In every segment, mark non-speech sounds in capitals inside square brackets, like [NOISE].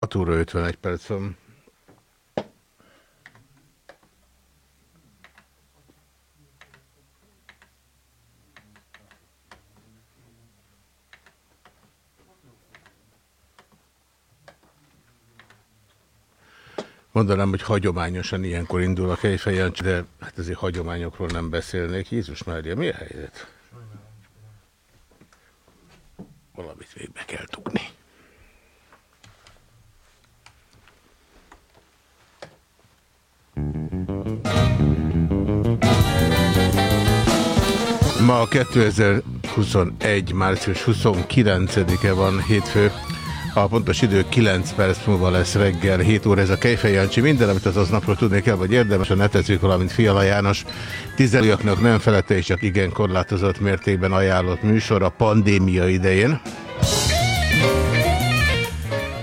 6 óra 51 perc van. Mondanám, hogy hagyományosan ilyenkor indul a kejfejancsi, de hát azért hagyományokról nem beszélnék. Jézus Mária, mi a helyzet? 2021. március 29-e van hétfő. A pontos idő 9 perc múlva lesz reggel, 7 óra ez a Kejfej Jancsi. Minden, amit az aznapról tudni kell, vagy érdemes a netezők, valamint Fiala János. Tizenőjaknak nem felette és csak igen korlátozott mértékben ajánlott műsor a pandémia idején.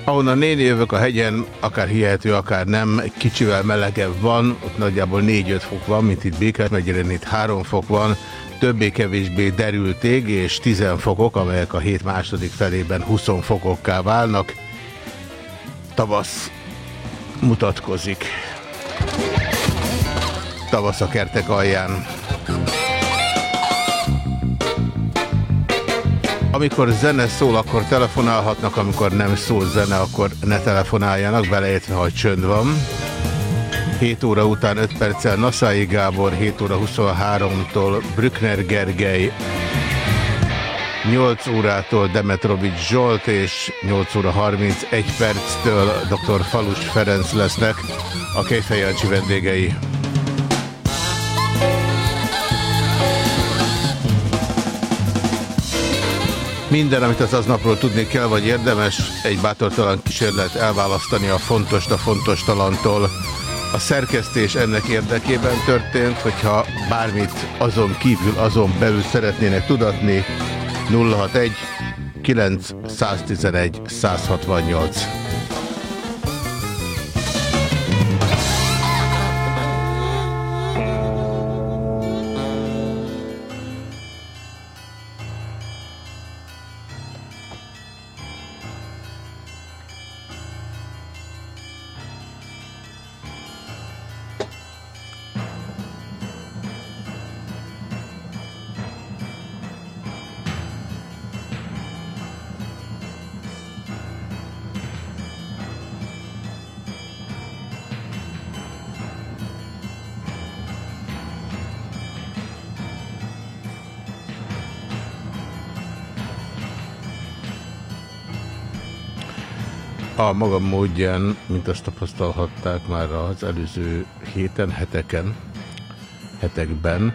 Ahonnan én jövök a hegyen, akár hihető, akár nem, kicsivel melegebb van, ott nagyjából 4-5 fok van, mint itt Békát megyeren, itt 3 fok van, többé-kevésbé derült ég és 10 fokok, amelyek a hét második felében 20 fokokká válnak. Tavasz mutatkozik. Tavasz a kertek alján. Amikor zene szól, akkor telefonálhatnak, amikor nem szól zene, akkor ne telefonáljanak, beleértve, ha csönd van. 7 óra után 5 perccel Naszai Gábor, 7 óra 23-tól Brückner Gergely, 8 órától Demetrovics Zsolt, és 8 óra 31 perctől dr. Falus Ferenc lesznek a Kejfejancsi vendégei. Minden, amit az aznapról tudni kell, vagy érdemes, egy bátortalan kísérlet elválasztani a fontos a fontos talantól. A szerkesztés ennek érdekében történt, hogyha bármit azon kívül, azon belül szeretnének tudatni, 061 911 168. maga módján, mint azt tapasztalhatták már az előző héten, heteken, hetekben.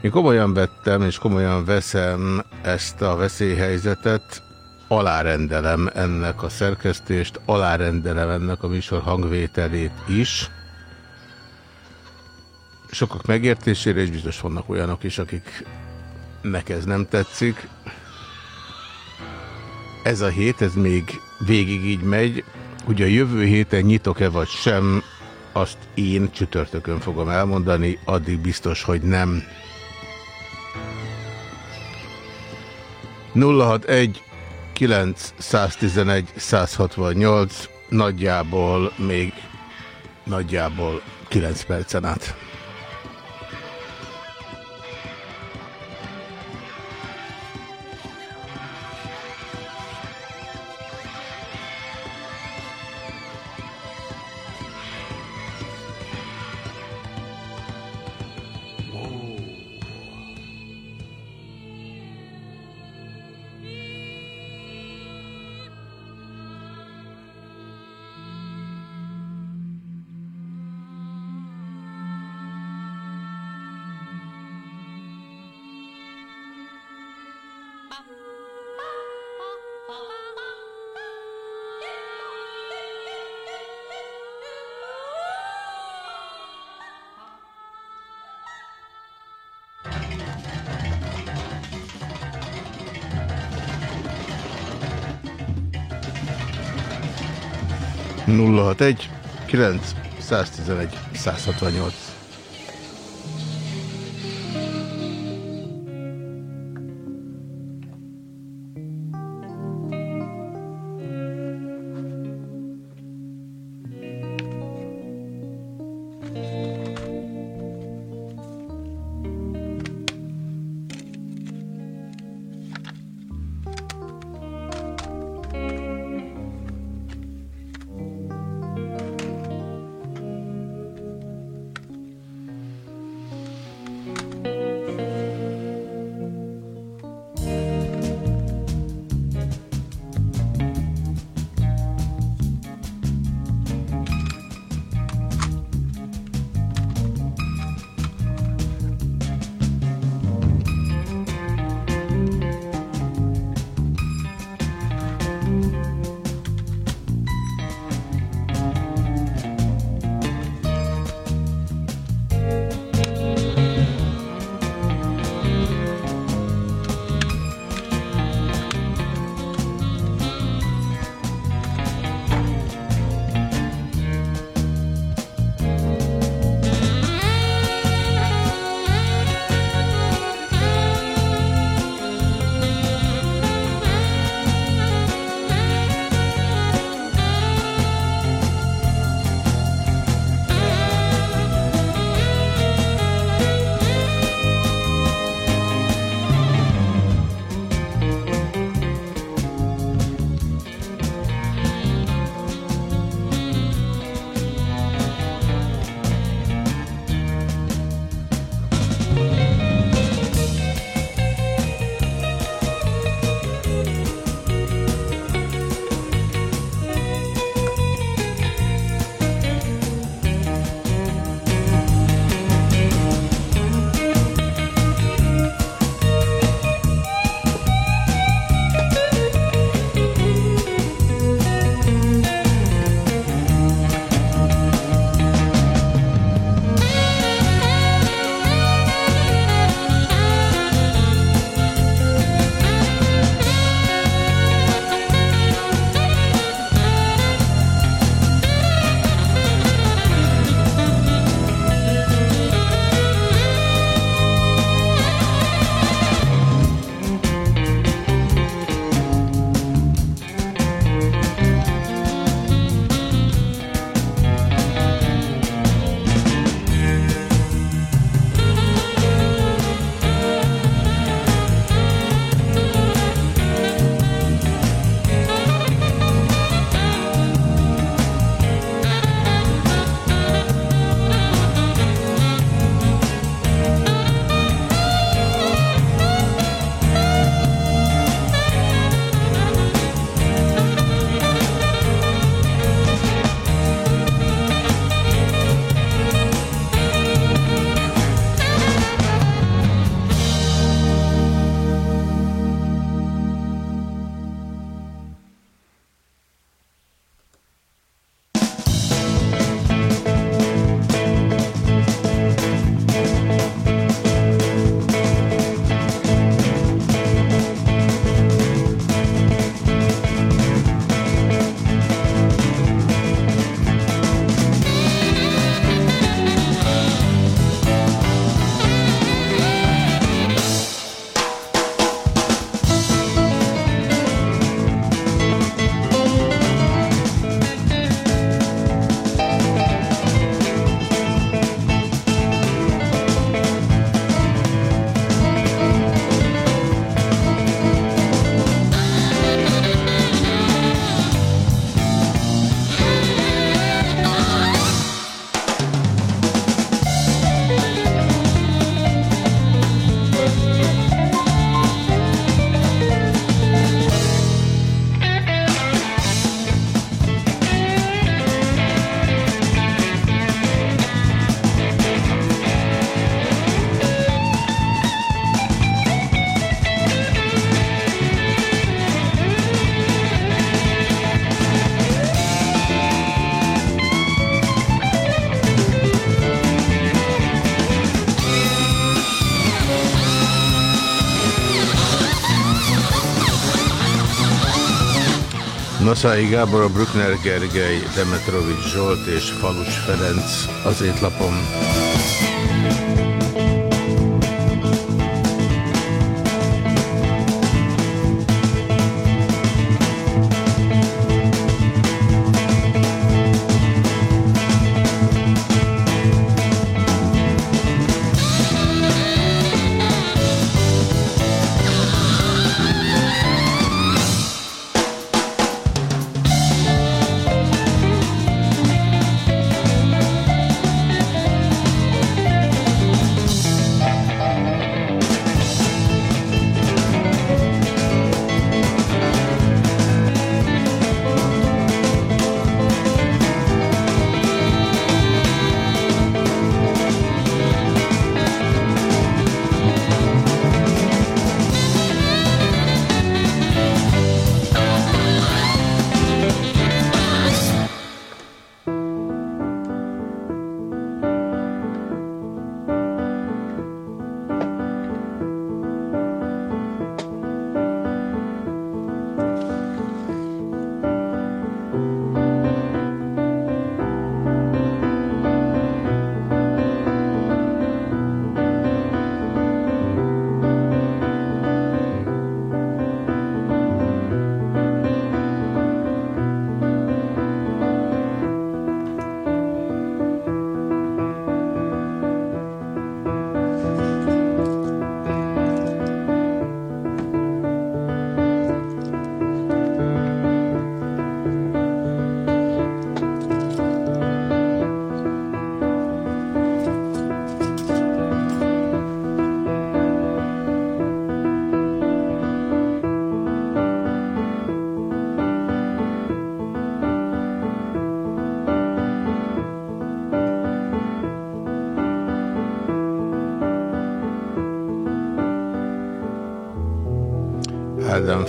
Én komolyan vettem és komolyan veszem ezt a veszélyhelyzetet, alárendelem ennek a szerkesztést, alárendelem ennek a műsor hangvételét is. Sokak megértésére, és biztos vannak olyanok is, akiknek ez nem tetszik. Ez a hét, ez még végig így megy, hogy a jövő héten nyitok-e vagy sem, azt én csütörtökön fogom elmondani, addig biztos, hogy nem. 061 911 168 nagyjából még nagyjából 9 percen át. 061 9 111 168 Naszai Gábor, Bruckner Gergely, Demetrovics Zsolt és Falus Ferenc az étlapom.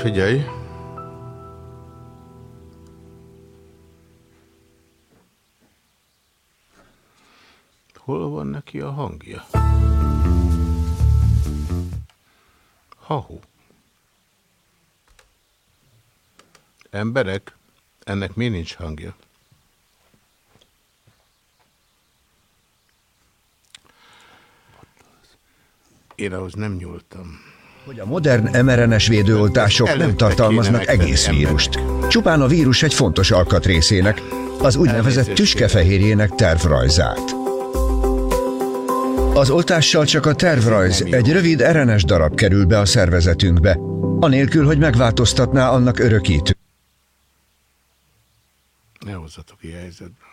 Figyelj! Hol van neki a hangja? Hahu. Emberek, ennek mi nincs hangja? Én ahhoz nem nyúltam hogy a modern mRNS védőoltások nem tartalmaznak egész vírust. Csupán a vírus egy fontos alkatrészének, az úgynevezett tüskefehérjének tervrajzát. Az oltással csak a tervrajz, egy rövid RNS darab kerül be a szervezetünkbe, anélkül, hogy megváltoztatná annak örökítő. Ne hozzatok ilyen helyzetbe.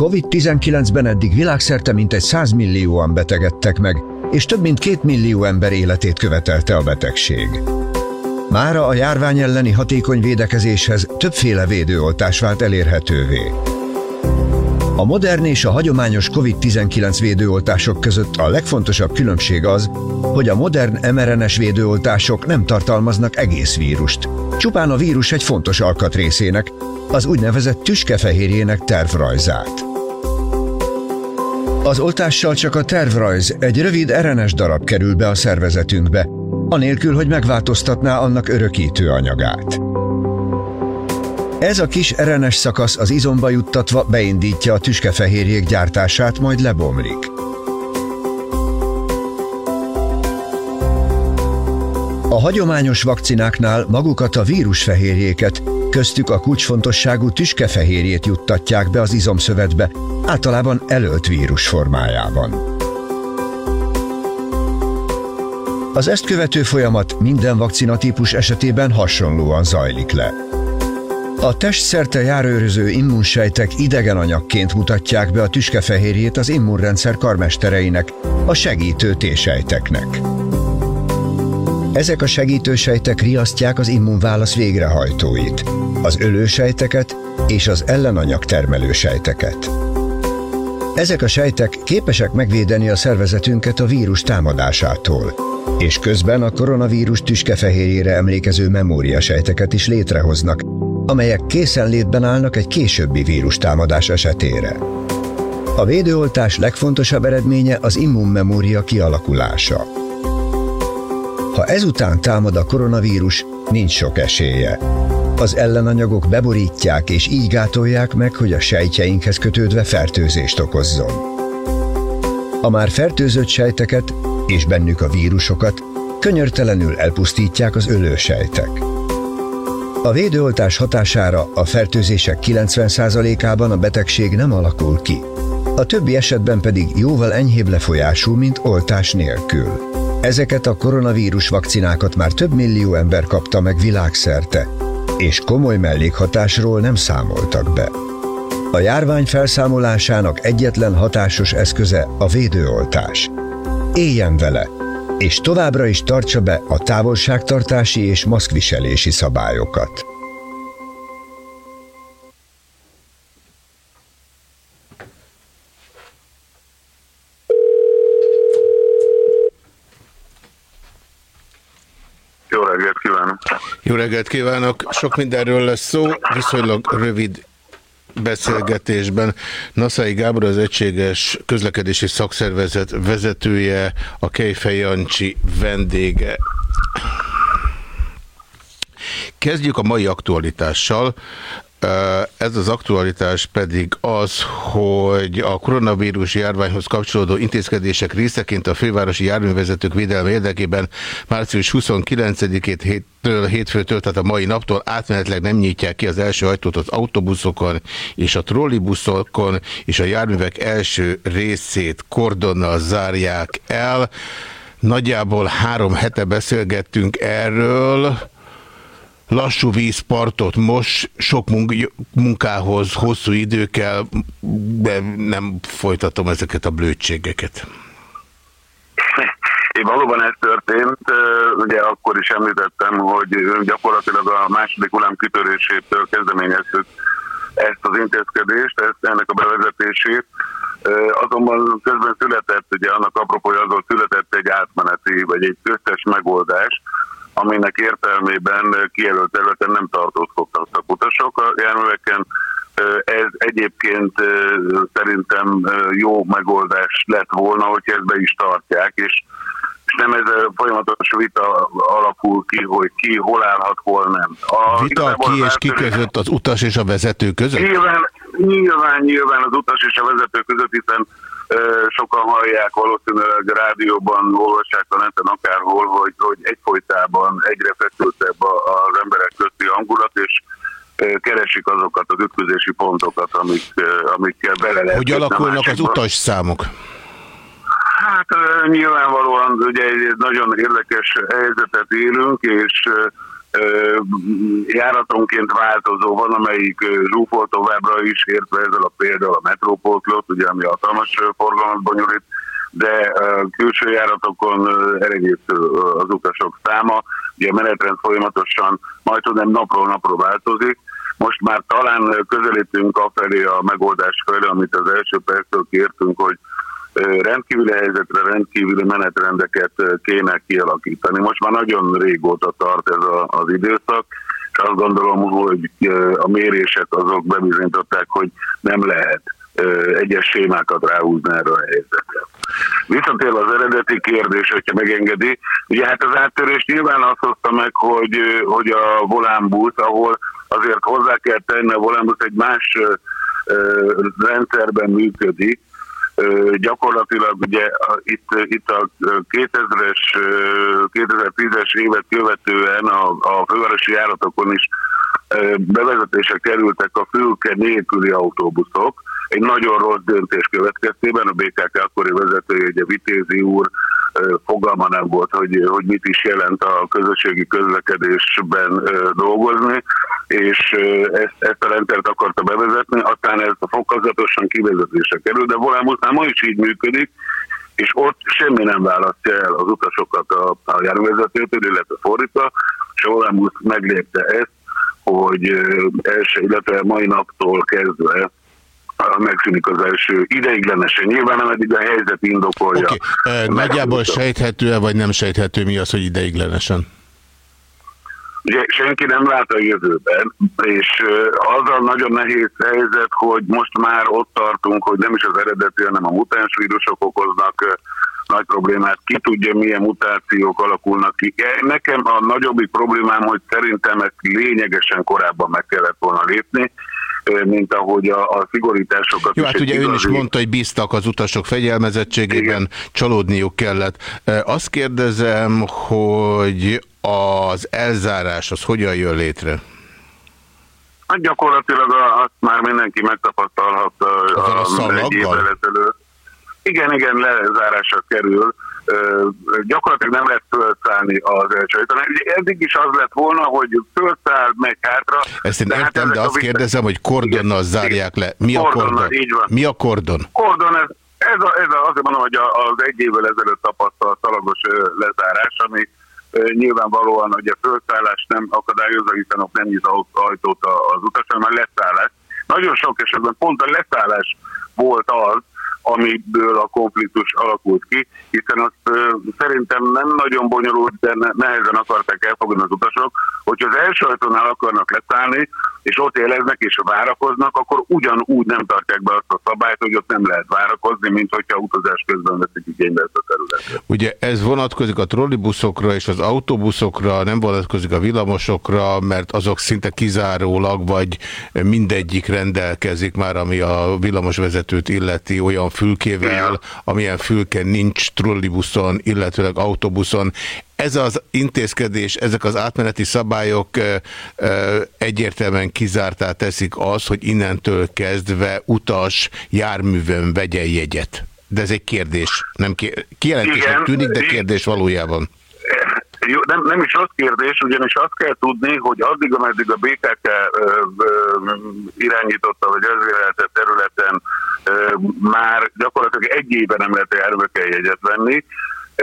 COVID-19-ben eddig világszerte mintegy 100 millióan betegedtek meg, és több mint két millió ember életét követelte a betegség. Mára a járvány elleni hatékony védekezéshez többféle védőoltás vált elérhetővé. A modern és a hagyományos COVID-19 védőoltások között a legfontosabb különbség az, hogy a modern mRNS védőoltások nem tartalmaznak egész vírust. Csupán a vírus egy fontos alkatrészének, az úgynevezett tüskefehérjének tervrajzát. Az oltással csak a tervrajz, egy rövid RNS darab kerül be a szervezetünkbe, anélkül, hogy megváltoztatná annak örökítő anyagát. Ez a kis RNS szakasz az izomba juttatva beindítja a tüskefehérjék gyártását, majd lebomlik. A hagyományos vakcináknál magukat a vírusfehérjéket, köztük a kulcsfontosságú tüskefehérjét juttatják be az izomszövetbe, általában elölt vírus formájában. Az ezt követő folyamat minden vakcinatípus esetében hasonlóan zajlik le. A testszerte járőröző immunsejtek idegen anyagként mutatják be a tüskefehérjét az immunrendszer karmestereinek, a segítő T-sejteknek. Ezek a segítősejtek riasztják az immunválasz végrehajtóit, az ölősejteket és az ellenanyag termelő sejteket. Ezek a sejtek képesek megvédeni a szervezetünket a vírus támadásától, és közben a koronavírus tüskefehérjére emlékező memóriasejteket is létrehoznak, amelyek készenlétben állnak egy későbbi vírus támadás esetére. A védőoltás legfontosabb eredménye az immunmemória kialakulása. Ha ezután támad a koronavírus, nincs sok esélye. Az ellenanyagok beborítják és így gátolják meg, hogy a sejtjeinkhez kötődve fertőzést okozzon. A már fertőzött sejteket és bennük a vírusokat könyörtelenül elpusztítják az ölősejtek. A védőoltás hatására a fertőzések 90%-ában a betegség nem alakul ki. A többi esetben pedig jóval enyhébb lefolyású, mint oltás nélkül. Ezeket a koronavírus vakcinákat már több millió ember kapta meg világszerte, és komoly mellékhatásról nem számoltak be. A járvány felszámolásának egyetlen hatásos eszköze a védőoltás. Éljen vele, és továbbra is tartsa be a távolságtartási és maszkviselési szabályokat. Jó reggelt kívánok! Jó reggelt kívánok! Sok mindenről lesz szó, viszonylag rövid beszélgetésben. Naszai Gábor az Egységes Közlekedési Szakszervezet vezetője, a Kejfej Jancsi vendége. Kezdjük a mai aktualitással. Ez az aktualitás pedig az, hogy a koronavírus járványhoz kapcsolódó intézkedések részeként a fővárosi járművezetők védelme érdekében március 29-ét hétfőtől, hétfőtől, tehát a mai naptól átmenetleg nem nyitják ki az első ajtót az autóbuszokon és a trollibuszokon, és a járművek első részét kordonnal zárják el. Nagyjából három hete beszélgettünk erről, lassú vízpartot most, sok munkához hosszú idő kell, de nem folytatom ezeket a blödségeket. Én valóban ez történt, ugye akkor is említettem, hogy gyakorlatilag a második hullám kitörésétől kezdeményeztük ezt az intézkedést, ezt, ennek a bevezetését, azonban közben született, ugye annak apropója azon született egy átmeneti, vagy egy köztes megoldás, aminek értelmében kijelölt területen nem tartózkodtak utasok a járműveken. Ez egyébként szerintem jó megoldás lett volna, hogy ezt be is tartják, és és nem ez a folyamatos vita alakul ki, hogy ki hol állhat, hol nem. A vita ki és ki között az utas és a vezető között? Nyilván, nyilván, nyilván az utas és a vezető között, hiszen sokan hallják valószínűleg rádióban, olvassák a neten akárhol, hogy, hogy egyfolytában egyre feszültebb az emberek közti hangulat, és keresik azokat az ütközési pontokat, amik, amikkel bele lehet. Hogy alakulnak az utas számok? Hát nyilvánvalóan ugye egy nagyon érdekes helyzetet élünk, és járatonként változó, van amelyik zsúfol továbbra is, értve ezzel a például a metrópoltlót, ugye ami hatalmas forgalmat bonyolít, de külső járatokon elenyésző az utasok száma, ugye a menetrend folyamatosan majd nem napról napról változik, most már talán közelítünk afelé a megoldás felé, amit az első perctől kértünk, hogy rendkívüli helyzetre rendkívüli menetrendeket kéne kialakítani. Most már nagyon régóta tart ez a, az időszak, és azt gondolom, hogy a mérések azok bebizonyították, hogy nem lehet egyes sémákat ráhúzni erre a helyzetre. Visszatérve az eredeti kérdés, hogyha megengedi, ugye hát az áttörés nyilván azt hozta meg, hogy, hogy a volánbusz, ahol azért hozzá kell tenni, a volánbusz egy más rendszerben működik, gyakorlatilag ugye itt, itt a 2000-es, 2010-es évet követően a, a fővárosi járatokon is bevezetése kerültek a fülke nélküli autóbuszok, egy nagyon rossz döntés következtében, a BKK akkori vezetője, ugye Vitézi úr fogalma nem volt, hogy, hogy mit is jelent a közösségi közlekedésben dolgozni, és ezt, ezt a rendszert akarta bevezetni, aztán ez fokozatosan kivezetésre kerül, de Volámusznál ma is így működik, és ott semmi nem választja el az utasokat a, a járművezetőtől, illetve fordítva, és Volámusz meglépte ezt, hogy első, illetve mai naptól kezdve megszűnik az első ideiglenesen. Nyilván nem eddig a helyzet indokolja. Okay. Nagyjából sejthető-e, vagy nem sejthető mi az, hogy ideiglenesen? Ugye senki nem lát a jövőben, és az a nagyon nehéz helyzet, hogy most már ott tartunk, hogy nem is az eredeti, hanem a mutáns vírusok okoznak nagy problémát, ki tudja milyen mutációk alakulnak ki. Nekem a nagyobbik problémám, hogy szerintem ezt lényegesen korábban meg kellett volna lépni, mint ahogy a, a szigorításokat Jó, hát ugye igazi... ön is mondta, hogy bíztak az utasok fegyelmezettségében, Igen. csalódniuk kellett. Azt kérdezem, hogy az elzárás az hogyan jön létre? Hát gyakorlatilag azt már mindenki megtapasztalhatta a, egy évvel ezelőtt. Igen, igen, lezárásra kerül. Gyakorlatilag nem lehet fölszállni az elsőjtani. Eddig is az lett volna, hogy fölszáll, megy hátra. Ezt én de értem, hát de azt kérdezem, hogy kordonnal zárják le. Mi a kordon? Így van. Mi a kordon? Kordon, ez, ez, a, ez a, azért mondom, hogy az egy évvel ezelőtt tapasztalt szalagos lezárás, ami nyilvánvalóan hogy a fölszállás nem akadályozza, hiszen ott nem nyit ajtót az utas, hanem a leszállás. Nagyon sok esetben pont a leszállás volt az, amiből a konfliktus alakult ki, hiszen azt szerintem nem nagyon bonyolult, de nehezen akarták elfogadni az utasok, hogyha az első ajtónál akarnak leszállni, és ott éleznek és várakoznak, akkor ugyanúgy nem tartják be azt a szabályt, hogy ott nem lehet várakozni, mint hogyha utazás közben veszik igénybe ezt a területet. Ugye ez vonatkozik a trollibuszokra és az autóbuszokra, nem vonatkozik a villamosokra, mert azok szinte kizárólag, vagy mindegyik rendelkezik már, ami a villamosvezetőt illeti olyan fülkével, amilyen fülke nincs trollibuszon, illetőleg autóbuszon ez az intézkedés, ezek az átmeneti szabályok egyértelműen kizártá teszik az, hogy innentől kezdve utas járművön vegyen jegyet. De ez egy kérdés. Nem kijelentésnek tűnik, de kérdés valójában. Jó, nem, nem is az kérdés, ugyanis azt kell tudni, hogy addig, ameddig a BKK ö, ö, irányította, vagy az területen ö, már gyakorlatilag egy éve nem lehet járművekkel jegyet venni,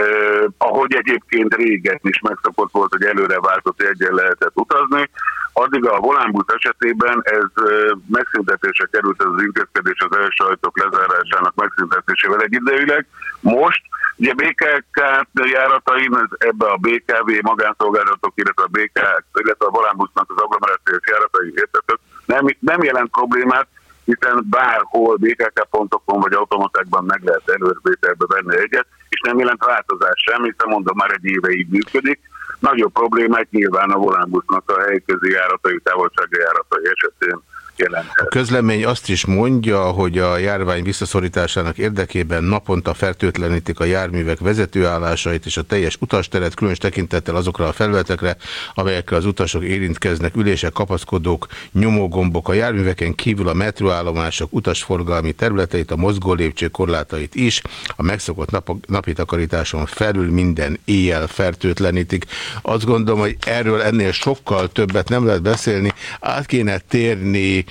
Uh, ahogy egyébként régen is megszokott volt, hogy előre váltott egyen lehetett utazni, addig a volánbusz esetében ez megszüntetése került ez az intézkedés az első ajtók lezárásának megszüntetésével egyidejűleg. Most ugye BKK járatain ebbe a BKV magánszolgálatok, illetve a BK, illetve a volánbusznak az agglomerációs járatai értetők nem, nem jelent problémát, hiszen bárhol BKK pontokon vagy automatákban meg lehet előrvételbe venni egyet, és nem jelent változás sem, hiszen mondom, már egy éve így működik. Nagyobb problémák nyilván a volánbusznak a helyközi járatai, távolsági járatai esetén jelenthet. A közlemény azt is mondja, hogy a járvány visszaszorításának érdekében naponta fertőtlenítik a járművek vezetőállásait és a teljes utasteret, különös tekintettel azokra a felületekre, amelyekkel az utasok érintkeznek, ülések, kapaszkodók, nyomógombok, a járműveken kívül a metróállomások utasforgalmi területeit, a mozgó lépcső korlátait is, a megszokott nap napi takarításon felül minden éjjel fertőtlenítik. Azt gondolom, hogy erről ennél sokkal többet nem lehet beszélni, át kéne térni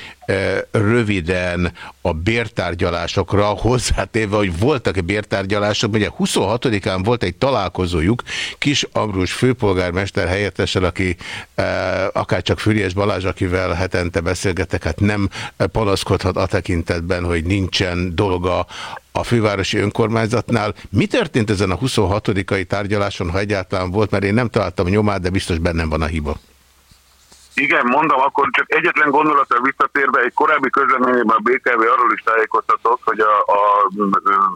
röviden a bértárgyalásokra, hozzátéve, hogy voltak-e bértárgyalások, ugye 26-án volt egy találkozójuk Kis Ambrus főpolgármester helyettesel, aki akárcsak Füriás Balázs, akivel hetente beszélgetek, hát nem panaszkodhat a tekintetben, hogy nincsen dolga a fővárosi önkormányzatnál. Mi történt ezen a 26-ai tárgyaláson, ha egyáltalán volt, mert én nem találtam nyomát, de biztos bennem van a hiba. Igen, mondom, akkor csak egyetlen gondolatra visszatérve, egy korábbi közleményében a BKV arról is tájékoztatott, hogy a, a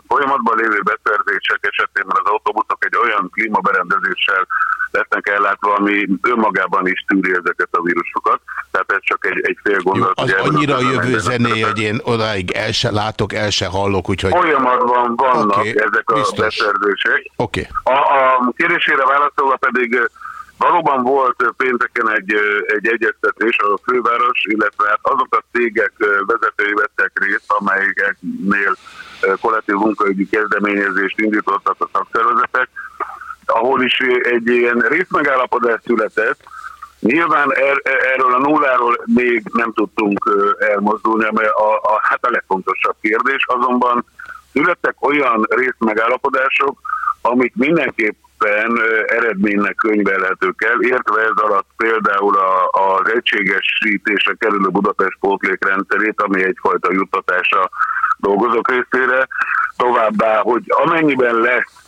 folyamatban lévő beszerzések esetében az autóbuszok egy olyan klímaberendezéssel lesznek ellátva, ami önmagában is tűri ezeket a vírusokat. Tehát ez csak egy, egy fél gondolat. Jó, az annyira a jövő zené, hogy én odáig el se látok, el se hallok, úgyhogy... Folyamatban vannak okay, ezek a biztos. beszerzések. Okay. A, a kérésére válaszolva pedig Valóban volt pénteken egy, egy egyeztetés a főváros, illetve hát azok a cégek vezetői vettek részt, amelyeknél kollektív munkaügyi kezdeményezést indítottak a szakszervezetek, ahol is egy ilyen részmegállapodás született. Nyilván er, erről a nulláról még nem tudtunk elmozdulni, mert a, a, hát a legfontosabb kérdés, azonban születtek olyan részmegállapodások, amik mindenképp mindenképpen eredménynek könyvelhetők el, értve ez alatt például a, az egységesítésre kerülő Budapest pótlék rendszerét, ami egyfajta juttatása dolgozók részére, továbbá, hogy amennyiben lesz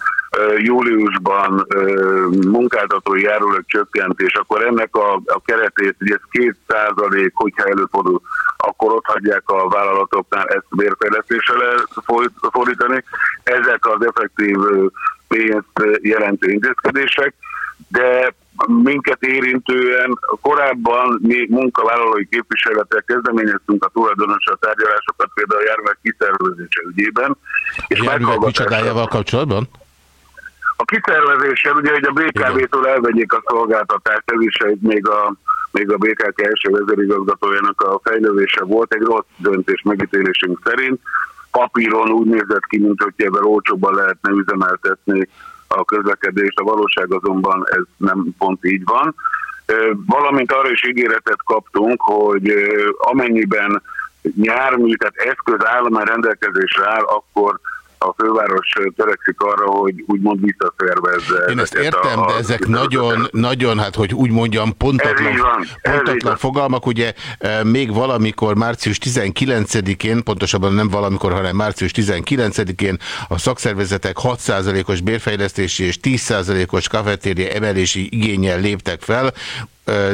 júliusban munkáltatói járulék csökkentés, akkor ennek a, a keretét, ugye ez két százalék, hogyha előfordul, akkor ott hagyják a vállalatoknál ezt bérfejlesztésre fordítani. Ezek az effektív pénzt jelentő intézkedések, de minket érintően korábban mi munkavállalói képviseletek kezdeményeztünk a tulajdonosra tárgyalásokat például a járvány kiszervezése ügyében. És a járművek micsodájával kapcsolatban? A kiszervezéssel ugye, hogy a BKV-tól elvegyék a szolgáltatást, ez is egy, még a, még a BKK első vezérigazgatójának a fejlődése volt, egy rossz döntés megítélésünk szerint. Papíron úgy nézett ki, mint hogy ebben olcsóbban lehetne üzemeltetni a közlekedést, a valóság azonban ez nem pont így van. Valamint arra is ígéretet kaptunk, hogy amennyiben nyármű, tehát eszköz állomány rendelkezésre áll, akkor a főváros törekszik arra, hogy úgymond visszaszervezze. Én ezt értem, a, de ezek nagyon, nagyon, hát hogy úgy mondjam, pontatlan, van, pontatlan fogalmak. Ugye e, még valamikor március 19-én, pontosabban nem valamikor, hanem március 19-én a szakszervezetek 6%-os bérfejlesztési és 10%-os kafetéria emelési igényel léptek fel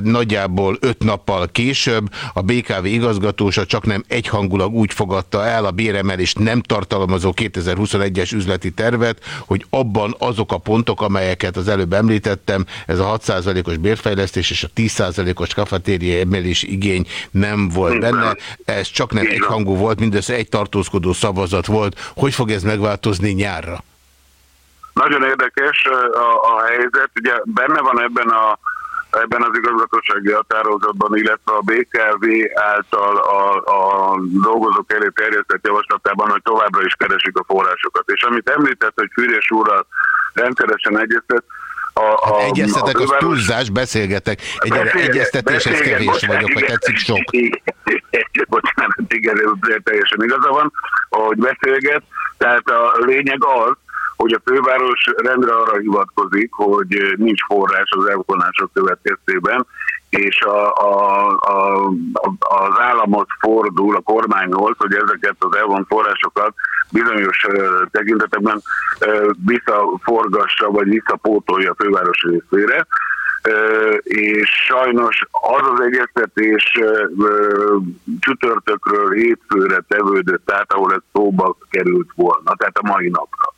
nagyjából öt nappal később a BKV igazgatósa csak nem egyhangulag úgy fogadta el a béremelést nem tartalmazó 2021-es üzleti tervet, hogy abban azok a pontok, amelyeket az előbb említettem, ez a 6%-os bérfejlesztés és a 10%-os kafetéria emelés igény nem volt benne. Ez csak nem egyhangú volt, mindössze egy tartózkodó szavazat volt. Hogy fog ez megváltozni nyárra? Nagyon érdekes a, a helyzet. Ugye benne van ebben a ebben az igazgatósági határozatban, illetve a BKV által a, a dolgozók elé terjesztett javaslatában, hogy továbbra is keresik a forrásokat. És amit említett, hogy Fűrés úrral rendszeresen egyeztet, a, a, hát egyeztetek, a, az túlzás, beszélgetek. Egy egyeztetéshez kevés bocsánat, vagyok, vagy tetszik sok. [LAUGHS] Bocsánat, igen, teljesen igaza van, ahogy beszélget. Tehát a lényeg az, hogy a főváros rendre arra hivatkozik, hogy nincs forrás az elvonások következtében, és a, a, a, az államot fordul a kormányhoz, hogy ezeket az elvont forrásokat bizonyos tekintetekben visszaforgassa, vagy visszapótolja a főváros részére és sajnos az az egyeztetés csütörtökről hétfőre tevődött át, ahol ez szóba került volna, tehát a mai napra.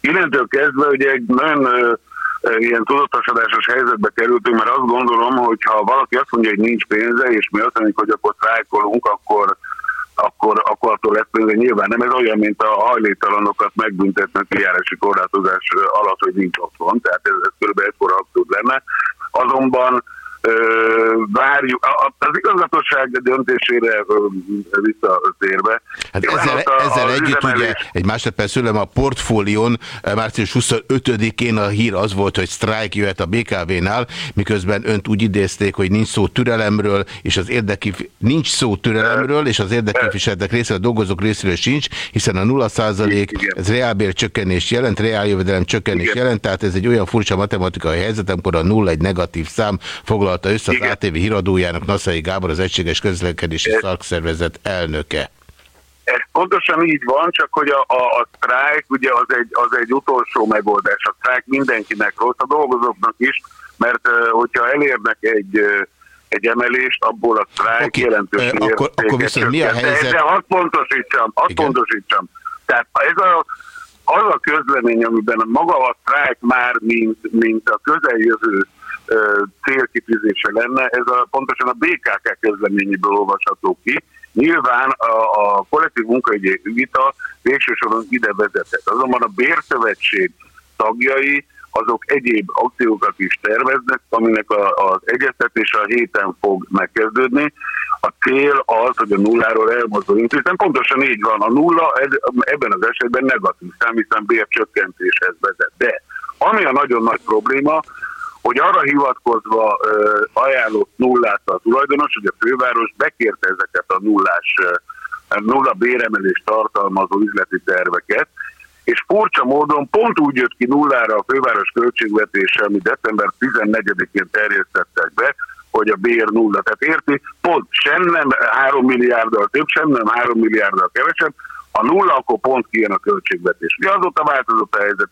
Innentől kezdve ugye egy nagyon ilyen tudatosodásos helyzetbe kerültünk, mert azt gondolom, hogy ha valaki azt mondja, hogy nincs pénze, és mi azt mondjuk, hogy akkor szájkolunk, akkor akkor, akkor attól lesz pénze. Nyilván nem ez olyan, mint a hajléktalanokat megbüntetnek kijárási korlátozás alatt, hogy nincs otthon, tehát ez, ez kb. ekkora abszurd lenne. Azonban várjuk, az igazgatóság döntésére visszatérve. Hát ezzel, ezzel együtt üzemelés... ugye egy másodperc szülem a portfólión március 25-én a hír az volt, hogy sztrájk jöhet a BKV-nál, miközben önt úgy idézték, hogy nincs szó türelemről, és az érdekif... nincs szó türelemről, és az érdekképviseletek részéről, a dolgozók részéről sincs, hiszen a 0 százalék, ez reálbér csökkenés jelent, reáljövedelem csökkenés jelent, tehát ez egy olyan furcsa matematikai helyzet, amikor a nulla egy negatív szám foglal foglalta össze az ATV híradójának Naszai Gábor, az Egységes Közlekedési Szakszervezet elnöke. Ez pontosan így van, csak hogy a, a, a sztrájk ugye az egy, az egy utolsó megoldás. A sztrájk mindenkinek rossz, a dolgozóknak is, mert hogyha elérnek egy egy emelést, abból a sztrájk okay. jelentős e, akkor, akkor viszont mi a helyzet? De, de hadd pontosítsam, hadd pontosítsam. Tehát ez a, az a közlemény, amiben maga a sztrájk már, mint, mint a közeljövő célkitűzése lenne, ez a, pontosan a BKK közleményéből olvasható ki. Nyilván a, a kollektív munkaügyi vita végső soron ide vezetett. Azonban a bérszövetség tagjai azok egyéb akciókat is terveznek, aminek a, az egyeztetés a héten fog megkezdődni. A cél az, hogy a nulláról elmozduljunk, hiszen pontosan így van, a nulla ebben az esetben negatív szám, hiszen bércsökkentéshez vezet. De ami a nagyon nagy probléma, hogy arra hivatkozva uh, ajánlott nullát a tulajdonos, hogy a főváros bekérte ezeket a nullás, nulla béremelést tartalmazó üzleti terveket, és furcsa módon pont úgy jött ki nullára a főváros költségvetése, ami december 14-én terjesztettek be, hogy a bér nulla. Tehát érti, pont sem nem 3 milliárddal több, sem nem 3 milliárddal kevesebb, a nulla, akkor pont kijön a költségvetés. Ugye azóta változott a helyzet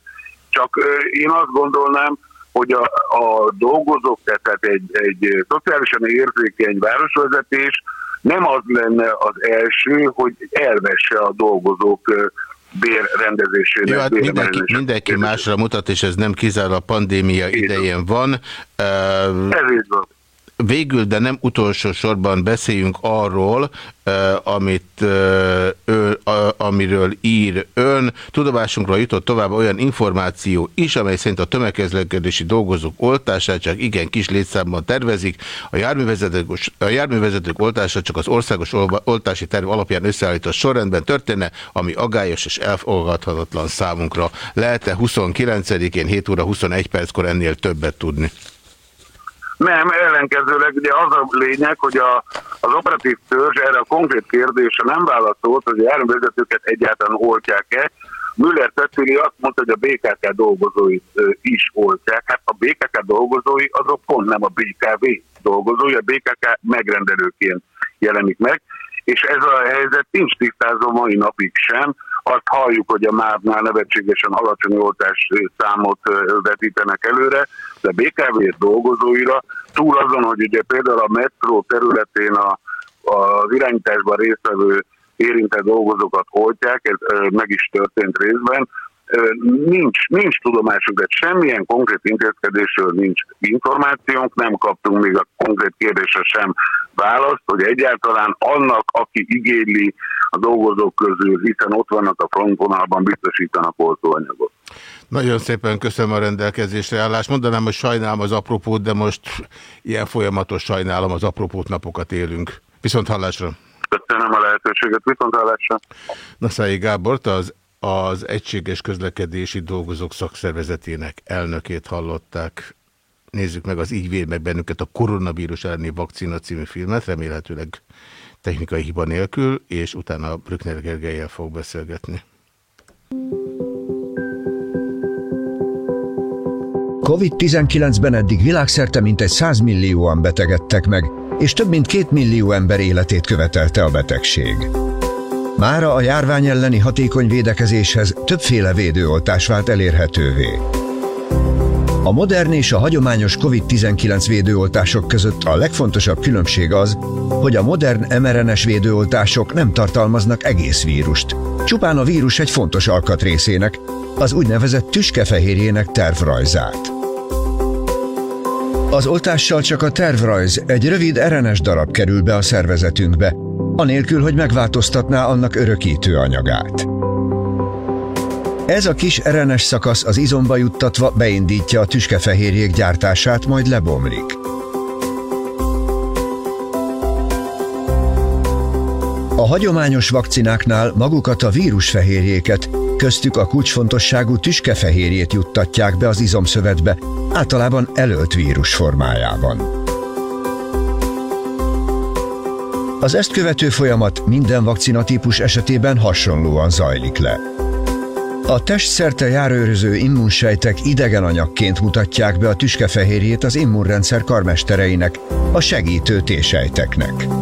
Csak én azt gondolnám, hogy a, a dolgozók, tehát egy, egy szociálisan érzékeny városvezetés nem az lenne az első, hogy elvesse a dolgozók bérrendezésének. Jó, hát mindenki, mindenki másra mutat, és ez nem kizárólag a pandémia idején van. Ez így van. Végül, de nem utolsó sorban beszéljünk arról, amit ő, amiről ír ön. Tudomásunkra jutott tovább olyan információ is, amely szerint a tömegkezlekedési dolgozók oltását csak igen kis létszámban tervezik. A járművezetők, a járművezetők oltása csak az országos oltási terv alapján összeállított sorrendben történne, ami agályos és elfogadhatatlan számunkra. Lehet-e 29-én 7 óra 21 perckor ennél többet tudni? Nem, ellenkezőleg ugye az a lényeg, hogy a, az operatív törzs erre a konkrét kérdésre nem válaszolt, hogy a járművezetőket egyáltalán oltják-e. Müller Cecili azt mondta, hogy a BKK dolgozói is oltják. Hát a BKK dolgozói azok pont nem a BKV dolgozói, a BKK megrendelőként jelenik meg, és ez a helyzet nincs tisztázva mai napig sem, azt halljuk, hogy a MÁV-nál nevetségesen alacsony oltás számot vetítenek előre, de BKV dolgozóira túl azon, hogy ugye például a metró területén a, az irányításban résztvevő érintett dolgozókat oltják, ez meg is történt részben, nincs, nincs tudomásunk, de semmilyen konkrét intézkedésről nincs információnk, nem kaptunk még a konkrét kérdésre sem választ, hogy egyáltalán annak, aki igényli a dolgozók közül, hiszen ott vannak a frontvonalban, biztosítanak oltóanyagot. Nagyon szépen köszönöm a rendelkezésre állást. Mondanám, hogy sajnálom az apropót, de most ilyen folyamatos sajnálom az apropót napokat élünk. Viszont hallásra! Köszönöm a lehetőséget, viszont hallásra! Naszai Gábort, az az Egységes Közlekedési Dolgozók Szakszervezetének elnökét hallották. Nézzük meg az Így véd meg bennünket a koronavírus elleni vakcina című filmet, remélhetőleg technikai hiba nélkül, és utána Brückner Gergelyel fog beszélgetni. COVID-19-ben eddig világszerte mintegy 100 millióan betegedtek meg, és több mint két millió ember életét követelte a betegség. Mára a járvány elleni hatékony védekezéshez többféle védőoltás vált elérhetővé. A modern és a hagyományos COVID-19 védőoltások között a legfontosabb különbség az, hogy a modern mRNS védőoltások nem tartalmaznak egész vírust. Csupán a vírus egy fontos alkatrészének, az úgynevezett tüskefehérjének tervrajzát. Az oltással csak a tervrajz, egy rövid RNS darab kerül be a szervezetünkbe, anélkül, hogy megváltoztatná annak örökítő anyagát. Ez a kis RNS szakasz az izomba juttatva beindítja a tüskefehérjék gyártását, majd lebomlik. A hagyományos vakcináknál magukat a vírusfehérjéket, köztük a kulcsfontosságú tüskefehérjét juttatják be az izomszövetbe, általában elölt vírus formájában. Az ezt követő folyamat minden vakcinatípus esetében hasonlóan zajlik le. A testszerte járőröző immunsejtek idegen anyagként mutatják be a tüskefehérjét az immunrendszer karmestereinek, a segítő T-sejteknek.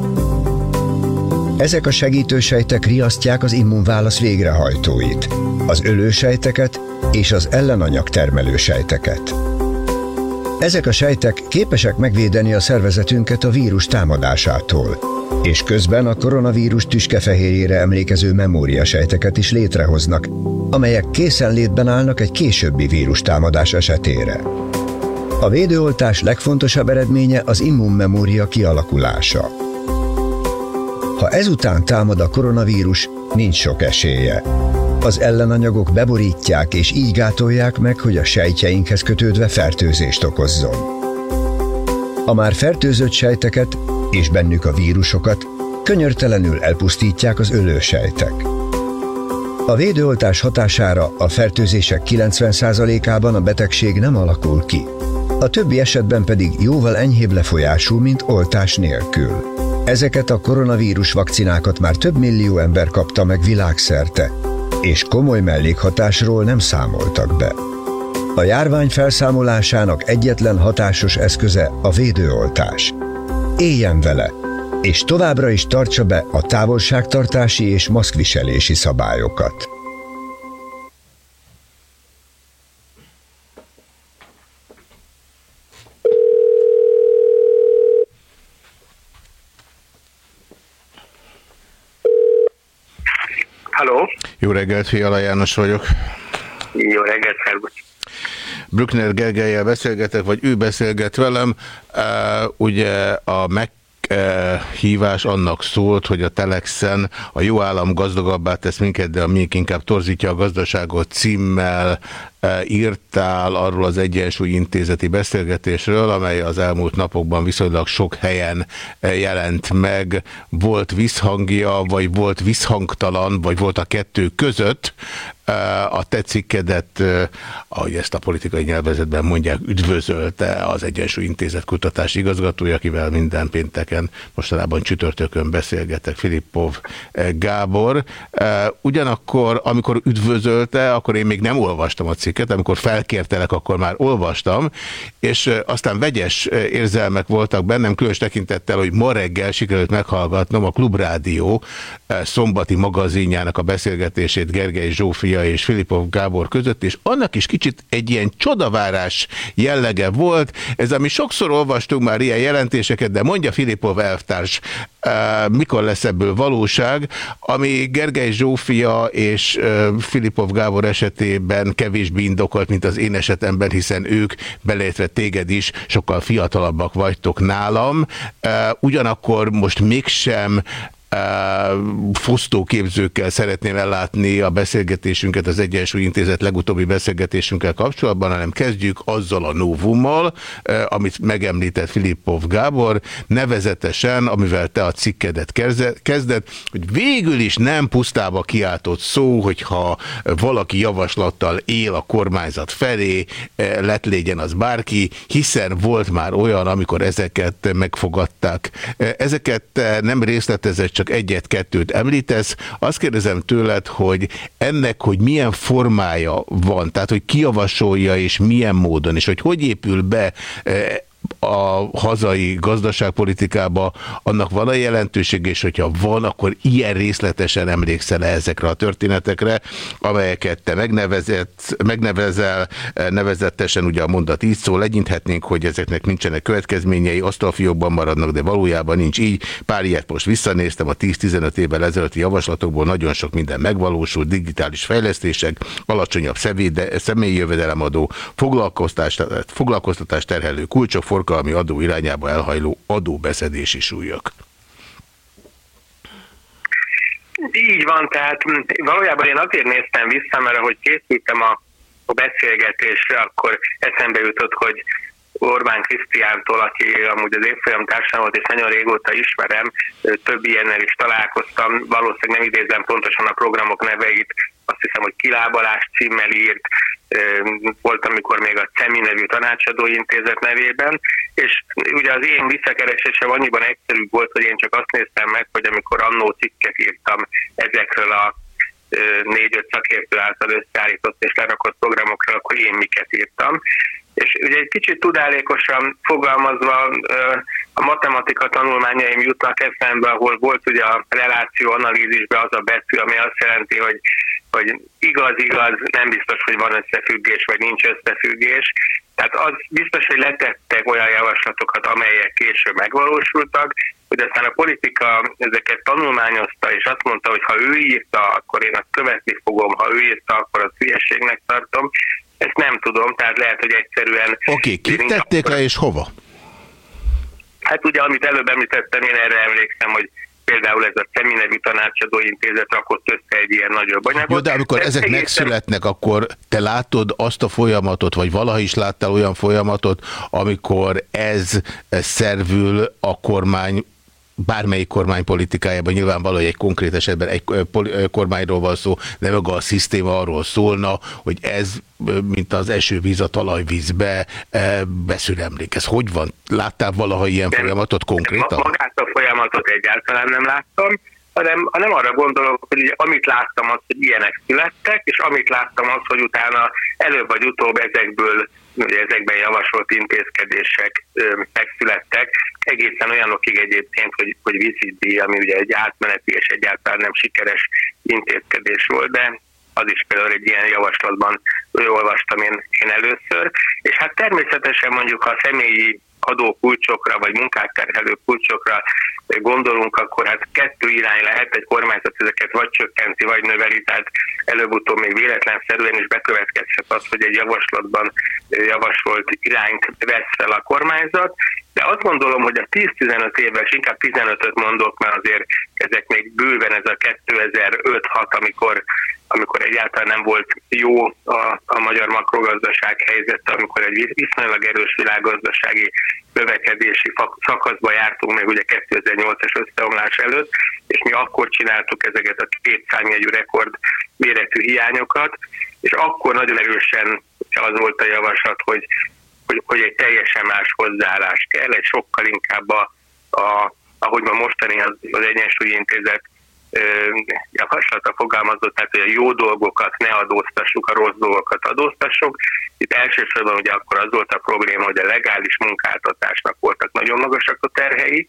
Ezek a segítősejtek riasztják az immunválasz végrehajtóit, az ölősejteket és az ellenanyag termelő sejteket. Ezek a sejtek képesek megvédeni a szervezetünket a vírus támadásától, és közben a koronavírus tüskefehérjére emlékező memóriasejteket is létrehoznak, amelyek készenlétben állnak egy későbbi vírus támadás esetére. A védőoltás legfontosabb eredménye az immunmemória kialakulása. Ha ezután támad a koronavírus, nincs sok esélye. Az ellenanyagok beborítják és így gátolják meg, hogy a sejtjeinkhez kötődve fertőzést okozzon. A már fertőzött sejteket és bennük a vírusokat könyörtelenül elpusztítják az ölősejtek. A védőoltás hatására a fertőzések 90%-ában a betegség nem alakul ki, a többi esetben pedig jóval enyhébb lefolyású, mint oltás nélkül. Ezeket a koronavírus vakcinákat már több millió ember kapta meg világszerte, és komoly mellékhatásról nem számoltak be. A járvány felszámolásának egyetlen hatásos eszköze a védőoltás – éljen vele, és továbbra is tartsa be a távolságtartási és maszkviselési szabályokat. Jó reggelt, Fiala János vagyok. Jó reggelt, szervusz. Brückner Gergelyel beszélgetek, vagy ő beszélget velem. Uh, ugye a meg hívás annak szólt, hogy a Telexen a jó állam gazdagabbá tesz minket, de a miénk inkább torzítja a gazdaságot címmel írtál arról az Egyensúly Intézeti beszélgetésről, amely az elmúlt napokban viszonylag sok helyen jelent meg. Volt visszhangja, vagy volt visszhangtalan, vagy volt a kettő között a te cikkedet, ahogy ezt a politikai nyelvezetben mondják, üdvözölte az Egyensúly Intézet kutatási igazgatója, akivel minden pénteken, mostanában csütörtökön beszélgetek, Filippov Gábor. Ugyanakkor, amikor üdvözölte, akkor én még nem olvastam a cikket, amikor felkértelek, akkor már olvastam, és aztán vegyes érzelmek voltak bennem, különös tekintettel, hogy ma reggel sikerült meghallgatnom a Klubrádió szombati magazinjának a beszélgetését Gergely Zsófia és Filipov Gábor között, és annak is kicsit egy ilyen csodavárás jellege volt. Ez, ami sokszor olvastunk már ilyen jelentéseket, de mondja Filipov elvtárs, mikor lesz ebből valóság, ami Gergely Zsófia és Filipov Gábor esetében kevésbé indokolt, mint az én esetemben, hiszen ők, beleértve téged is, sokkal fiatalabbak vagytok nálam. Ugyanakkor most mégsem fosztóképzőkkel szeretném ellátni a beszélgetésünket az Egyensúly Intézet legutóbbi beszélgetésünkkel kapcsolatban, hanem kezdjük azzal a novummal, amit megemlített Filippov Gábor, nevezetesen, amivel te a cikkedet kezded, hogy végül is nem pusztába kiáltott szó, hogyha valaki javaslattal él a kormányzat felé, lett légyen az bárki, hiszen volt már olyan, amikor ezeket megfogadták. Ezeket nem részletezett, csak egyet-kettőt említesz. Azt kérdezem tőled, hogy ennek, hogy milyen formája van, tehát hogy kiavasolja és milyen módon, és hogy hogy épül be eh, a hazai gazdaságpolitikába, annak van a jelentőség, és hogyha van, akkor ilyen részletesen emlékszel -e ezekre a történetekre, amelyeket te megnevezett, megnevezel, nevezetesen ugye a mondat így szól, legyinthetnénk, hogy ezeknek nincsenek következményei, asztalfiókban maradnak, de valójában nincs így. Pár ilyet most visszanéztem, a 10-15 évvel ezelőtti javaslatokból nagyon sok minden megvalósul, digitális fejlesztések, alacsonyabb személyi jövedelemadó, foglalkoztatás, foglalkoztatás terhelő kulcsok, forgalmi adó irányába elhajló adóbeszedési súlyok. Így van, tehát valójában én azért néztem vissza, mert ahogy készültem a, a beszélgetésre, akkor eszembe jutott, hogy Orbán Krisztiántól, aki amúgy az évfolyam társam volt, és nagyon régóta ismerem, több ilyennel is találkoztam, valószínűleg nem idézem pontosan a programok neveit, azt hiszem, hogy Kilábalás címmel írt, volt, amikor még a CEMI nevű tanácsadóintézet nevében, és ugye az én visszakeresésem annyiban egyszerű volt, hogy én csak azt néztem meg, hogy amikor annó cikket írtam ezekről a négy-öt szakértő által összeállított és lerakott programokról, akkor én miket írtam. És ugye egy kicsit tudálékosan fogalmazva a matematika tanulmányaim jutnak eszembe, ahol volt ugye a reláció analízisben az a betű, ami azt jelenti, hogy hogy igaz-igaz, nem biztos, hogy van összefüggés, vagy nincs összefüggés. Tehát az biztos, hogy letettek olyan javaslatokat, amelyek később megvalósultak, hogy aztán a politika ezeket tanulmányozta, és azt mondta, hogy ha ő írta, akkor én azt követni fogom, ha ő írta, akkor az hülyeségnek tartom. Ezt nem tudom, tehát lehet, hogy egyszerűen... Oké, okay, kit tették le és hova? Hát ugye, amit előbb említettem, én erre emlékszem, hogy például ez a CEMI nevű tanácsadó intézet rakott össze egy ilyen nagyobb anyagot. Jó, de amikor ezek egészen... megszületnek, akkor te látod azt a folyamatot, vagy valaha is láttál olyan folyamatot, amikor ez szervül a kormány bármelyik kormány politikájában nyilvánvaló, hogy egy konkrét esetben egy kormányról van szó, de meg a szisztéma arról szólna, hogy ez, mint az esővíz a talajvízbe beszülemlik. Ez hogy van? Láttál valaha ilyen de folyamatot konkrétan? Magát a folyamatot egyáltalán nem láttam, hanem, hanem arra gondolok, hogy amit láttam az, hogy ilyenek születtek, és amit láttam az, hogy utána előbb vagy utóbb ezekből ugye ezekben javasolt intézkedések megszülettek, egészen olyanokig egyébként, hogy, hogy vízidíj, ami ugye egy átmeneti és egyáltalán nem sikeres intézkedés volt, de az is például egy ilyen javaslatban olvastam én, én először. És hát természetesen mondjuk a személyi adókulcsokra, vagy munkát kulcsokra gondolunk, akkor hát kettő irány lehet, egy kormányzat ezeket vagy csökkenti, vagy növeli, tehát előbb-utóbb még véletlenszerűen is bekövetkezhet az, hogy egy javaslatban javasolt irányt vesz fel a kormányzat, de azt gondolom, hogy a 10-15 évvel, és inkább 15-öt mondok, mert azért ezek még bőven ez a 2005-6, amikor amikor egyáltalán nem volt jó a, a magyar makrogazdaság helyzet, amikor egy viszonylag erős világgazdasági növekedési szakaszba jártunk még ugye 2008-as összeomlás előtt, és mi akkor csináltuk ezeket a két számjegyű rekord méretű hiányokat, és akkor nagyon erősen az volt a javaslat, hogy, hogy, hogy egy teljesen más hozzáállás kell, egy sokkal inkább a, a ahogy ma mostani az, az Egyensúlyi Intézet javaslata fogalmazott, tehát hogy a jó dolgokat ne adóztassuk, a rossz dolgokat adóztassuk. Itt elsősorban ugye akkor az volt a probléma, hogy a legális munkáltatásnak voltak nagyon magasak a terhei,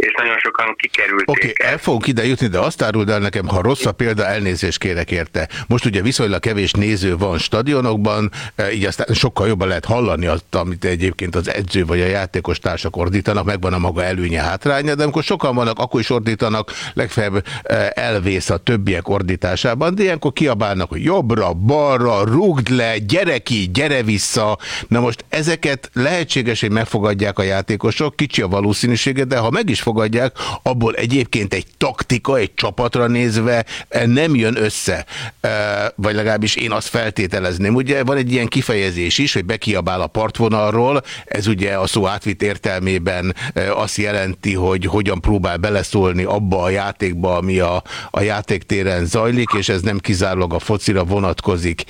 és nagyon sokan kikerülték. Oké, okay, el fogunk ide jutni, de azt áruld el nekem, ha rossz a példa, elnézést kérek érte. Most ugye viszonylag kevés néző van stadionokban, e, így aztán sokkal jobban lehet hallani azt, amit egyébként az edző vagy a játékos társak ordítanak, megvan a maga előnye, hátránya, de amikor sokan vannak, akkor is ordítanak, legfeljebb e, elvész a többiek ordításában, de ilyenkor kiabálnak, hogy jobbra, balra, rúgd le, gyere ki, gyere vissza. Na most ezeket lehetséges, hogy megfogadják a játékosok, kicsi a valószínűsége, de ha meg is fogadják, abból egyébként egy taktika, egy csapatra nézve eh, nem jön össze. Eh, vagy legalábbis én azt feltételezném. Ugye van egy ilyen kifejezés is, hogy bekiabál a partvonalról, ez ugye a szó átvitt értelmében eh, azt jelenti, hogy hogyan próbál beleszólni abba a játékba, ami a, a játéktéren zajlik, és ez nem kizárólag a focira vonatkozik.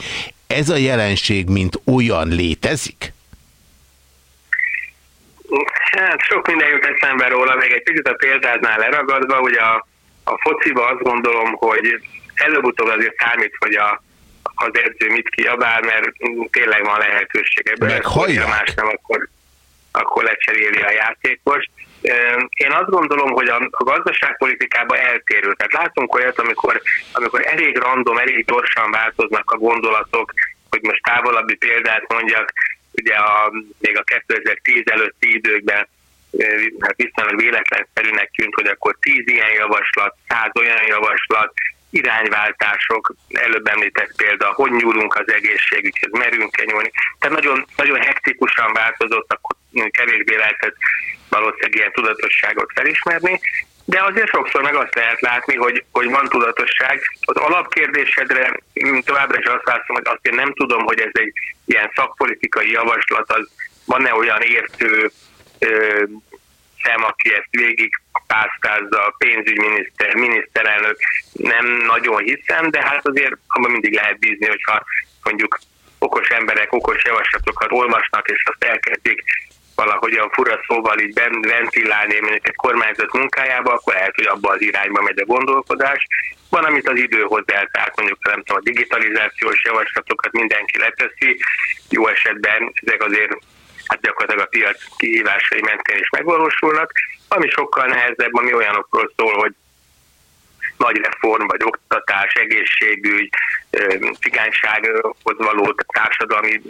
Ez a jelenség, mint olyan létezik? Hát sok minden jut eszembe róla, még egy picit a példádnál leragadva, hogy a, a fociba azt gondolom, hogy előbb-utóbb azért számít, hogy a, az edző mit kiabál, mert tényleg van lehetőség ebből. Meg hallják. Más nem, akkor, akkor lecseréli a játékost. Én azt gondolom, hogy a, gazdaságpolitikában eltérő. Tehát látunk olyat, amikor, amikor elég random, elég gyorsan változnak a gondolatok, hogy most távolabbi példát mondjak, ugye a, még a 2010 előtti időkben hát viszonylag véletlenszerűnek tűnt, hogy akkor 10 ilyen javaslat, 100 olyan javaslat, irányváltások, előbb említett példa, hogy nyúlunk az egészségügyhez, merünk-e nyúlni. Tehát nagyon, nagyon hektikusan változott, akkor kevésbé lehetett valószínűleg ilyen tudatosságot felismerni, de azért sokszor meg azt lehet látni, hogy, hogy van tudatosság. Az alapkérdésedre továbbra is azt látom, hogy azt én nem tudom, hogy ez egy ilyen szakpolitikai javaslat, az van-e olyan értő ö, szem, aki ezt végig pásztázza, a pénzügyminiszter, miniszterelnök, nem nagyon hiszem, de hát azért abban mindig lehet bízni, hogyha mondjuk okos emberek okos javaslatokat olvasnak, és azt elkezdik valahogyan fura szóval így ventilálni mondjuk egy kormányzat munkájába, akkor lehet, hogy abba az irányba megy a gondolkodás. Van, amit az idő hozzá, tehát mondjuk nem tudom, a digitalizációs javaslatokat mindenki leteszi, jó esetben ezek azért hát gyakorlatilag a piac kihívásai mentén is megvalósulnak, ami sokkal nehezebb, ami olyanokról szól, hogy nagy reform, vagy oktatás, egészségügy, cigánysághoz való társadalmi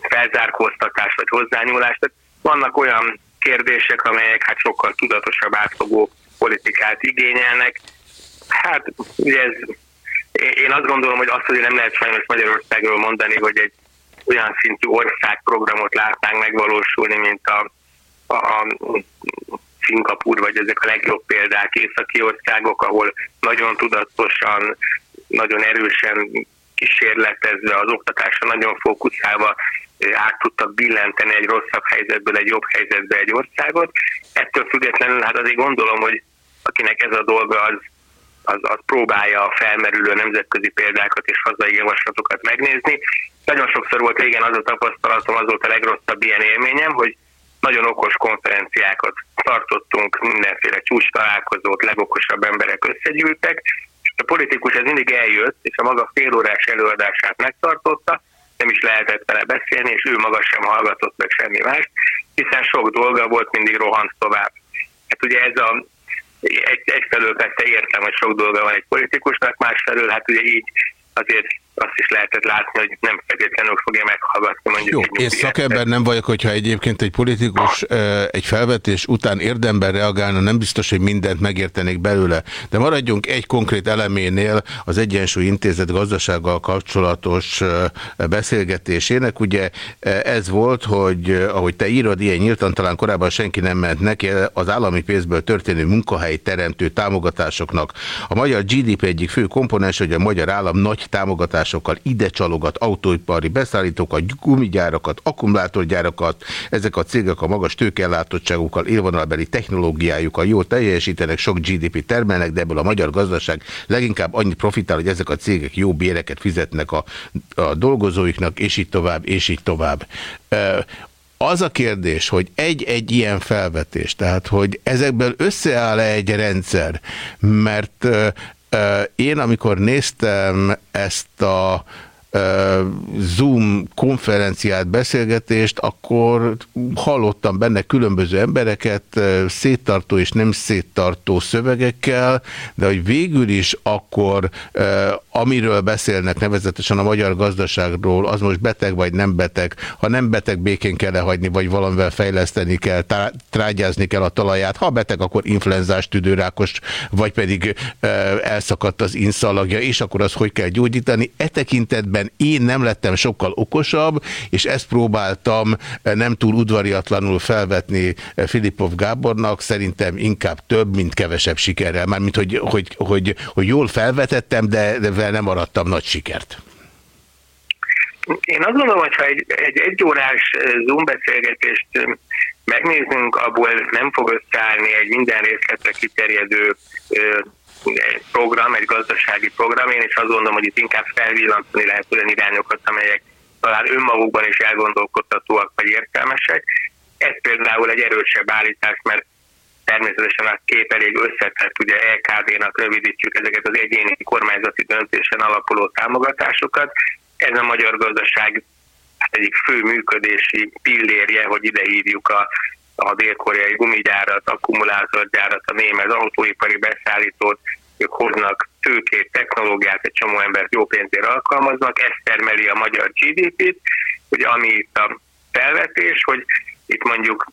felzárkóztatás vagy hozzányúlás. Tehát vannak olyan kérdések, amelyek hát sokkal tudatosabb, átfogó politikát igényelnek. Hát ugye ez, én azt gondolom, hogy azt, hogy nem lehet sajnos Magyarországról mondani, hogy egy olyan szintű országprogramot látnánk megvalósulni, mint a, a, a Szingapur, vagy ezek a legjobb példák északi országok, ahol nagyon tudatosan, nagyon erősen kísérletezve, az oktatásra nagyon fókuszálva át tudtak billenteni egy rosszabb helyzetből egy jobb helyzetbe egy országot. Ettől függetlenül hát azért gondolom, hogy akinek ez a dolga, az, az, az próbálja a felmerülő nemzetközi példákat és hazai javaslatokat megnézni. Nagyon sokszor volt régen az a tapasztalatom, az volt a legrosszabb ilyen élményem, hogy nagyon okos konferenciákat tartottunk, mindenféle csúcs találkozót, legokosabb emberek összegyűltek, a politikus ez mindig eljött, és a maga félórás előadását megtartotta, nem is lehetett vele beszélni, és ő maga sem hallgatott meg semmi más, hiszen sok dolga volt, mindig rohant tovább. Hát ugye ez a egy, egyfelől persze értem, hogy sok dolga van egy politikusnak, másfelől hát ugye így azért azt is lehetett látni, hogy nem feltétlenül fogja meghallgatni mondjuk Jó, én szakember nem vagyok, hogyha egyébként egy politikus egy felvetés után érdemben reagálna, nem biztos, hogy mindent megértenék belőle. De maradjunk egy konkrét eleménél az Egyensúly Intézet gazdasággal kapcsolatos beszélgetésének. Ugye ez volt, hogy ahogy te írod, ilyen nyíltan talán korábban senki nem ment neki, az állami pénzből történő munkahelyi teremtő támogatásoknak. A magyar GDP egyik fő komponens, hogy a magyar állam nagy támogatás beruházásokkal ide csalogat autóipari beszállítókat, gumigyárakat, akkumulátorgyárakat. Ezek a cégek a magas tőkellátottságukkal, élvonalbeli technológiájukkal jól teljesítenek, sok GDP termelnek, de ebből a magyar gazdaság leginkább annyit profitál, hogy ezek a cégek jó béreket fizetnek a, a dolgozóiknak, és így tovább, és így tovább. Az a kérdés, hogy egy-egy ilyen felvetés, tehát hogy ezekből összeáll-e egy rendszer, mert én, amikor néztem ezt a Zoom konferenciát, beszélgetést, akkor hallottam benne különböző embereket széttartó és nem széttartó szövegekkel, de hogy végül is akkor amiről beszélnek nevezetesen a magyar gazdaságról, az most beteg vagy nem beteg, ha nem beteg, békén kell lehagyni, vagy valamivel fejleszteni kell, trágyázni kell a talaját, ha beteg, akkor influenzás, tüdőrákos, vagy pedig elszakadt az inszalagja, és akkor az hogy kell gyógyítani. E tekintetben én nem lettem sokkal okosabb, és ezt próbáltam nem túl udvariatlanul felvetni Filipov Gábornak, szerintem inkább több, mint kevesebb sikerrel. Mármint, hogy, hogy, hogy, hogy jól felvetettem, de, de nem arattam nagy sikert. Én azt gondolom, hogy ha egy, egy egyórás Zoom beszélgetést megnézünk, abból nem fog összeállni egy minden részletre kiterjedő program, egy gazdasági program. Én is azt gondolom, hogy itt inkább felvillantani lehet olyan irányokat, amelyek talán önmagukban is elgondolkodtatóak vagy értelmesek. Ez például egy erősebb állítás, mert természetesen a kép elég összetett, ugye LKD-nak rövidítjük ezeket az egyéni kormányzati döntésen alapuló támogatásokat. Ez a magyar gazdaság hát egyik fő működési pillérje, hogy ide hívjuk a, a dél-koreai gumigyárat, akkumulátorgyárat, a német autóipari beszállítót, ők hoznak tőkét, technológiát, egy csomó embert jó pénzért alkalmaznak, ez termeli a magyar GDP-t, ugye ami itt a felvetés, hogy itt mondjuk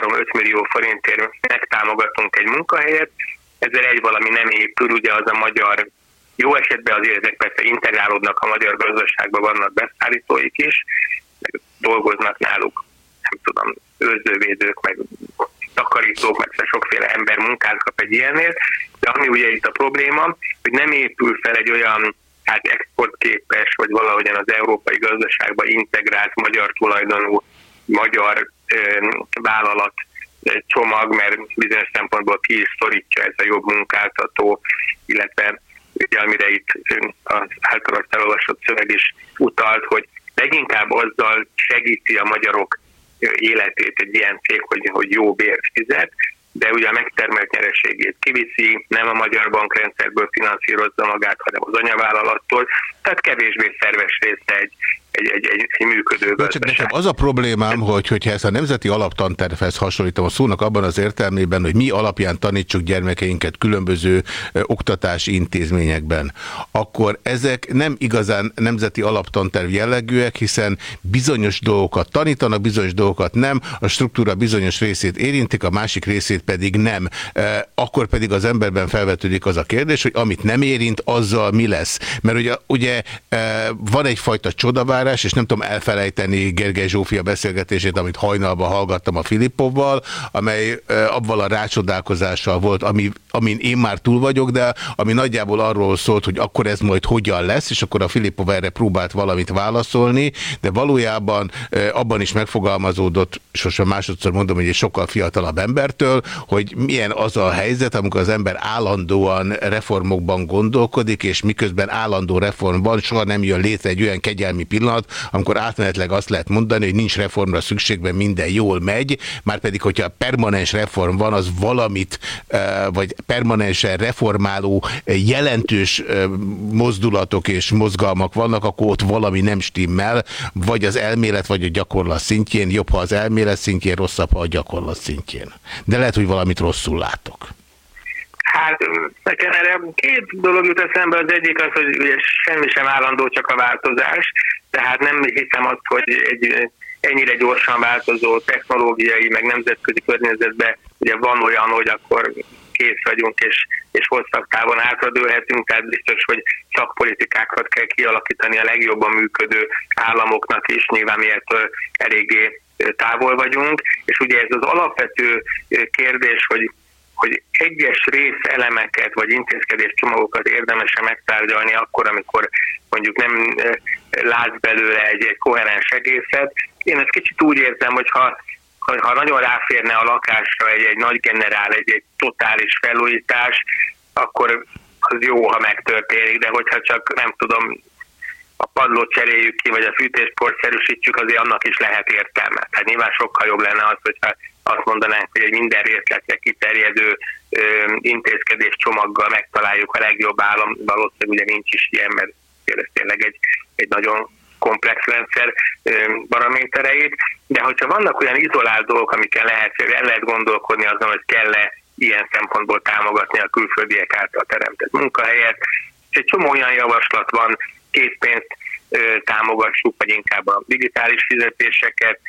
3-5 millió forintért megtámogatunk egy munkahelyet, ezzel egy valami nem épül, ugye az a magyar, jó esetben az ezek persze integrálódnak a magyar gazdaságban, vannak beszállítóik is, dolgoznak náluk, nem tudom, őrzővédők, meg takarítók, meg sokféle ember munkát kap egy ilyennél, de ami ugye itt a probléma, hogy nem épül fel egy olyan hát exportképes, vagy valahogyan az európai gazdaságba integrált magyar tulajdonú magyar vállalat csomag, mert bizonyos szempontból ki is szorítja ez a jobb munkáltató, illetve ugye amire itt az általános elolvasott szöveg is utalt, hogy leginkább azzal segíti a magyarok életét egy ilyen cég, hogy, hogy jó bért fizet, de ugye a megtermelt nyereségét kiviszi, nem a magyar bankrendszerből finanszírozza magát, hanem az anyavállalattól, tehát kevésbé szerves része egy, egy, egy, egy, egy működő Csak nekem az a problémám, hogy hogyha ezt a nemzeti alaptantervhez hasonlítom a szónak abban az értelmében, hogy mi alapján tanítsuk gyermekeinket különböző ö, oktatási intézményekben, akkor ezek nem igazán nemzeti alaptanterv jellegűek, hiszen bizonyos dolgokat tanítanak, bizonyos dolgokat nem, a struktúra bizonyos részét érintik, a másik részét pedig nem. E, akkor pedig az emberben felvetődik az a kérdés, hogy amit nem érint, azzal mi lesz. Mert ugye, ugye e, van egyfajta csodavár, eljárás, és nem tudom elfelejteni Gergely Zsófia beszélgetését, amit hajnalban hallgattam a Filippovval, amely abban a rácsodálkozással volt, ami, amin én már túl vagyok, de ami nagyjából arról szólt, hogy akkor ez majd hogyan lesz, és akkor a Filippov erre próbált valamit válaszolni, de valójában abban is megfogalmazódott, sosem másodszor mondom, hogy egy sokkal fiatalabb embertől, hogy milyen az a helyzet, amikor az ember állandóan reformokban gondolkodik, és miközben állandó reform van, soha nem jön létre egy olyan kegyelmi pillanat, pillanat, amikor átmenetleg azt lehet mondani, hogy nincs reformra szükségben, minden jól megy, már pedig, hogyha permanens reform van, az valamit, vagy permanensen reformáló jelentős mozdulatok és mozgalmak vannak, akkor ott valami nem stimmel, vagy az elmélet, vagy a gyakorlat szintjén, jobb, ha az elmélet szintjén, rosszabb, ha a gyakorlat szintjén. De lehet, hogy valamit rosszul látok. Hát nekem erre két dolog jut eszembe. Az egyik az, hogy ugye semmi sem állandó, csak a változás. Tehát nem hiszem azt, hogy egy ennyire gyorsan változó technológiai, meg nemzetközi környezetben ugye van olyan, hogy akkor kész vagyunk, és, és hosszabb távon hátradőlhetünk, tehát biztos, hogy szakpolitikákat kell kialakítani a legjobban működő államoknak is, nyilván miért eléggé távol vagyunk, és ugye ez az alapvető kérdés, hogy hogy egyes részelemeket vagy intézkedés csomagokat érdemes megtárgyalni akkor, amikor mondjuk nem látsz belőle egy, egy koherens egészet. Én ezt kicsit úgy érzem, hogy ha, ha nagyon ráférne a lakásra egy, egy nagy generál, egy, egy totális felújítás, akkor az jó, ha megtörténik, de hogyha csak nem tudom, a padlót cseréljük ki, vagy a fűtést korszerűsítjük, azért annak is lehet értelme. Tehát nyilván sokkal jobb lenne az, hogyha azt mondanánk, hogy egy minden részletre kiterjedő ö, intézkedés csomaggal megtaláljuk a legjobb állam, valószínűleg ugye nincs is ilyen, mert ez tényleg egy, egy nagyon komplex rendszer paramétereit, de hogyha vannak olyan izolált dolgok, amikkel lehet, el lehet gondolkodni azon, hogy kell-e ilyen szempontból támogatni a külföldiek által teremtett munkahelyet, és egy csomó olyan javaslat van, készpénzt támogassuk, vagy inkább a digitális fizetéseket,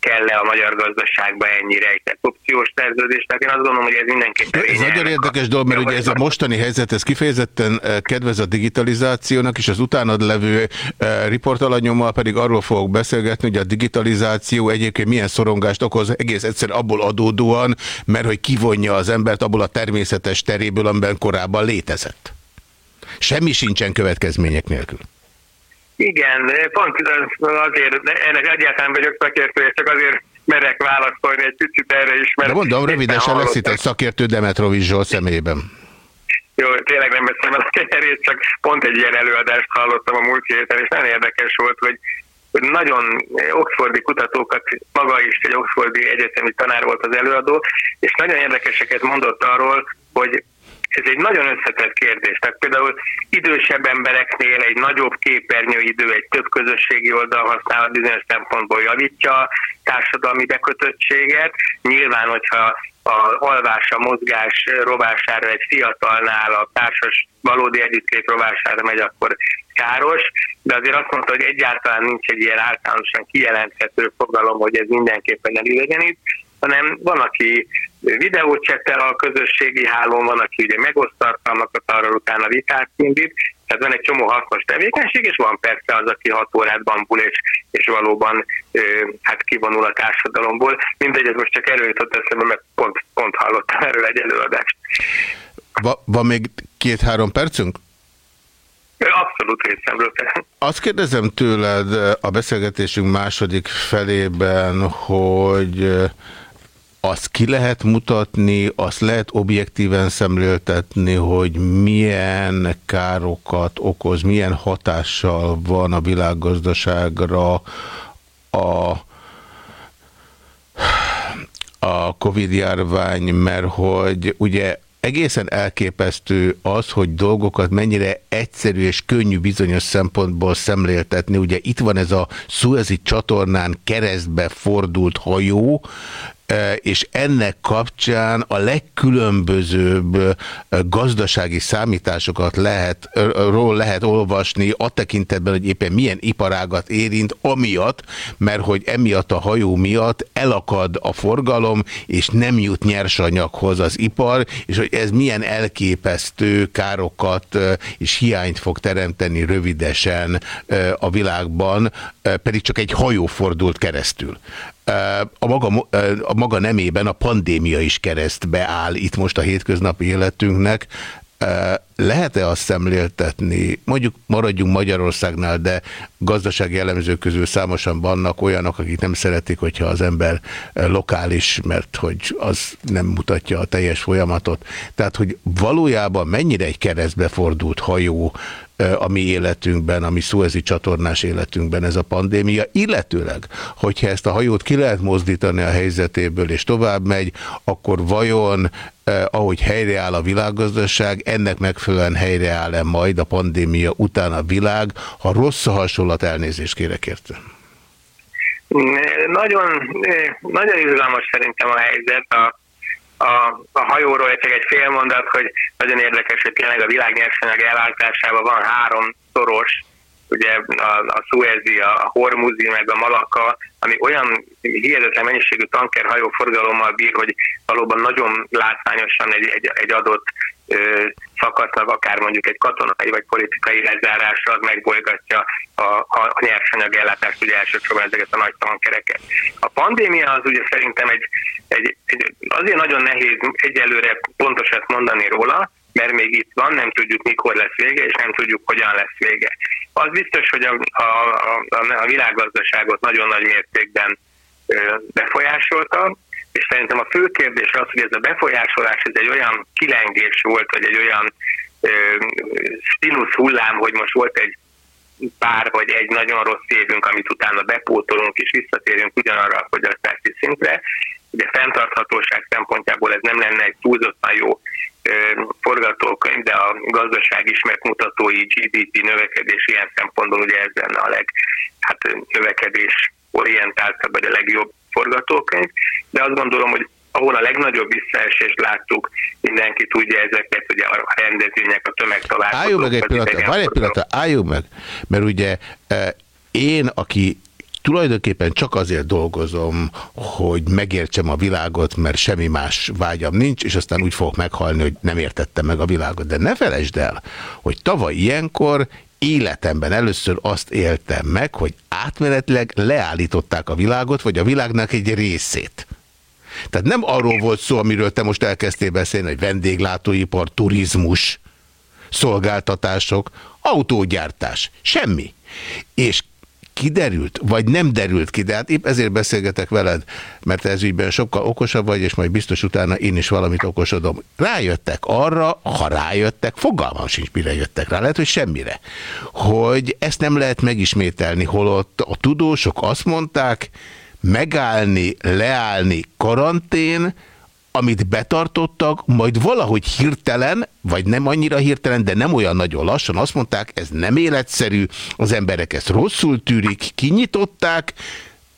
kell-e a magyar gazdaságba ennyire egy opciós szerződés. Tehát én azt gondolom, hogy ez mindenképpen... Ez nagyon érdekes dolog, mert ugye ez a mostani helyzet, ez kifejezetten eh, kedvez a digitalizációnak, és az utánad levő eh, riportalanyommal pedig arról fogok beszélgetni, hogy a digitalizáció egyébként milyen szorongást okoz egész egyszer abból adódóan, mert hogy kivonja az embert abból a természetes teréből, amiben korábban létezett. Semmi sincsen következmények nélkül. Igen, pont azért, ennek egyáltalán vagyok szakértő, csak azért merek válaszolni egy picit erre is. Mert De mondom, rövidesen lesz itt egy szakértő Demetrovics Zsolt személyében. Jó, tényleg nem beszélem a kenyerét, csak pont egy ilyen előadást hallottam a múlt héten, és nagyon érdekes volt, hogy hogy nagyon oxfordi kutatókat, maga is egy oxfordi egyetemi tanár volt az előadó, és nagyon érdekeseket mondott arról, hogy ez egy nagyon összetett kérdés. Tehát például idősebb embereknél egy nagyobb képernyőidő, egy több közösségi oldal használat bizonyos szempontból javítja társadalmi bekötöttséget. Nyilván, hogyha a alvás, a mozgás rovására egy fiatalnál a társas valódi együttlét rovására megy, akkor káros, de azért azt mondta, hogy egyáltalán nincs egy ilyen általánosan kijelenthető fogalom, hogy ez mindenképpen elidegenít, hanem van, aki videót csettel a közösségi hálón, van, aki ugye megoszt tartalmakat, arra utána vitát indít, tehát van egy csomó hasznos tevékenység, és van persze az, aki hat órát bambul, és, és valóban ö, hát kivonul a társadalomból. Mindegy, ez most csak erőjutott eszembe, mert pont, pont hallottam erről egy előadást. Va van még két-három percünk? Abszolút részemről. Azt kérdezem tőled a beszélgetésünk második felében, hogy azt ki lehet mutatni, azt lehet objektíven szemléltetni, hogy milyen károkat okoz, milyen hatással van a világgazdaságra a, a Covid-járvány, mert hogy ugye egészen elképesztő az, hogy dolgokat mennyire egyszerű és könnyű bizonyos szempontból szemléltetni. Ugye itt van ez a Suezi csatornán keresztbe fordult hajó, és ennek kapcsán a legkülönbözőbb gazdasági számításokat lehet, ról lehet olvasni a tekintetben, hogy éppen milyen iparágat érint, amiatt, mert hogy emiatt a hajó miatt elakad a forgalom, és nem jut nyersanyaghoz az ipar, és hogy ez milyen elképesztő károkat és hiányt fog teremteni rövidesen a világban, pedig csak egy hajó fordult keresztül a maga, a maga nemében a pandémia is keresztbe áll itt most a hétköznapi életünknek. Lehet-e azt szemléltetni, mondjuk maradjunk Magyarországnál, de gazdasági elemzők közül számosan vannak olyanok, akik nem szeretik, hogyha az ember lokális, mert hogy az nem mutatja a teljes folyamatot. Tehát, hogy valójában mennyire egy keresztbe fordult hajó a mi életünkben, a mi szóezi csatornás életünkben ez a pandémia, illetőleg, hogyha ezt a hajót ki lehet mozdítani a helyzetéből és tovább megy, akkor vajon eh, ahogy helyreáll a világgazdaság, ennek megfelelően helyreáll-e majd a pandémia után a világ, ha rossz a hasonlat, elnézést kérek érte. Nagyon, nagyon izgalmas szerintem a helyzet. A, a, a hajóról csak egy fél mondat, hogy nagyon érdekes, hogy tényleg a világ nyersanyag ellátásában van három szoros, ugye a, a Suezi, a Hormuzi, meg a Malaka, ami olyan hihetetlen mennyiségű tankerhajó forgalommal bír, hogy valóban nagyon látványosan egy, egy, egy adott szakasznak, akár mondjuk egy katonai vagy politikai lezárásra az megbolygatja a, a, a nyersanyag ellátást, ugye elsősorban ezeket a nagy tankereket. A pandémia az ugye szerintem egy, egy, egy azért nagyon nehéz egyelőre pontosat mondani róla, mert még itt van, nem tudjuk mikor lesz vége, és nem tudjuk hogyan lesz vége. Az biztos, hogy a, a, a, a világgazdaságot nagyon nagy mértékben befolyásolta, és szerintem a fő kérdés az, hogy ez a befolyásolás ez egy olyan kilengés volt, vagy egy olyan színusz hullám, hogy most volt egy pár vagy egy nagyon rossz évünk, amit utána bepótolunk és visszatérünk ugyanarra a fogyasztási szintre. Ugye fenntarthatóság szempontjából ez nem lenne egy túlzottan jó forgatókönyv, de a gazdaság is megmutatói GDP növekedés ilyen szempontból ugye ez lenne a leg, hát növekedés orientáltabb, vagy a legjobb forgatókönyv, de azt gondolom, hogy ahol a legnagyobb visszaesést láttuk, mindenki tudja ezeket, ugye a rendezvények, a tömegtalálkozók. Álljunk meg egy pillanatra, várj egy pillanatra, álljunk meg, mert ugye én, aki tulajdonképpen csak azért dolgozom, hogy megértsem a világot, mert semmi más vágyam nincs, és aztán úgy fogok meghalni, hogy nem értettem meg a világot. De ne felejtsd el, hogy tavaly ilyenkor életemben először azt éltem meg, hogy átmenetleg leállították a világot, vagy a világnak egy részét. Tehát nem arról volt szó, amiről te most elkezdtél beszélni, hogy vendéglátóipar, turizmus, szolgáltatások, autógyártás, semmi. És kiderült, vagy nem derült ki, de hát épp ezért beszélgetek veled, mert ez ügyben sokkal okosabb vagy, és majd biztos utána én is valamit okosodom. Rájöttek arra, ha rájöttek, fogalmam sincs, mire jöttek rá, lehet, hogy semmire, hogy ezt nem lehet megismételni, holott a tudósok azt mondták, megállni, leállni, karantén, amit betartottak, majd valahogy hirtelen, vagy nem annyira hirtelen, de nem olyan nagyon lassan azt mondták, ez nem életszerű, az emberek ezt rosszul tűrik, kinyitották,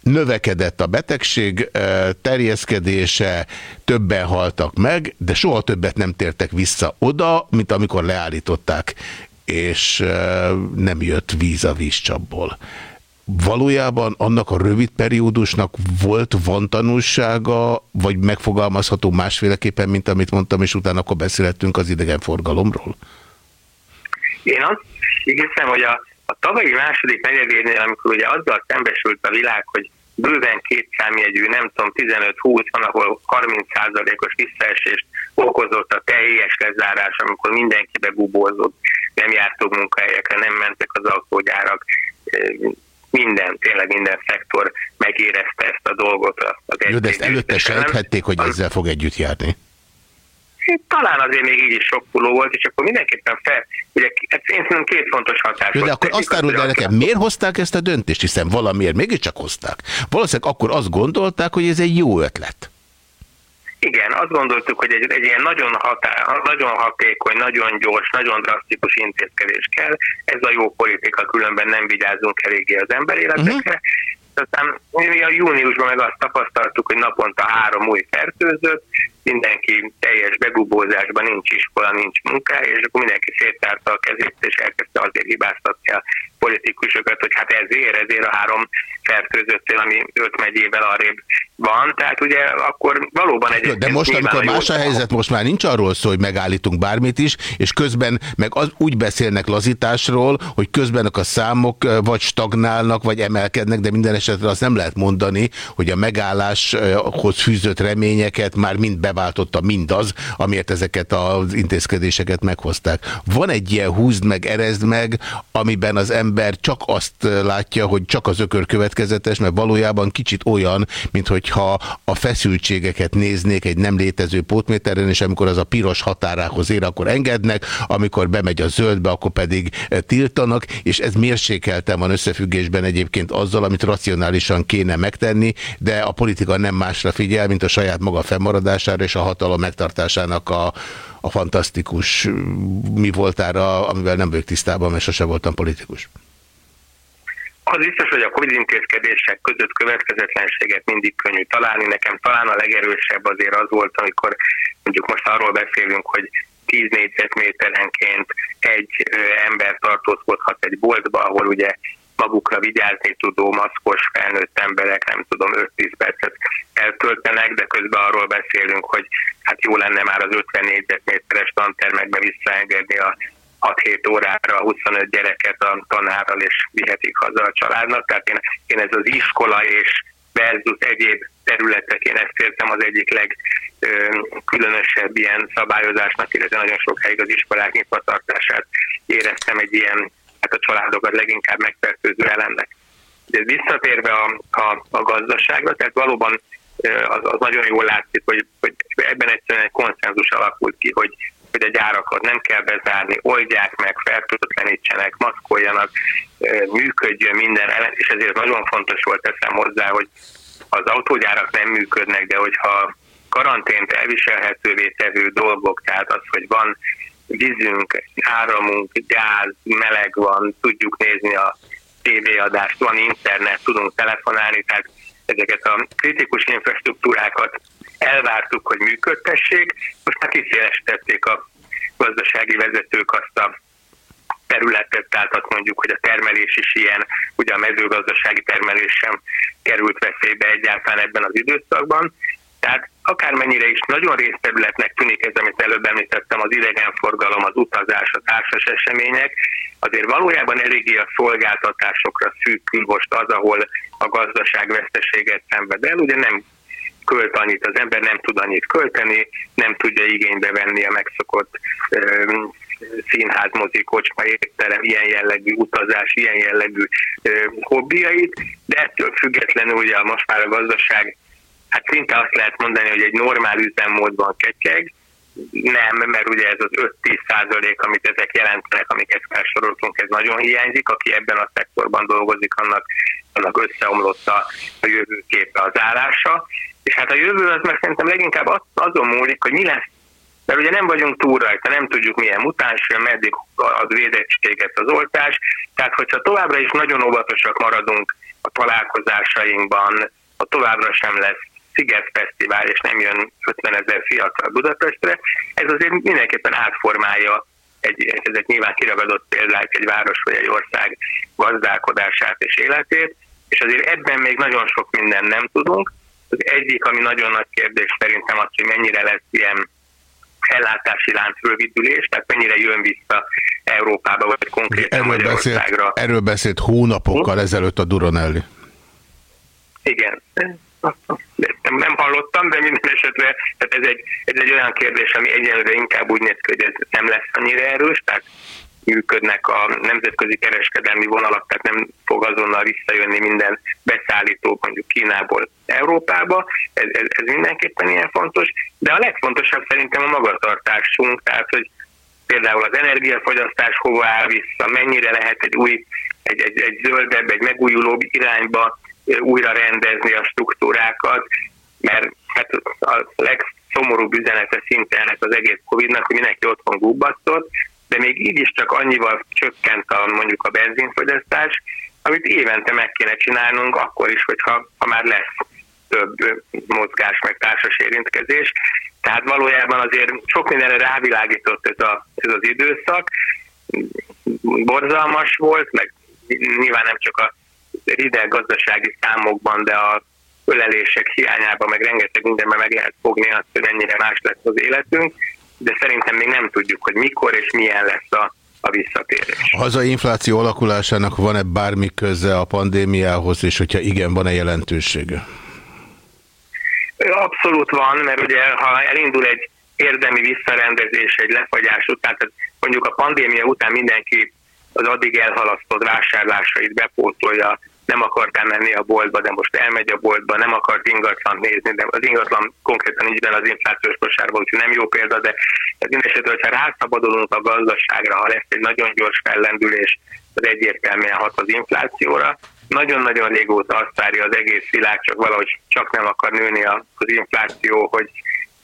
növekedett a betegség terjeszkedése, többen haltak meg, de soha többet nem tértek vissza oda, mint amikor leállították, és nem jött víz a vízcsapból valójában annak a rövid periódusnak volt van tanulsága, vagy megfogalmazható másféleképpen, mint amit mondtam, és utána akkor beszélhettünk az idegenforgalomról? Én azt hiszem, hogy a, a tavalyi második negyedénél, amikor ugye azzal szembesült a világ, hogy bőven két számjegyű, nem tudom, 15-20 van, ahol 30%-os visszaesést okozott a teljes lezárás, amikor mindenki begubózott, nem jártunk munkahelyekre, nem mentek az autógyárak, minden, tényleg minden szektor megérezte ezt a dolgot. Az Jó, de ezt előtte sejthették, hogy ezzel fog együtt járni? Talán azért még így is sokkuló volt, és akkor mindenképpen fel, ugye hát én szerintem két fontos hatás. Jó, de akkor azt áruld el nekem, miért hozták ezt a döntést, hiszen valamiért mégiscsak hozták. Valószínűleg akkor azt gondolták, hogy ez egy jó ötlet. Igen, azt gondoltuk, hogy egy, egy ilyen nagyon, hatá, nagyon hatékony, nagyon gyors, nagyon drasztikus intézkedés kell. Ez a jó politika, különben nem vigyázunk eléggé az emberéletekre. Uh-huh. Aztán mi a júniusban meg azt tapasztaltuk, hogy naponta három új fertőzött, mindenki teljes begubózásban, nincs iskola, nincs munka, és akkor mindenki széttárta a kezét, és elkezdte azért hibáztatni a politikusokat, hogy hát ezért, ezért a három fertőzöttél, ami öt megyével arrébb van, tehát ugye akkor valóban egy... De most, amikor más a helyzet, most már nincs arról szó, hogy megállítunk bármit is, és közben meg az, úgy beszélnek lazításról, hogy közben a számok vagy stagnálnak, vagy emelkednek, de minden esetre azt nem lehet mondani, hogy a megálláshoz fűzött reményeket már mind beváltotta mindaz, amiért ezeket az intézkedéseket meghozták. Van egy ilyen húzd meg, erezd meg, amiben az ember csak azt látja, hogy csak az ökör következetes, mert valójában kicsit olyan, mint hogyha a feszültségeket néznék egy nem létező pótméteren, és amikor az a piros határához ér, akkor engednek, amikor bemegy a zöldbe, akkor pedig tiltanak, és ez mérsékelten van összefüggésben egyébként azzal, amit racionálisan kéne megtenni, de a politika nem másra figyel, mint a saját maga fennmaradására és a hatalom megtartásának a, a fantasztikus mi voltára, amivel nem vagyok tisztában, mert sose voltam politikus. az biztos, hogy a Covid intézkedések között következetlenséget mindig könnyű találni. Nekem talán a legerősebb azért az volt, amikor mondjuk most arról beszélünk, hogy 10 négyzetméterenként egy ember tartózkodhat egy boltba, ahol ugye magukra vigyázni tudó, maszkos felnőtt emberek, nem tudom, 5-10 percet eltöltenek, de közben arról beszélünk, hogy hát jó lenne már az 50 négyzetméteres tantermekbe visszaengedni a 6-7 órára 25 gyereket a tanárral, és vihetik haza a családnak. Tehát én, én ez az iskola és versus egyéb területek, én ezt értem az egyik legkülönösebb ilyen szabályozásnak, illetve nagyon sokáig az iskolák nyitvatartását éreztem egy ilyen, hát a családokat leginkább megfertőző elemnek. De visszatérve a, a, a gazdaságra, tehát valóban az, az nagyon jól látszik, hogy, hogy ebben egyszerűen egy konszenzus alakult ki, hogy hogy a gyárakat nem kell bezárni, oldják meg, fertőtlenítsenek, maszkoljanak, működjön minden, és ezért nagyon fontos volt teszem hozzá, hogy az autógyárak nem működnek, de hogyha karantént elviselhetővé tevő dolgok, tehát az, hogy van vízünk, áramunk, gáz, meleg van, tudjuk nézni a tévéadást, van internet, tudunk telefonálni, tehát ezeket a kritikus infrastruktúrákat elvártuk, hogy működtessék, most már kiszélesítették a gazdasági vezetők azt a területet, tehát azt mondjuk, hogy a termelés is ilyen, ugye a mezőgazdasági termelés sem került veszélybe egyáltalán ebben az időszakban. Tehát akármennyire is nagyon részterületnek tűnik ez, amit előbb említettem, az idegenforgalom, az utazás, a társas események, azért valójában eléggé a szolgáltatásokra szűkül most az, ahol a gazdaság veszteséget szenved el. Ugye nem költ annyit, az ember nem tud annyit költeni, nem tudja igénybe venni a megszokott színház, mozi, kocsma, étterem, ilyen jellegű utazás, ilyen jellegű ö, hobbiait, de ettől függetlenül ugye most már a gazdaság, hát szinte azt lehet mondani, hogy egy normál üzemmódban ketyeg, nem, mert ugye ez az 5-10 százalék, amit ezek jelentenek, amiket felsoroltunk, ez nagyon hiányzik. Aki ebben a szektorban dolgozik, annak, annak összeomlott a, a jövőképe az állása. És hát a jövő az meg szerintem leginkább az, azon múlik, hogy mi lesz mert ugye nem vagyunk túl rajta, nem tudjuk milyen mutáns meddig ad védettséget az oltás, tehát hogyha továbbra is nagyon óvatosak maradunk a találkozásainkban, ha továbbra sem lesz Sziget Fesztivál, és nem jön 50 ezer fiatal Budapestre, ez azért mindenképpen átformálja egy, ezek nyilván kiragadott példák egy város vagy egy ország gazdálkodását és életét, és azért ebben még nagyon sok minden nem tudunk, az egyik, ami nagyon nagy kérdés szerintem az, hogy mennyire lesz ilyen ellátási lánc rövidülés, tehát mennyire jön vissza Európába, vagy konkrétan erről Magyarországra. Beszélt, erről beszélt hónapokkal hm? ezelőtt a Duronelli. Igen. Nem, nem hallottam, de minden esetre tehát ez, egy, ez egy olyan kérdés, ami egyenlőre inkább úgy néz ki, hogy ez nem lesz annyira erős, tehát működnek a nemzetközi kereskedelmi vonalak, tehát nem fog azonnal visszajönni minden beszállító mondjuk Kínából Európába, ez, ez, ez mindenképpen ilyen fontos, de a legfontosabb szerintem a magatartásunk, tehát hogy például az energiafogyasztás hova áll vissza, mennyire lehet egy új, egy, egy, egy zöldebb, egy megújulóbb irányba újra rendezni a struktúrákat, mert hát a legszomorúbb üzenete szinte ennek az egész Covid-nak, hogy mindenki otthon gubbasztott, de még így is csak annyival csökkent a, mondjuk a benzinfogyasztás, amit évente meg kéne csinálnunk, akkor is, hogyha ha már lesz több mozgás, meg társas érintkezés. Tehát valójában azért sok mindenre rávilágított ez, a, ez az időszak. Borzalmas volt, meg nyilván nem csak a rideg gazdasági számokban, de a ölelések hiányában, meg rengeteg mindenben meg lehet fogni azt, hogy mennyire más lesz az életünk de szerintem még nem tudjuk, hogy mikor és milyen lesz a, a visszatérés. A hazai infláció alakulásának van-e bármi köze a pandémiához, és hogyha igen, van-e jelentősége? Abszolút van, mert ugye ha elindul egy érdemi visszarendezés egy lefagyás után, tehát mondjuk a pandémia után mindenki az addig elhalasztott vásárlásait bepótolja nem akart elmenni a boltba, de most elmegy a boltba, nem akart ingatlan nézni, de az ingatlan konkrétan így benne az inflációs kosárban, úgyhogy nem jó példa, de ez mindesetre, hogyha rászabadulunk a gazdaságra, ha lesz egy nagyon gyors fellendülés, az egyértelműen hat az inflációra. Nagyon-nagyon régóta azt várja az egész világ, csak valahogy csak nem akar nőni az infláció, hogy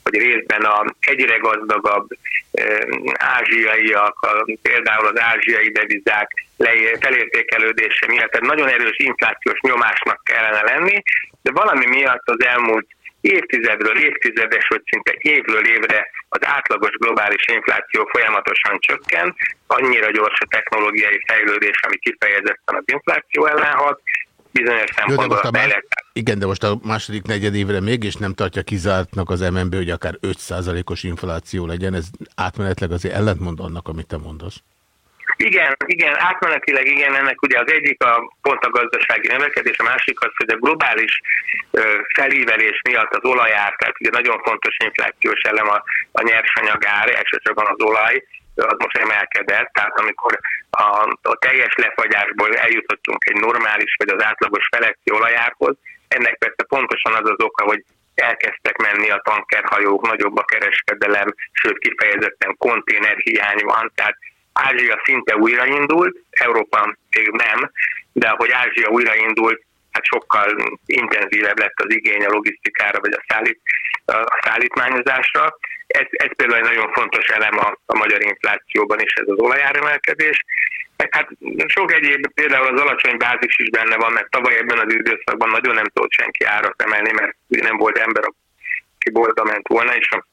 hogy részben a egyre gazdagabb ázsiaiak, például az ázsiai devizák felértékelődése miatt, tehát nagyon erős inflációs nyomásnak kellene lenni, de valami miatt az elmúlt évtizedről évtizedes, vagy szinte évről évre az átlagos globális infláció folyamatosan csökken, annyira gyors a technológiai fejlődés, ami kifejezetten az infláció ellen hat, bizonyos szempontból a fejlett. Igen, de most a második negyed évre mégis nem tartja kizártnak az MNB, hogy akár 5%-os infláció legyen. Ez átmenetleg azért ellentmond annak, amit te mondasz. Igen, igen, átmenetileg igen, ennek ugye az egyik a pont a gazdasági növekedés, a másik az, hogy a globális felívelés miatt az olajár, tehát ugye nagyon fontos inflációs elem a, a nyersanyagár, elsősorban az olaj, az most emelkedett, tehát amikor a, a teljes lefagyásból eljutottunk egy normális vagy az átlagos feletti olajárhoz, ennek persze pontosan az az oka, hogy elkezdtek menni a tankerhajók, nagyobb a kereskedelem, sőt kifejezetten konténerhiány van, tehát Ázsia szinte újraindult, Európa még nem, de ahogy Ázsia újraindult, hát sokkal intenzívebb lett az igény a logisztikára vagy a, szállít, a szállítmányozásra. Ez, ez például egy nagyon fontos elem a, a magyar inflációban is, ez az olajáremelkedés. Hát sok egyéb, például az alacsony bázis is benne van, mert tavaly ebben az időszakban nagyon nem tudott senki árat emelni, mert nem volt ember, aki boltba ment volna, és a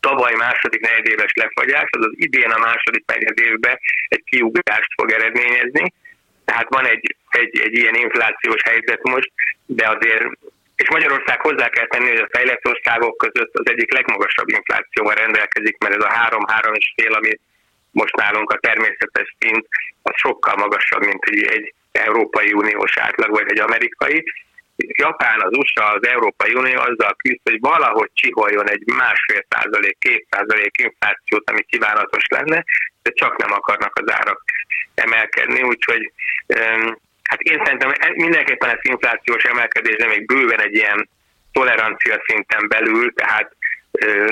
tavaly második negyedéves lefagyás, az az idén a második negyedévben egy kiugrást fog eredményezni. Tehát van egy, egy, egy ilyen inflációs helyzet most, de azért és Magyarország hozzá kell tenni, hogy a fejlett országok között az egyik legmagasabb inflációval rendelkezik, mert ez a 3-3 és fél, ami most nálunk a természetes szint, az sokkal magasabb, mint egy, Európai Uniós átlag, vagy egy amerikai. Japán, az USA, az Európai Unió azzal küzd, hogy valahogy csiholjon egy másfél százalék, két százalék inflációt, ami kívánatos lenne, de csak nem akarnak az árak emelkedni, úgyhogy hát én szerintem mindenképpen ez inflációs emelkedés, de még bőven egy ilyen tolerancia szinten belül, tehát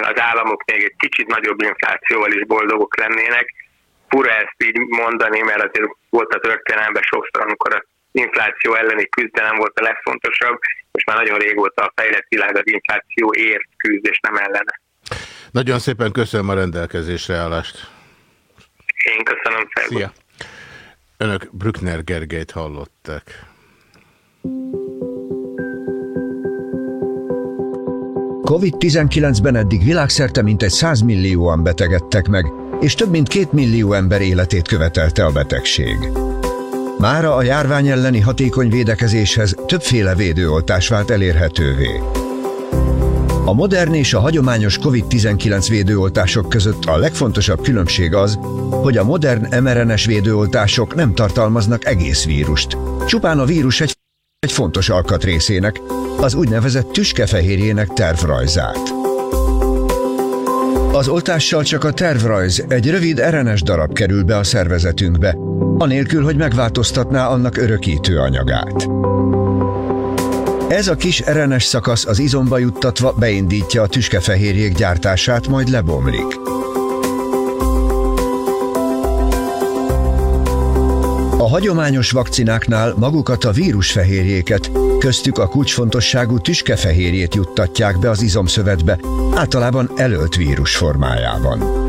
az államok még egy kicsit nagyobb inflációval is boldogok lennének. Fura ezt így mondani, mert azért volt a történelemben sokszor, amikor az infláció elleni küzdelem volt a legfontosabb, és már nagyon régóta a fejlett világ az inflációért küzd, és nem ellene. Nagyon szépen köszönöm a rendelkezésre állást. Én köszönöm. Szia! Önök Brückner Gergelyt hallották. COVID-19-ben eddig világszerte mintegy 100 millióan betegedtek meg, és több mint két millió ember életét követelte a betegség. Mára a járvány elleni hatékony védekezéshez többféle védőoltás vált elérhetővé. A modern és a hagyományos COVID-19 védőoltások között a legfontosabb különbség az, hogy a modern mRNS védőoltások nem tartalmaznak egész vírust. Csupán a vírus egy, egy fontos alkatrészének, az úgynevezett tüskefehérjének tervrajzát. Az oltással csak a tervrajz, egy rövid RNS darab kerül be a szervezetünkbe, anélkül, hogy megváltoztatná annak örökítő anyagát. Ez a kis RNS szakasz az izomba juttatva beindítja a tüskefehérjék gyártását, majd lebomlik. A hagyományos vakcináknál magukat a vírusfehérjéket, köztük a kulcsfontosságú tüskefehérjét juttatják be az izomszövetbe, általában elölt vírus formájában.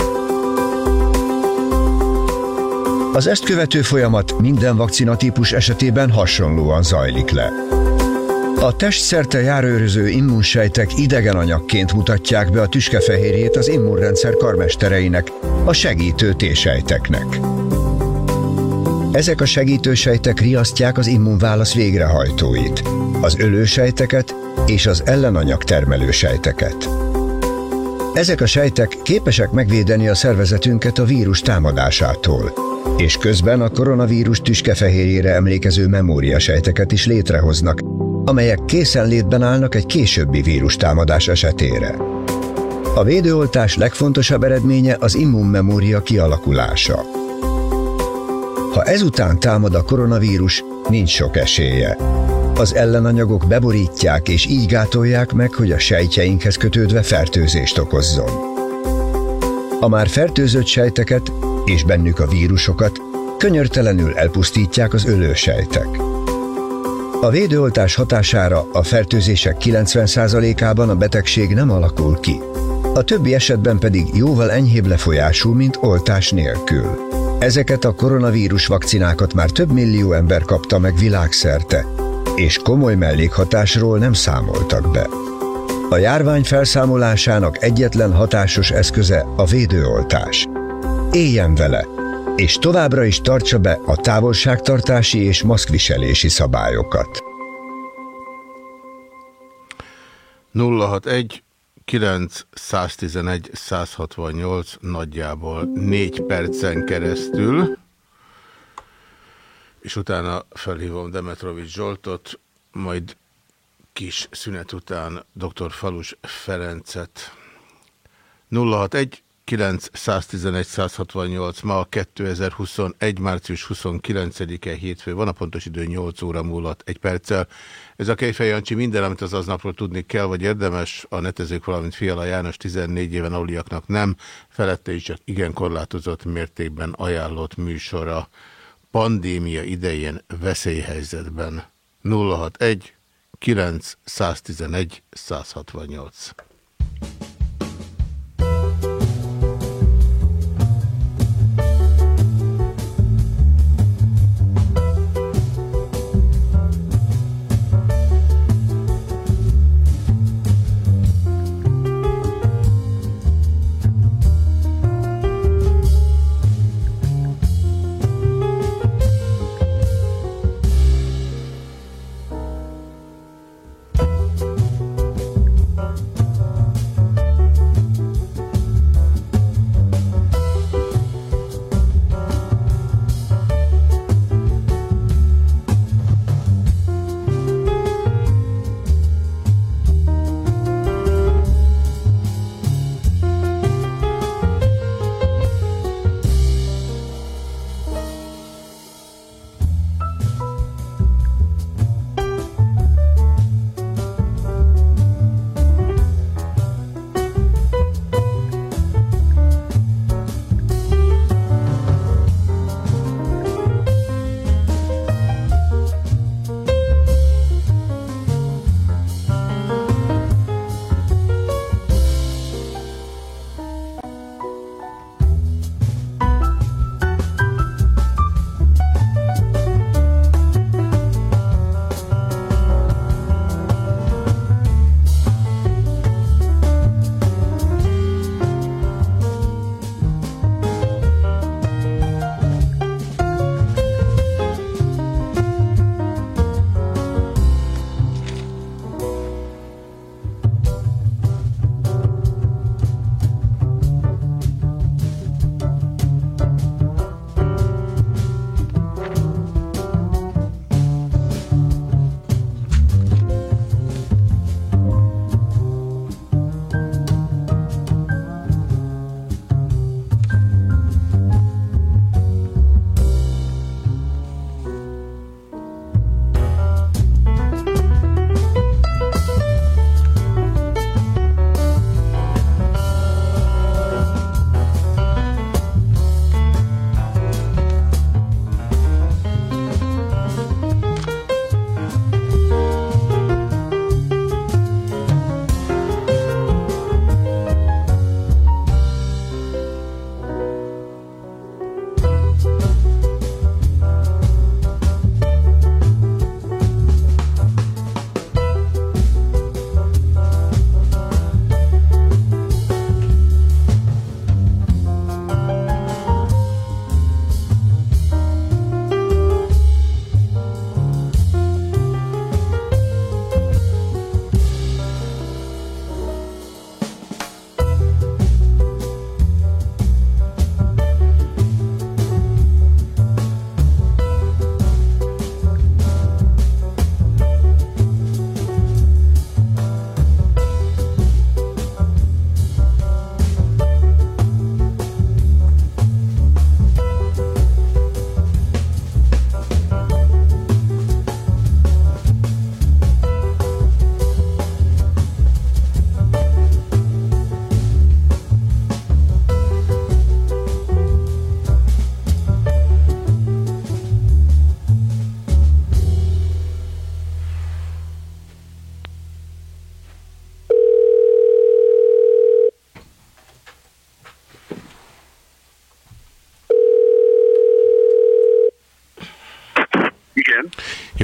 Az ezt követő folyamat minden vakcinatípus esetében hasonlóan zajlik le. A testszerte járőröző immunsejtek idegen anyagként mutatják be a tüskefehérjét az immunrendszer karmestereinek, a segítő T-sejteknek. Ezek a segítősejtek riasztják az immunválasz végrehajtóit, az ölősejteket és az ellenanyag termelő sejteket. Ezek a sejtek képesek megvédeni a szervezetünket a vírus támadásától, és közben a koronavírus tüskefehérjére emlékező memóriasejteket is létrehoznak, amelyek készenlétben állnak egy későbbi vírustámadás esetére. A védőoltás legfontosabb eredménye az immunmemória kialakulása. Ha ezután támad a koronavírus, nincs sok esélye. Az ellenanyagok beborítják és így gátolják meg, hogy a sejtjeinkhez kötődve fertőzést okozzon. A már fertőzött sejteket és bennük a vírusokat könyörtelenül elpusztítják az ölősejtek. A védőoltás hatására a fertőzések 90%-ában a betegség nem alakul ki. a többi esetben pedig jóval enyhébb lefolyású, mint oltás nélkül. Ezeket a koronavírus vakcinákat már több millió ember kapta meg világszerte, és komoly mellékhatásról nem számoltak be. A járvány felszámolásának egyetlen hatásos eszköze a védőoltás. Éljen vele, és továbbra is tartsa be a távolságtartási és maszkviselési szabályokat. 061 9 111 168 nagyjából 4 percen keresztül, és utána felhívom Demetrovics Zsoltot, majd kis szünet után dr. Falus Ferencet. 061 911 168 ma a 2021. március 29-e hétfő van, a pontos idő 8 óra múlott egy perccel. Ez a Kejfej Jancsi minden, amit az aznapról tudni kell, vagy érdemes, a netezők, valamint Fiala János 14 éven aluliaknak nem, felette is csak igen korlátozott mértékben ajánlott műsora pandémia idején veszélyhelyzetben. 061 9 111 168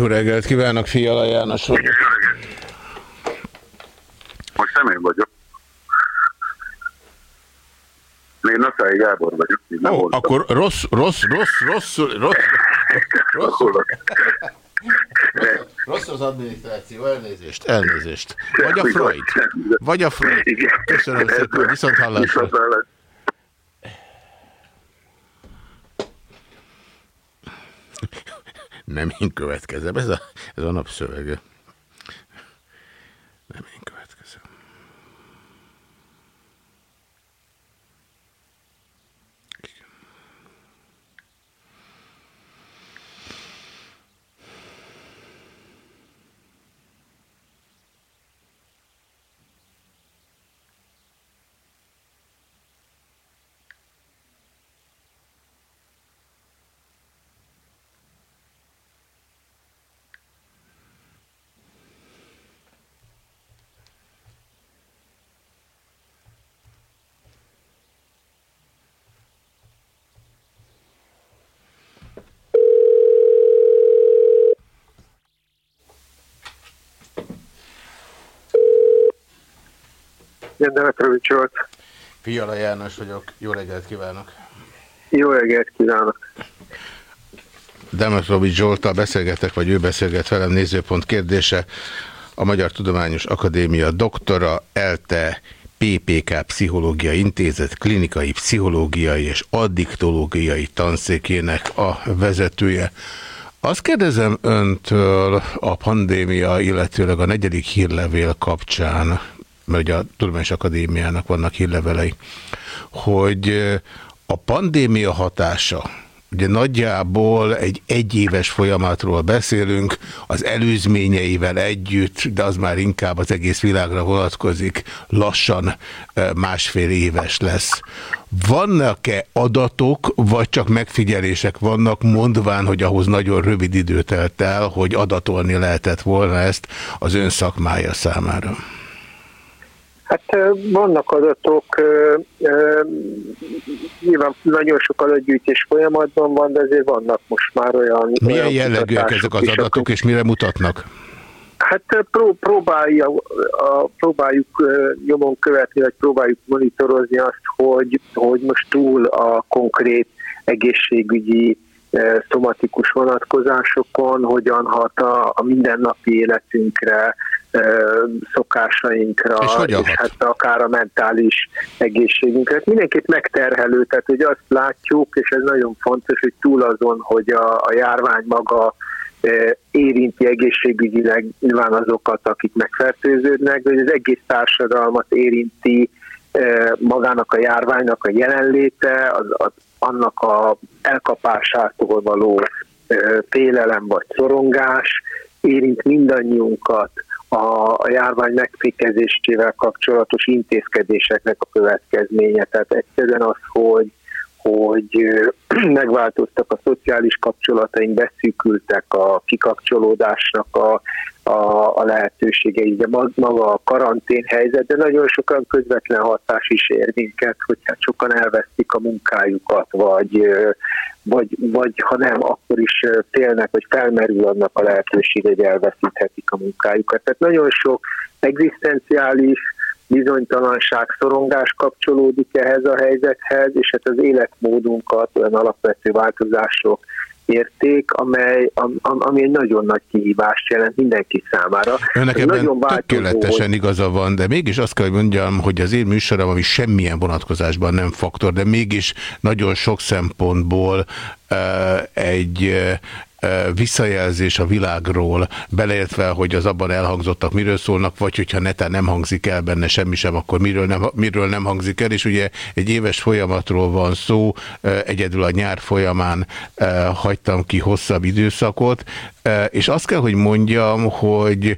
Jó reggelt kívánok, Fiala János vagyok. Most nem én vagyok. Én Naszái Gábor vagyok. Ó, voltam. akkor rossz, rossz, rossz, rossz, rossz, rossz, rossz, rossz az adminisztráció, elnézést, elnézést. Vagy a Freud. Vagy a Freud. Köszönöm szépen, viszont. Viszont hallásra. Nem én következem, ez a, ez a napszövege. Nem én következem. Demetrovics volt. Fiala János vagyok, jó reggelt kívánok! Jó reggelt kívánok! Demetrovics Zsoltal beszélgetek, vagy ő beszélget velem, nézőpont kérdése. A Magyar Tudományos Akadémia doktora, ELTE, PPK Pszichológia Intézet klinikai pszichológiai és addiktológiai tanszékének a vezetője. Azt kérdezem öntől a pandémia, illetőleg a negyedik hírlevél kapcsán, mert ugye a Tudományos Akadémiának vannak hírlevelei, hogy a pandémia hatása, ugye nagyjából egy egyéves folyamatról beszélünk, az előzményeivel együtt, de az már inkább az egész világra vonatkozik, lassan másfél éves lesz. Vannak-e adatok, vagy csak megfigyelések vannak, mondván, hogy ahhoz nagyon rövid idő telt el, hogy adatolni lehetett volna ezt az ön szakmája számára? Hát vannak adatok, nyilván nagyon sok adatgyűjtés folyamatban van, de azért vannak most már olyan... Milyen olyan jellegűek ezek az adatok, és mire mutatnak? Hát pró próbálja, a, próbáljuk nyomon követni, vagy próbáljuk monitorozni azt, hogy, hogy most túl a konkrét egészségügyi szomatikus vonatkozásokon, hogyan hat a, a mindennapi életünkre, szokásainkra, és, és hát akár a mentális egészségünkre. Hát mindenképp megterhelő, tehát hogy azt látjuk, és ez nagyon fontos, hogy túl azon, hogy a, a járvány maga érinti egészségügyileg nyilván azokat, akik megfertőződnek, hogy az egész társadalmat érinti magának a járványnak a jelenléte, az, az annak a elkapásától való félelem vagy szorongás, érint mindannyiunkat, a, járvány megfékezésével kapcsolatos intézkedéseknek a következménye. Tehát egyszerűen az, hogy, hogy [CLEARS THROAT] megváltoztak a szociális kapcsolataink, beszűkültek a kikapcsolódásnak a, a, a lehetőségei, de maga a karantén helyzet, de nagyon sokan közvetlen hatás is ér minket, hogyha sokan elvesztik a munkájukat, vagy, vagy, vagy ha nem, akkor is félnek, hogy felmerül annak a lehetőség, hogy elveszíthetik a munkájukat. Tehát nagyon sok egzisztenciális, bizonytalanság, szorongás kapcsolódik ehhez a helyzethez, és hát az életmódunkat, olyan alapvető változások érték, amely, ami egy nagyon nagy kihívást jelent mindenki számára. Önnek ebben nagyon tökéletesen igaza van, de mégis azt kell, hogy mondjam, hogy az én műsorom, ami semmilyen vonatkozásban nem faktor, de mégis nagyon sok szempontból uh, egy uh, visszajelzés a világról, beleértve, hogy az abban elhangzottak miről szólnak, vagy hogyha netán nem hangzik el benne semmi sem, akkor miről nem, miről nem hangzik el, és ugye egy éves folyamatról van szó, egyedül a nyár folyamán hagytam ki hosszabb időszakot, és azt kell, hogy mondjam, hogy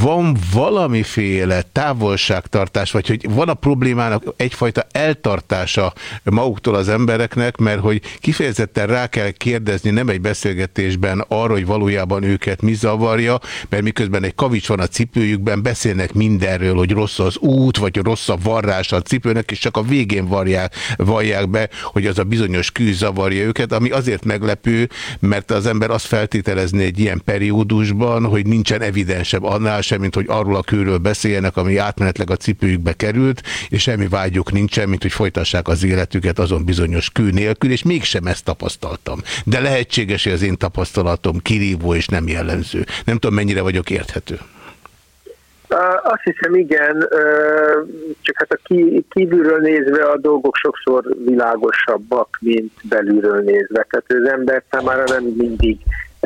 van valamiféle távolságtartás, vagy hogy van a problémának egyfajta eltartása maguktól az embereknek, mert hogy kifejezetten rá kell kérdezni nem egy beszélgetésben arra, hogy valójában őket mi zavarja, mert miközben egy kavics van a cipőjükben, beszélnek mindenről, hogy rossz az út, vagy rossz a varrás a cipőnek, és csak a végén varják, vallják be, hogy az a bizonyos kű zavarja őket, ami azért meglepő, mert az ember azt feltételezni egy ilyen periódusban, hogy nincsen evidensebb annál sem, mint hogy arról a kőről beszéljenek, ami átmenetleg a cipőjükbe került, és semmi vágyuk nincsen, mint hogy folytassák az életüket azon bizonyos kő nélkül, és mégsem ezt tapasztaltam. De lehetséges, hogy az én tapasztalatom kirívó és nem jellemző. Nem tudom, mennyire vagyok érthető. Azt hiszem igen, csak hát a kívülről nézve a dolgok sokszor világosabbak, mint belülről nézve. Tehát az ember számára nem mindig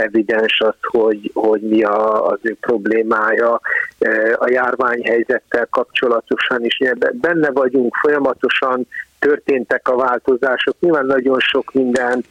evidens az, hogy, hogy mi a, az ő problémája a járványhelyzettel kapcsolatosan is. Benne vagyunk folyamatosan, történtek a változások. Nyilván nagyon sok mindent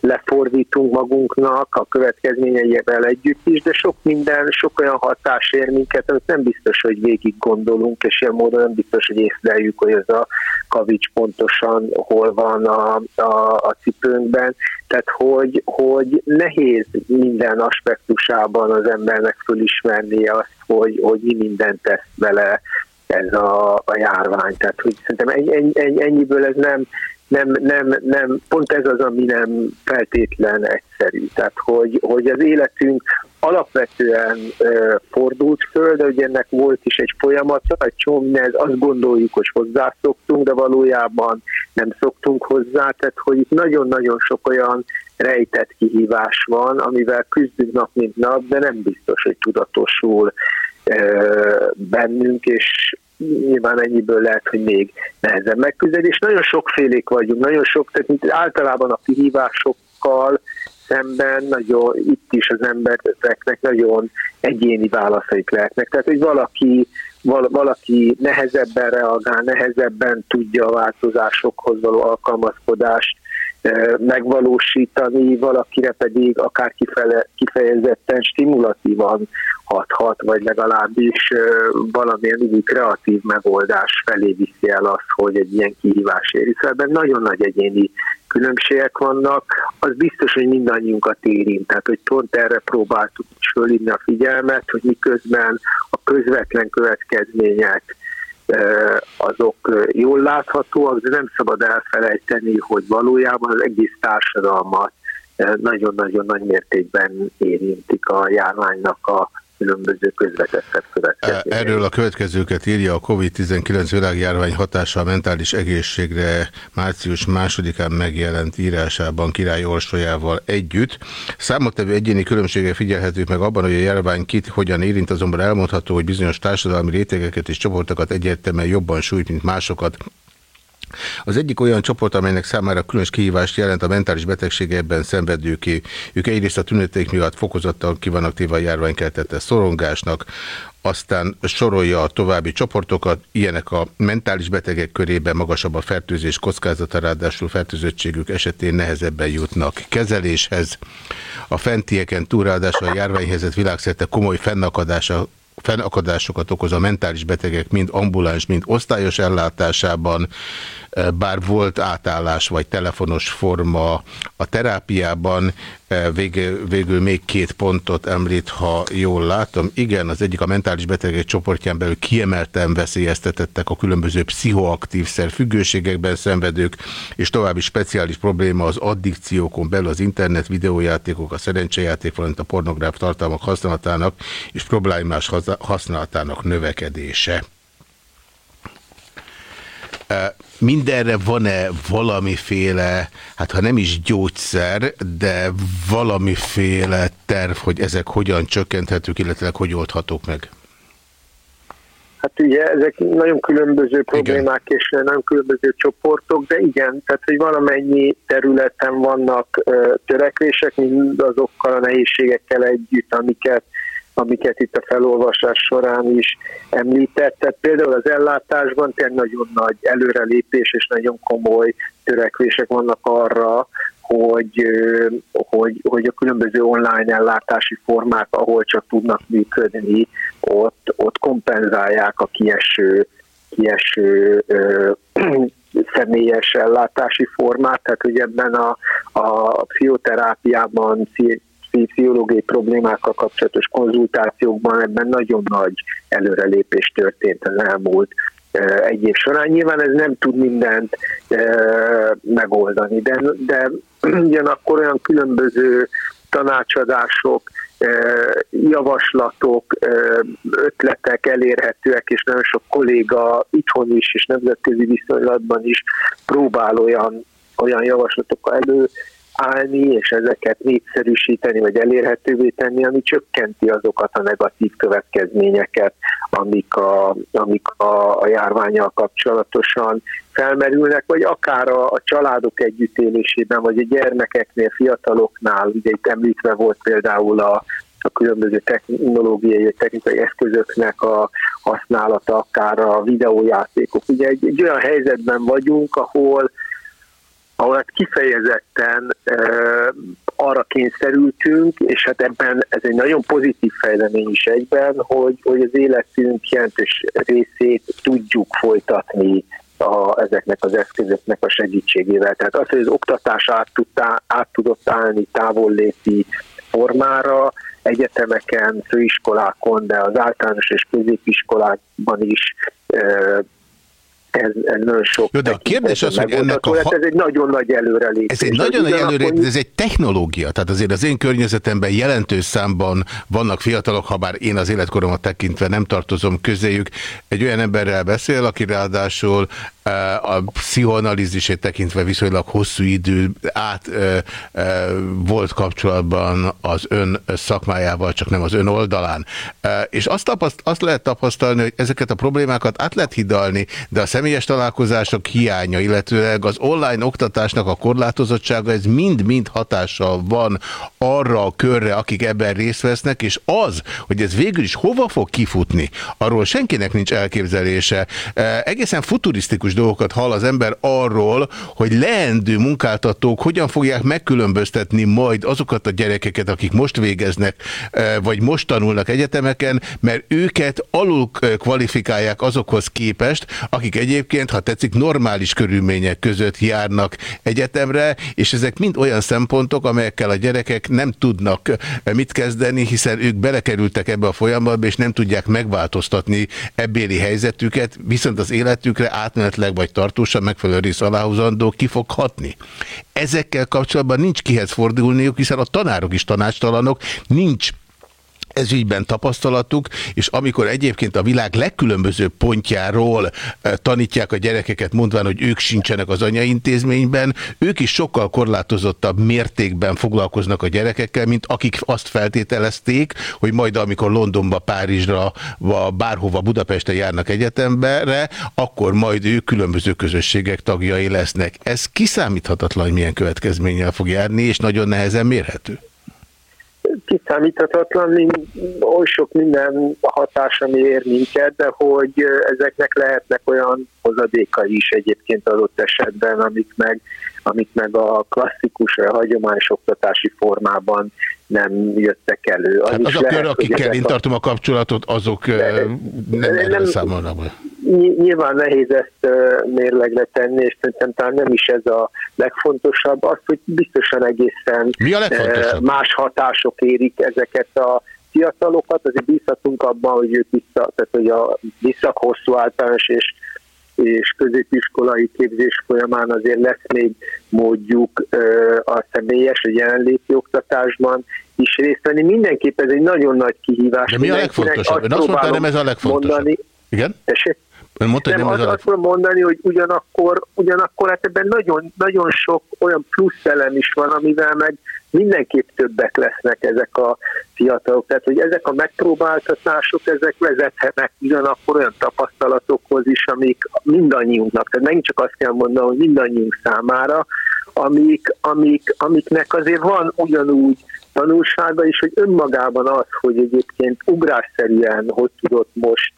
lefordítunk magunknak a következményeivel együtt is, de sok minden, sok olyan hatás ér minket, amit nem biztos, hogy végig gondolunk, és ilyen módon nem biztos, hogy észleljük, hogy ez a kavics pontosan hol van a, a, a cipőnkben. Tehát, hogy, hogy nehéz minden aspektusában az embernek fölismerni azt, hogy, hogy mi mindent tesz bele ez a, a járvány. Tehát, hogy szerintem ennyi, ennyi, ennyiből ez nem, nem, nem, nem, pont ez az, ami nem feltétlen egyszerű. Tehát, hogy, hogy az életünk alapvetően uh, fordult föl, de hogy ennek volt is egy folyamata, egy csomó minden, azt gondoljuk, hogy hozzászoktunk, de valójában nem szoktunk hozzá, tehát hogy itt nagyon-nagyon sok olyan rejtett kihívás van, amivel küzdünk nap mint nap, de nem biztos, hogy tudatosul bennünk, és nyilván ennyiből lehet, hogy még nehezebb megküzdeni, és nagyon sokfélék vagyunk, nagyon sok, tehát általában a kihívásokkal szemben nagyon, itt is az embereknek nagyon egyéni válaszaik lehetnek. Tehát, hogy valaki, val, valaki nehezebben reagál, nehezebben tudja a változásokhoz való alkalmazkodást megvalósítani, valakire pedig akár kifele, kifejezetten stimulatívan hathat, vagy legalábbis valamilyen úgy kreatív megoldás felé viszi el azt, hogy egy ilyen kihívás éri. Szóval ebben nagyon nagy egyéni különbségek vannak, az biztos, hogy mindannyiunkat érint. Tehát, hogy pont erre próbáltuk is fölhívni a figyelmet, hogy miközben a közvetlen következmények azok jól láthatóak, de nem szabad elfelejteni, hogy valójában az egész társadalmat nagyon-nagyon nagy mértékben érintik a járványnak a különböző közvetettebb következményei. Erről a következőket írja a COVID-19 világjárvány hatása a mentális egészségre március másodikán megjelent írásában Király Orsolyával együtt. Számottevő egyéni különbségek figyelhetők meg abban, hogy a járvány kit hogyan érint, azonban elmondható, hogy bizonyos társadalmi rétegeket és csoportokat egyértelműen jobban sújt, mint másokat. Az egyik olyan csoport, amelynek számára különös kihívást jelent a mentális betegségekben szenvedőké. Ők egyrészt a tünetek miatt fokozottan kivannak téve a járványkeltette szorongásnak, aztán sorolja a további csoportokat, ilyenek a mentális betegek körében magasabb a fertőzés kockázata, ráadásul fertőzöttségük esetén nehezebben jutnak kezeléshez. A fentieken túl ráadásul a járványhelyzet világszerte komoly fennakadása fennakadásokat okoz a mentális betegek mind ambuláns, mind osztályos ellátásában, bár volt átállás vagy telefonos forma a terápiában, végül, végül még két pontot említ, ha jól látom. Igen, az egyik a mentális betegek csoportján belül kiemelten veszélyeztetettek a különböző pszichoaktív szer függőségekben szenvedők, és további speciális probléma az addikciókon belül az internet, videójátékok, a szerencsejáték, valamint a pornográf tartalmak használatának és problémás használatának növekedése. Mindenre van-e valamiféle, hát ha nem is gyógyszer, de valamiféle terv, hogy ezek hogyan csökkenthetők, illetve hogy oldhatók meg? Hát ugye ezek nagyon különböző problémák igen. és nagyon különböző csoportok, de igen, tehát hogy valamennyi területen vannak törekvések, mind azokkal a nehézségekkel együtt, amiket amiket itt a felolvasás során is említett. Tehát például az ellátásban tényleg nagyon nagy előrelépés és nagyon komoly törekvések vannak arra, hogy, hogy, hogy a különböző online ellátási formák, ahol csak tudnak működni, ott, ott kompenzálják a kieső, kieső ö, [CLEARS THROAT] személyes ellátási formát, tehát hogy ebben a, a pszichoterápiában, pszichológiai problémákkal kapcsolatos konzultációkban ebben nagyon nagy előrelépés történt az elmúlt egy év során. Nyilván ez nem tud mindent megoldani, de, de [CLEARS THROAT] ugyanakkor olyan különböző tanácsadások, javaslatok, ötletek elérhetőek, és nagyon sok kolléga itthon is, és nemzetközi viszonylatban is próbál olyan, olyan javaslatokkal elő állni, és ezeket népszerűsíteni, vagy elérhetővé tenni, ami csökkenti azokat a negatív következményeket, amik a, amik a, a járványal kapcsolatosan felmerülnek, vagy akár a, a családok együttélésében, vagy a gyermekeknél, fiataloknál, ugye itt említve volt például a, a különböző technológiai technikai eszközöknek a használata, akár a videójátékok. Ugye egy, egy olyan helyzetben vagyunk, ahol ahol hát kifejezetten arra kényszerültünk, és hát ebben ez egy nagyon pozitív fejlemény is egyben, hogy, hogy az életünk jelentős részét tudjuk folytatni a, ezeknek az eszközöknek a segítségével. Tehát az, hogy az oktatás át, tudta, át tudott állni távolléti formára, egyetemeken, főiskolákon, de az általános és középiskolákban is ez, ez nagyon sok. Jó, de a kérdés az, hogy ennek a... Ha... Ez egy nagyon nagy előrelépés. Ez egy nagyon nagy előrelépés, ez egy technológia. Tehát azért az én környezetemben jelentős számban vannak fiatalok, ha bár én az életkoromat tekintve nem tartozom közéjük. Egy olyan emberrel beszél, aki ráadásul a pszichoanalízisét tekintve viszonylag hosszú idő át e, e, volt kapcsolatban az ön szakmájával, csak nem az ön oldalán. E, és azt, azt lehet tapasztalni, hogy ezeket a problémákat át lehet hidalni, de a személyes találkozások hiánya, illetőleg az online oktatásnak a korlátozottsága, ez mind-mind hatással van arra a körre, akik ebben részt vesznek, és az, hogy ez végül is hova fog kifutni, arról senkinek nincs elképzelése. Egészen futurisztikus dolgokat hall az ember arról, hogy leendő munkáltatók hogyan fogják megkülönböztetni majd azokat a gyerekeket, akik most végeznek, vagy most tanulnak egyetemeken, mert őket alul kvalifikálják azokhoz képest, akik egyébként, ha tetszik, normális körülmények között járnak egyetemre, és ezek mind olyan szempontok, amelyekkel a gyerekek nem tudnak mit kezdeni, hiszen ők belekerültek ebbe a folyamatba, és nem tudják megváltoztatni ebbéli helyzetüket, viszont az életükre átmenetleg vagy tartósan megfelelő rész aláhúzandó ki fog hatni. Ezekkel kapcsolatban nincs kihez fordulniuk, hiszen a tanárok is tanácstalanok, nincs ez ügyben tapasztalatuk, és amikor egyébként a világ legkülönbözőbb pontjáról eh, tanítják a gyerekeket, mondván, hogy ők sincsenek az anyaintézményben, ők is sokkal korlátozottabb mértékben foglalkoznak a gyerekekkel, mint akik azt feltételezték, hogy majd amikor Londonba, Párizsra, vagy bárhova Budapesten járnak egyetembe, akkor majd ők különböző közösségek tagjai lesznek. Ez kiszámíthatatlan, hogy milyen következménnyel fog járni, és nagyon nehezen mérhető kiszámíthatatlan, oly sok minden hatás, ami ér minket, de hogy ezeknek lehetnek olyan hozadékai is egyébként adott esetben, amik meg, amik meg a klasszikus, a hagyományos oktatási formában nem jöttek elő. Az, hát az a lehet, kör, akikkel én tartom a kapcsolatot, azok de, nem, nem, nem számolnak Nyilván nehéz ezt mérlegre tenni, és szerintem talán nem is ez a legfontosabb. Az, hogy biztosan egészen Mi a más hatások érik ezeket a fiatalokat, azért bízhatunk abban, hogy ők vissza, tehát hogy a visszak hosszú általános és és középiskolai képzés folyamán azért lesz még módjuk a személyes, a jelenléti oktatásban is részt venni. Mindenképp ez egy nagyon nagy kihívás. De mi a legfontosabb? Ön azt mondta, nem ez a legfontosabb. Mondani. Igen? Tessék? Ön mondta, nem, az, azt tudom mondani, hogy ugyanakkor, ugyanakkor hát ebben nagyon, nagyon sok olyan plusz elem is van, amivel meg mindenképp többek lesznek ezek a fiatalok. Tehát, hogy ezek a megpróbáltatások, ezek vezethetnek ugyanakkor olyan tapasztalatokhoz is, amik mindannyiunknak, tehát megint csak azt kell mondanom, hogy mindannyiunk számára, amik, amik, amiknek azért van ugyanúgy tanulsága is, hogy önmagában az, hogy egyébként ugrásszerűen hogy tudott most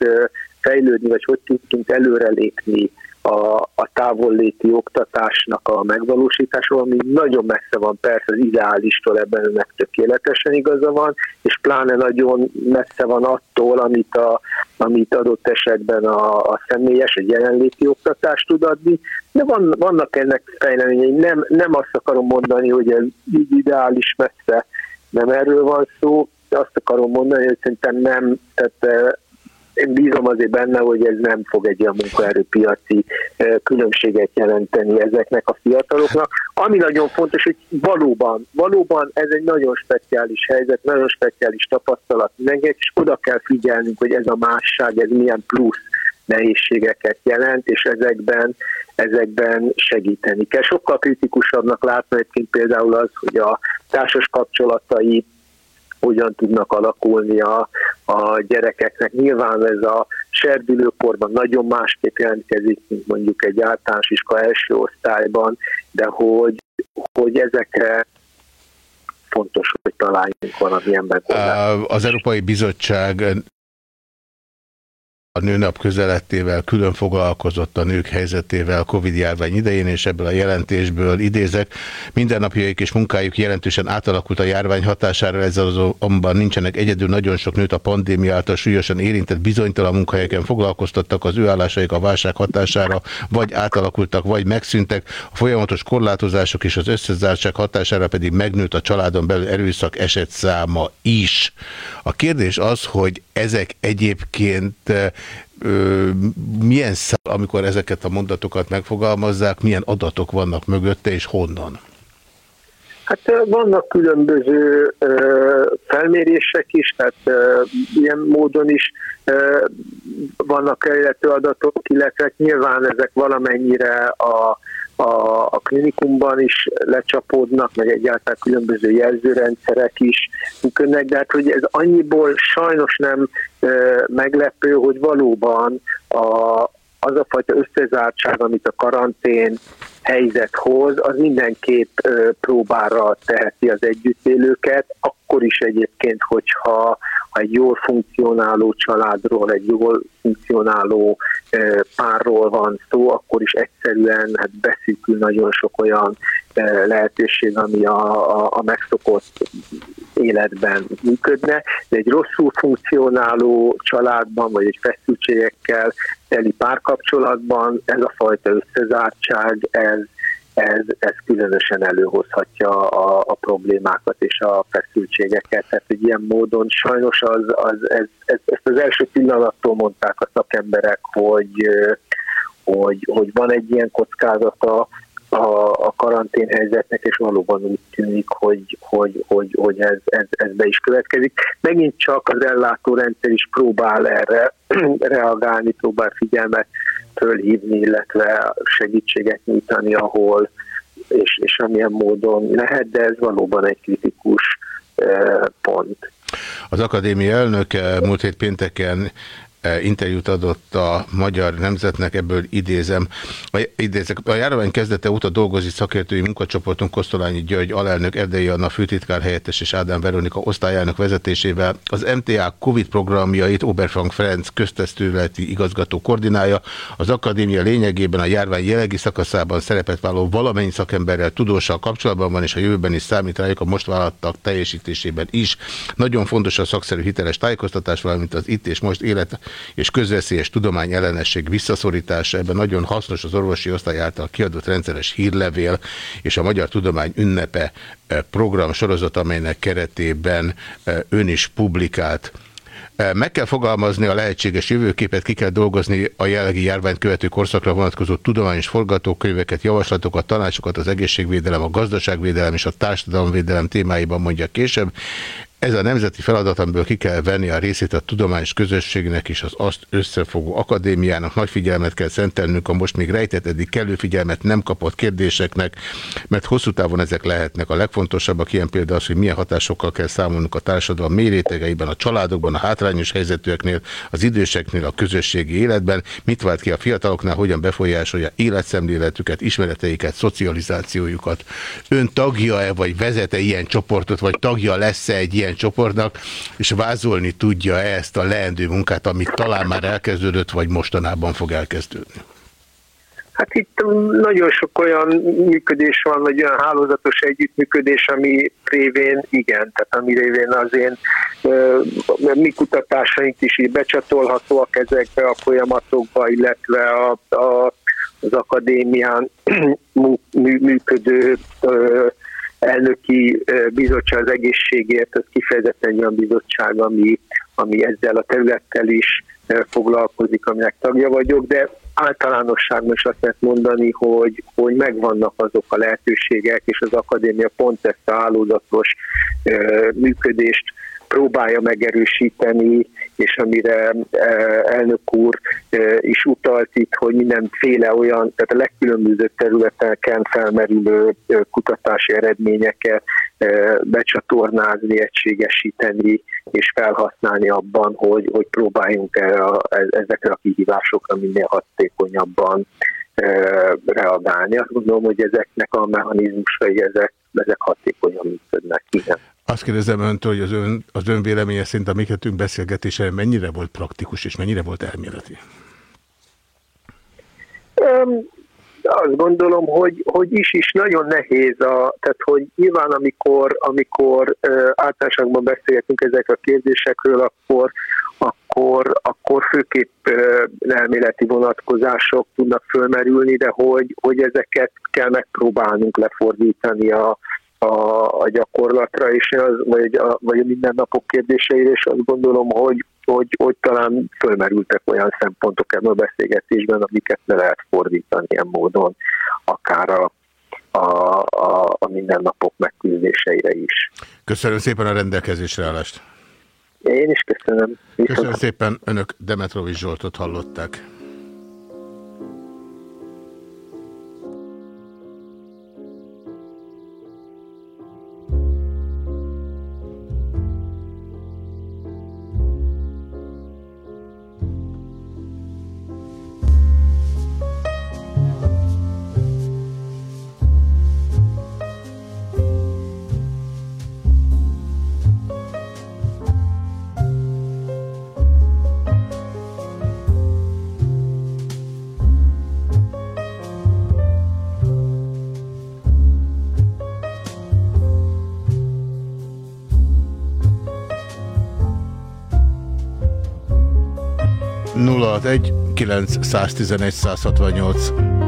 fejlődni, vagy hogy tudtunk előrelépni a, a távolléti oktatásnak a megvalósítása, ami nagyon messze van persze az ideálistól, ebben önnek tökéletesen igaza van, és pláne nagyon messze van attól, amit, a, amit adott esetben a, a személyes, a jelenléti oktatást tud adni, de van, vannak ennek fejleményei. Nem, nem azt akarom mondani, hogy ez így ideális messze, nem erről van szó, azt akarom mondani, hogy szerintem nem, tehát én bízom azért benne, hogy ez nem fog egy olyan munkaerőpiaci különbséget jelenteni ezeknek a fiataloknak. Ami nagyon fontos, hogy valóban, valóban ez egy nagyon speciális helyzet, nagyon speciális tapasztalat mindenkinek, és oda kell figyelnünk, hogy ez a másság, ez milyen plusz nehézségeket jelent, és ezekben, ezekben segíteni kell. Sokkal kritikusabbnak látni egyébként például az, hogy a társas kapcsolatai hogyan tudnak alakulni a, a gyerekeknek. Nyilván ez a serdülőkorban nagyon másképp jelentkezik, mint mondjuk egy általános iskola első osztályban, de hogy, hogy ezekre fontos, hogy találjunk valamilyen megoldást. Az Európai Bizottság a nőnap közelettével külön foglalkozott a nők helyzetével Covid-járvány idején, és ebből a jelentésből idézek. Mindennapjaik és munkájuk jelentősen átalakult a járvány hatására, ezzel azonban nincsenek egyedül nagyon sok nőt a pandémia által súlyosan érintett bizonytalan munkahelyeken foglalkoztattak az ő állásaik a válság hatására, vagy átalakultak, vagy megszűntek. A folyamatos korlátozások és az összezártság hatására pedig megnőtt a családon belül erőszak eset száma is. A kérdés az, hogy ezek egyébként milyen szám, amikor ezeket a mondatokat megfogalmazzák, milyen adatok vannak mögötte, és honnan? Hát vannak különböző felmérések is, tehát ilyen módon is vannak elérhető adatok, illetve nyilván ezek valamennyire a a, a klinikumban is lecsapódnak, meg egyáltalán különböző jelzőrendszerek is működnek, de hát hogy ez annyiból sajnos nem e, meglepő, hogy valóban a, az a fajta összezártság, amit a karantén helyzet hoz, az mindenképp próbára teheti az együttélőket, akkor is egyébként, hogyha ha egy jól funkcionáló családról, egy jól funkcionáló párról van szó, akkor is egyszerűen hát beszűkül nagyon sok olyan lehetőség, ami a, a, a megszokott életben működne, de egy rosszul funkcionáló családban, vagy egy feszültségekkel teli párkapcsolatban ez a fajta összezártság, ez ez, ez különösen előhozhatja a, a problémákat és a feszültségeket. Tehát egy ilyen módon sajnos az, az, ez, ez, ezt az első pillanattól mondták a szakemberek, hogy, hogy, hogy van egy ilyen kockázata a, a karanténhelyzetnek, és valóban úgy tűnik, hogy, hogy, hogy, hogy ez, ez, ez be is következik. Megint csak az ellátórendszer is próbál erre [CLEARS THROAT] reagálni, próbál figyelmet fölhívni, illetve segítséget nyújtani, ahol és, és amilyen módon lehet, de ez valóban egy kritikus eh, pont. Az akadémia elnöke múlt hét pénteken interjút adott a Magyar Nemzetnek, ebből idézem. A, idézek, a járvány kezdete óta dolgozik szakértői munkacsoportunk Kosztolányi György, alelnök Erdei Anna főtitkár helyettes és Ádám Veronika osztályának vezetésével az MTA Covid programjait Oberfrank Ferenc köztesztőleti igazgató koordinálja. Az akadémia lényegében a járvány jelenlegi szakaszában szerepet vállaló valamennyi szakemberrel tudóssal kapcsolatban van, és a jövőben is számít rájuk a most vállalattak teljesítésében is. Nagyon fontos a szakszerű hiteles tájékoztatás, valamint az itt és most élet és közveszélyes tudomány ellenesség visszaszorítása. Ebben nagyon hasznos az orvosi osztály által kiadott rendszeres hírlevél és a Magyar Tudomány ünnepe eh, program sorozat, amelynek keretében eh, ön is publikált. Eh, meg kell fogalmazni a lehetséges jövőképet, ki kell dolgozni a jelenlegi járványt követő korszakra vonatkozó tudományos forgatókönyveket, javaslatokat, tanácsokat az egészségvédelem, a gazdaságvédelem és a társadalomvédelem témáiban mondja később. Ez a nemzeti feladat, amiből ki kell venni a részét a tudományos közösségnek és az azt összefogó akadémiának. Nagy figyelmet kell szentelnünk a most még rejtett, eddig kellő figyelmet nem kapott kérdéseknek, mert hosszú távon ezek lehetnek a legfontosabbak. Ilyen például az, hogy milyen hatásokkal kell számolnunk a társadalom mérétegeiben, a családokban, a hátrányos helyzetűeknél, az időseknél, a közösségi életben, mit vált ki a fiataloknál, hogyan befolyásolja életszemléletüket, ismereteiket, szocializációjukat. Ön tagja-e, vagy vezete ilyen csoportot, vagy tagja lesz-e egy ilyen ilyen csoportnak, és vázolni tudja -e ezt a leendő munkát, amit talán már elkezdődött, vagy mostanában fog elkezdődni? Hát itt nagyon sok olyan működés van, vagy olyan hálózatos együttműködés, ami révén igen, tehát ami révén az én mi kutatásaink is így becsatolhatóak ezekbe a folyamatokba, illetve a, a, az akadémián működő elnöki bizottság az egészségért, az kifejezetten olyan bizottság, ami, ami ezzel a területtel is foglalkozik, aminek tagja vagyok, de általánosságban is azt lehet mondani, hogy, hogy megvannak azok a lehetőségek, és az akadémia pont ezt a hálózatos működést próbálja megerősíteni, és amire e, elnök úr e, is utalt itt, hogy mindenféle olyan, tehát a legkülönbözőbb területeken felmerülő e, kutatási eredményeket becsatornázni, egységesíteni és felhasználni abban, hogy, hogy próbáljunk a, ezekre a kihívásokra minél hatékonyabban reagálni. Azt gondolom, hogy ezeknek a mechanizmusai, ezek, ezek hatékonyan működnek. Igen. Azt kérdezem öntől, hogy az ön, az ön véleménye szerint a mi kettőnk beszélgetése mennyire volt praktikus és mennyire volt elméleti? Um, azt gondolom, hogy, hogy is is nagyon nehéz, a, tehát hogy nyilván amikor, amikor uh, beszélgetünk ezek a kérdésekről, akkor, akkor, akkor főképp uh, elméleti vonatkozások tudnak fölmerülni, de hogy, hogy ezeket kell megpróbálnunk lefordítani a, a, a gyakorlatra, és az, vagy, a, vagy a mindennapok kérdéseire, és azt gondolom, hogy, hogy, hogy talán fölmerültek olyan szempontok ebben a beszélgetésben, amiket le lehet fordítani ilyen módon, akár a, a, a, a mindennapok megküzdéseire is. Köszönöm szépen a rendelkezésre állást. Én is köszönöm. Viszont. Köszönöm szépen, önök Demetrovics Zsoltot hallották. 061 911 168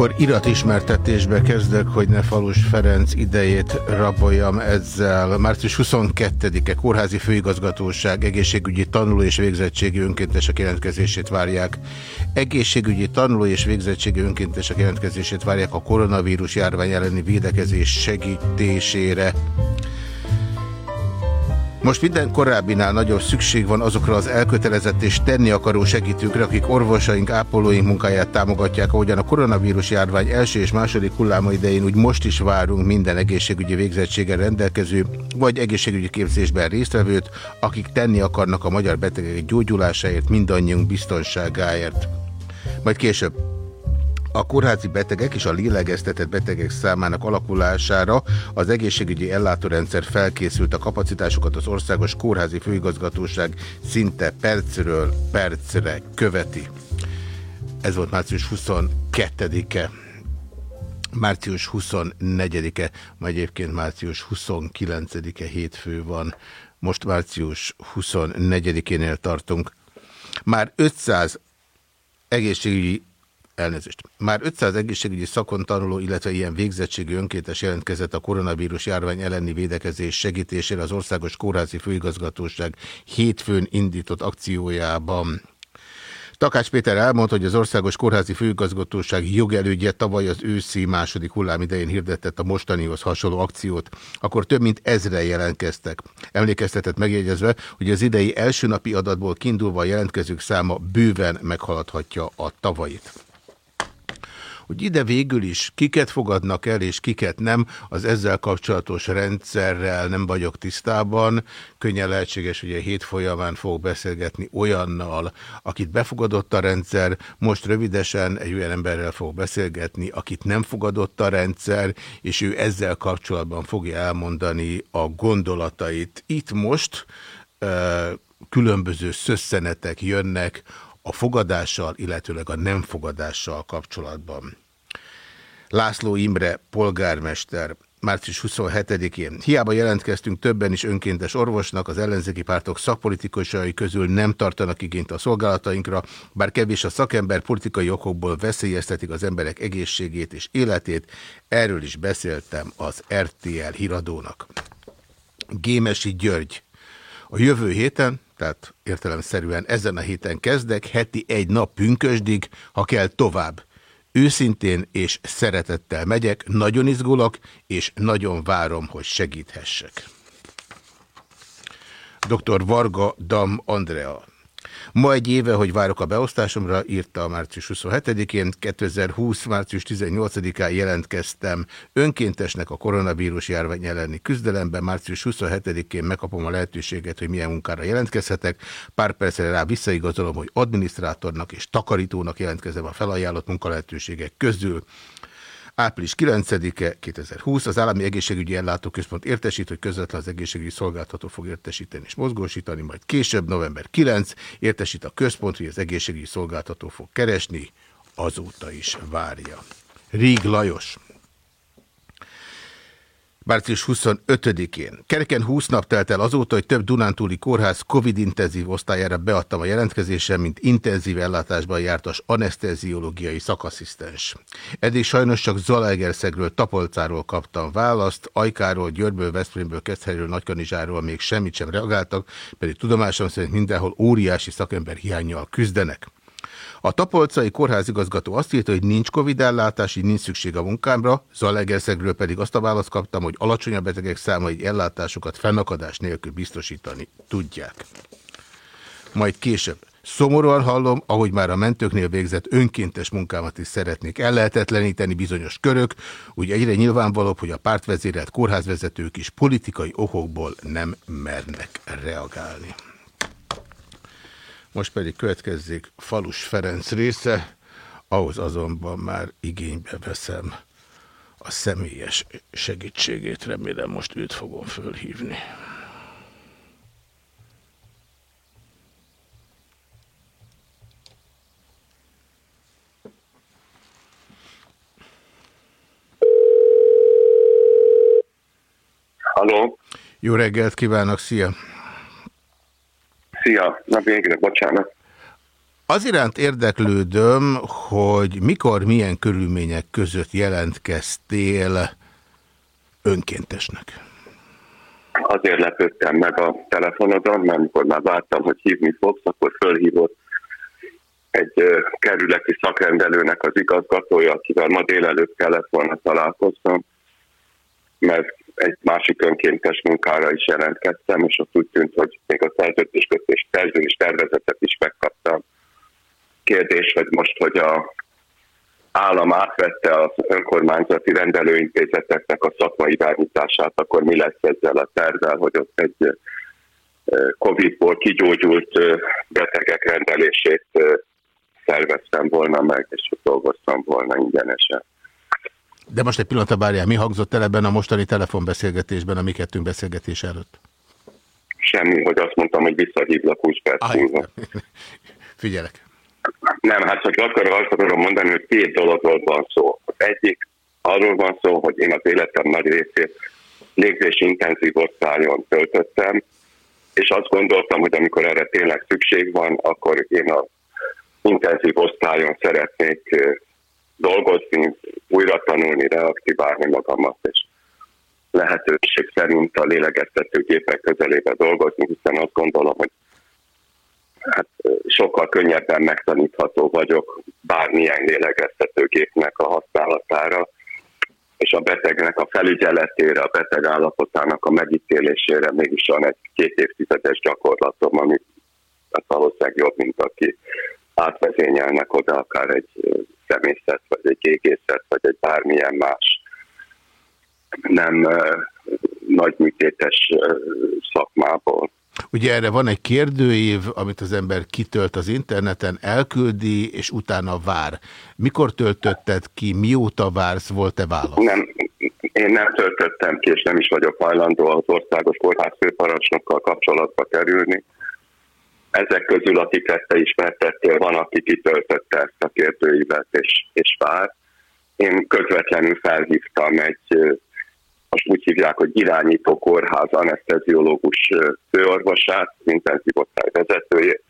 Akkor iratismertetésbe kezdek, hogy ne Falus Ferenc idejét raboljam ezzel. Március 22-e Kórházi Főigazgatóság egészségügyi tanuló és végzettségi önkéntesek jelentkezését várják. Egészségügyi tanuló és végzettségi önkéntesek jelentkezését várják a koronavírus járvány elleni védekezés segítésére. Most minden korábbinál nagyobb szükség van azokra az elkötelezett és tenni akaró segítőkre, akik orvosaink, ápolóink munkáját támogatják, ahogyan a koronavírus járvány első és második hulláma idején úgy most is várunk minden egészségügyi végzettséggel rendelkező, vagy egészségügyi képzésben résztvevőt, akik tenni akarnak a magyar betegek gyógyulásáért, mindannyiunk biztonságáért. Majd később a kórházi betegek és a lélegeztetett betegek számának alakulására az egészségügyi ellátórendszer felkészült a kapacitásokat az országos kórházi főigazgatóság szinte percről percre követi. Ez volt március 22-e. Március 24-e, majd egyébként március 29-e hétfő van. Most március 24-énél tartunk. Már 500 egészségügyi Elnézést. Már 500 egészségügyi szakon tanuló, illetve ilyen végzettségű önkéntes jelentkezett a koronavírus járvány elleni védekezés segítésére az Országos Kórházi Főigazgatóság hétfőn indított akciójában. Takács Péter elmondta, hogy az Országos Kórházi Főigazgatóság jogelődje tavaly az őszi második hullám idején hirdetett a mostanihoz hasonló akciót. Akkor több mint ezre jelentkeztek. Emlékeztetett megjegyezve, hogy az idei első napi adatból kiindulva a jelentkezők száma bőven meghaladhatja a tavait hogy ide végül is kiket fogadnak el, és kiket nem, az ezzel kapcsolatos rendszerrel nem vagyok tisztában. Könnyen lehetséges, hogy a hét folyamán fog beszélgetni olyannal, akit befogadott a rendszer, most rövidesen egy olyan emberrel fog beszélgetni, akit nem fogadott a rendszer, és ő ezzel kapcsolatban fogja elmondani a gondolatait. Itt most különböző szösszenetek jönnek, a fogadással, illetőleg a nem fogadással kapcsolatban. László Imre, polgármester, március 27-én. Hiába jelentkeztünk többen is önkéntes orvosnak, az ellenzéki pártok szakpolitikusai közül nem tartanak igényt a szolgálatainkra, bár kevés a szakember politikai okokból veszélyeztetik az emberek egészségét és életét. Erről is beszéltem az RTL híradónak. Gémesi György. A jövő héten tehát értelemszerűen ezen a héten kezdek, heti egy nap pünkösdig, ha kell tovább. Őszintén és szeretettel megyek, nagyon izgulok, és nagyon várom, hogy segíthessek. Dr. Varga Dam Andrea Ma egy éve, hogy várok a beosztásomra, írta a március 27-én, 2020. március 18-án jelentkeztem önkéntesnek a koronavírus járvány elleni küzdelemben. Március 27-én megkapom a lehetőséget, hogy milyen munkára jelentkezhetek. Pár percre rá visszaigazolom, hogy adminisztrátornak és takarítónak jelentkezem a felajánlott munkalehetőségek közül. Április 9-e 2020 az Állami Egészségügyi Ellátóközpont értesít, hogy közvetlen az egészségügyi szolgáltató fog értesíteni és mozgósítani, majd később, november 9 értesít a központ, hogy az egészségügyi szolgáltató fog keresni, azóta is várja. Ríg Lajos március 25-én. Kereken 20 nap telt el azóta, hogy több Dunántúli kórház COVID-intenzív osztályára beadtam a jelentkezésem, mint intenzív ellátásban jártas anesteziológiai szakasszisztens. Eddig sajnos csak Zalaegerszegről, Tapolcáról kaptam választ, Ajkáról, Győrből, Veszprémből, Keszthelyről, Nagykanizsáról még semmit sem reagáltak, pedig tudomásom szerint mindenhol óriási szakember hiányjal küzdenek. A Tapolcai kórházigazgató azt írta, hogy nincs Covid ellátás, így nincs szükség a munkámra, Zalegerszegről pedig azt a választ kaptam, hogy alacsonyabb betegek száma így ellátásokat fennakadás nélkül biztosítani tudják. Majd később. Szomorúan hallom, ahogy már a mentőknél végzett önkéntes munkámat is szeretnék ellehetetleníteni bizonyos körök, úgy egyre nyilvánvalóbb, hogy a pártvezérelt kórházvezetők is politikai okokból nem mernek reagálni. Most pedig következzék Falus Ferenc része, ahhoz azonban már igénybe veszem a személyes segítségét. Remélem most őt fogom fölhívni. Halló! Jó reggelt kívánok, szia! Szia, napi bocsánat. Az iránt érdeklődöm, hogy mikor, milyen körülmények között jelentkeztél önkéntesnek. Azért lepődtem meg a telefonodon, mert amikor már vártam, hogy hívni fogsz, akkor fölhívott egy kerületi szakrendelőnek az igazgatója, akivel ma délelőtt kellett volna találkoznom, mert egy másik önkéntes munkára is jelentkeztem, és ott úgy tűnt, hogy még a szerződéskötés szerződés tervezetet is megkaptam. Kérdés, hogy most, hogy a állam átvette az önkormányzati rendelőintézeteknek a szakmai irányítását, akkor mi lesz ezzel a tervvel, hogy ott egy Covid-ból kigyógyult betegek rendelését szerveztem volna meg, és dolgoztam volna ingyenesen. De most egy pillanat várjál, mi hangzott el ebben a mostani telefonbeszélgetésben, a mi kettőnk beszélgetés előtt? Semmi, hogy azt mondtam, hogy visszahívlak 20 perc múlva. Figyelek. Nem, hát csak akkor azt akarom mondani, hogy két dologról van szó. Az egyik arról van szó, hogy én az életem nagy részét légzés intenzív osztályon töltöttem, és azt gondoltam, hogy amikor erre tényleg szükség van, akkor én a intenzív osztályon szeretnék dolgozni, újra tanulni, reaktiválni magamat, és lehetőség szerint a lélegeztetőgépek közelébe dolgozni, hiszen azt gondolom, hogy hát sokkal könnyebben megtanítható vagyok bármilyen lélegeztetőgépnek a használatára, és a betegnek a felügyeletére, a beteg állapotának a megítélésére mégis van egy két évtizedes gyakorlatom, ami hát valószínűleg jobb, mint aki átvezényelnek oda akár egy szemészet, vagy egy égészet, vagy egy bármilyen más nem nagy műtétes szakmából. Ugye erre van egy kérdőív, amit az ember kitölt az interneten, elküldi, és utána vár. Mikor töltötted ki, mióta vársz, volt-e válasz? Nem, én nem töltöttem ki, és nem is vagyok hajlandó az országos kórház főparancsnokkal kapcsolatba kerülni. Ezek közül, akiket te ismertettél, van, aki kitöltötte ezt a kérdőívet, és, és vár. Én közvetlenül felhívtam egy most úgy hívják, hogy irányító kórház anesteziológus főorvosát, intenzív osztály vezetőjét,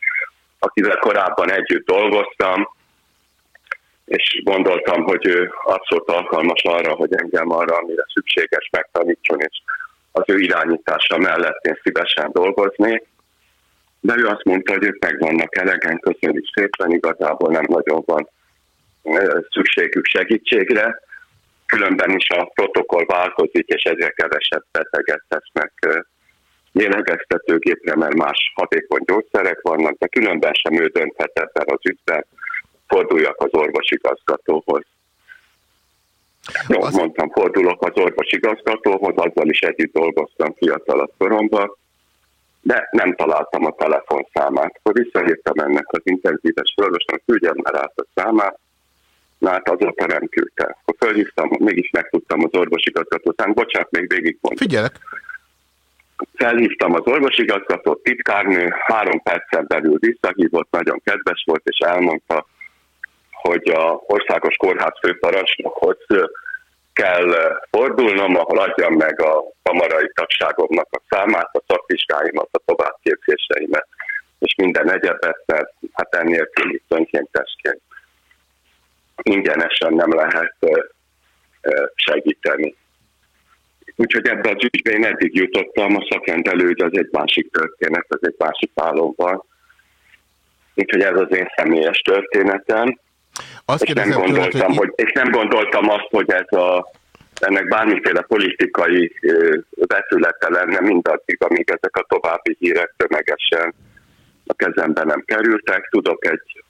akivel korábban együtt dolgoztam, és gondoltam, hogy ő abszolút alkalmas arra, hogy engem arra, amire szükséges megtanítson, és az ő irányítása mellett én szívesen dolgoznék. De ő azt mondta, hogy ők meg vannak elegen, köszönjük szépen, igazából nem nagyon van szükségük segítségre, különben is a protokoll változik, és egyre kevesebb beteget tesznek lélegeztetőgépre, mert más hatékony gyógyszerek vannak, de különben sem ő dönthet ebben az ügyben, forduljak az orvosigazgatóhoz. Jó, az... mondtam, fordulok az orvosigazgatóhoz, azzal is együtt dolgoztam fiatalabb koromban, de nem találtam a telefonszámát. Akkor visszaírtam ennek az intenzíves orvosnak, küldjem már át a számát, Na hát azóta nem küldte. Akkor felhívtam, mégis megtudtam az orvosigazgatót, bocsánat, még végig mondom. Figyelek. Felhívtam az orvosigazgatót, titkárnő, három percen belül visszahívott, nagyon kedves volt, és elmondta, hogy a országos kórház főparancsnokhoz kell fordulnom, ahol adjam meg a kamarai tagságomnak a számát, a szakvizsgáimat, a továbbképzéseimet, és minden egyebet, mert hát ennél itt önkéntesként ingyenesen nem lehet segíteni. Úgyhogy ebben az ügyben én eddig jutottam, a szakrendelőd az egy másik történet, az egy másik állomban. Úgyhogy ez az én személyes történetem. Azt és, nem gondoltam, tőled, hogy... hogy... és nem gondoltam azt, hogy ez a, ennek bármiféle politikai vetülete lenne mindaddig, amíg ezek a további hírek tömegesen a kezembe nem kerültek. Tudok egy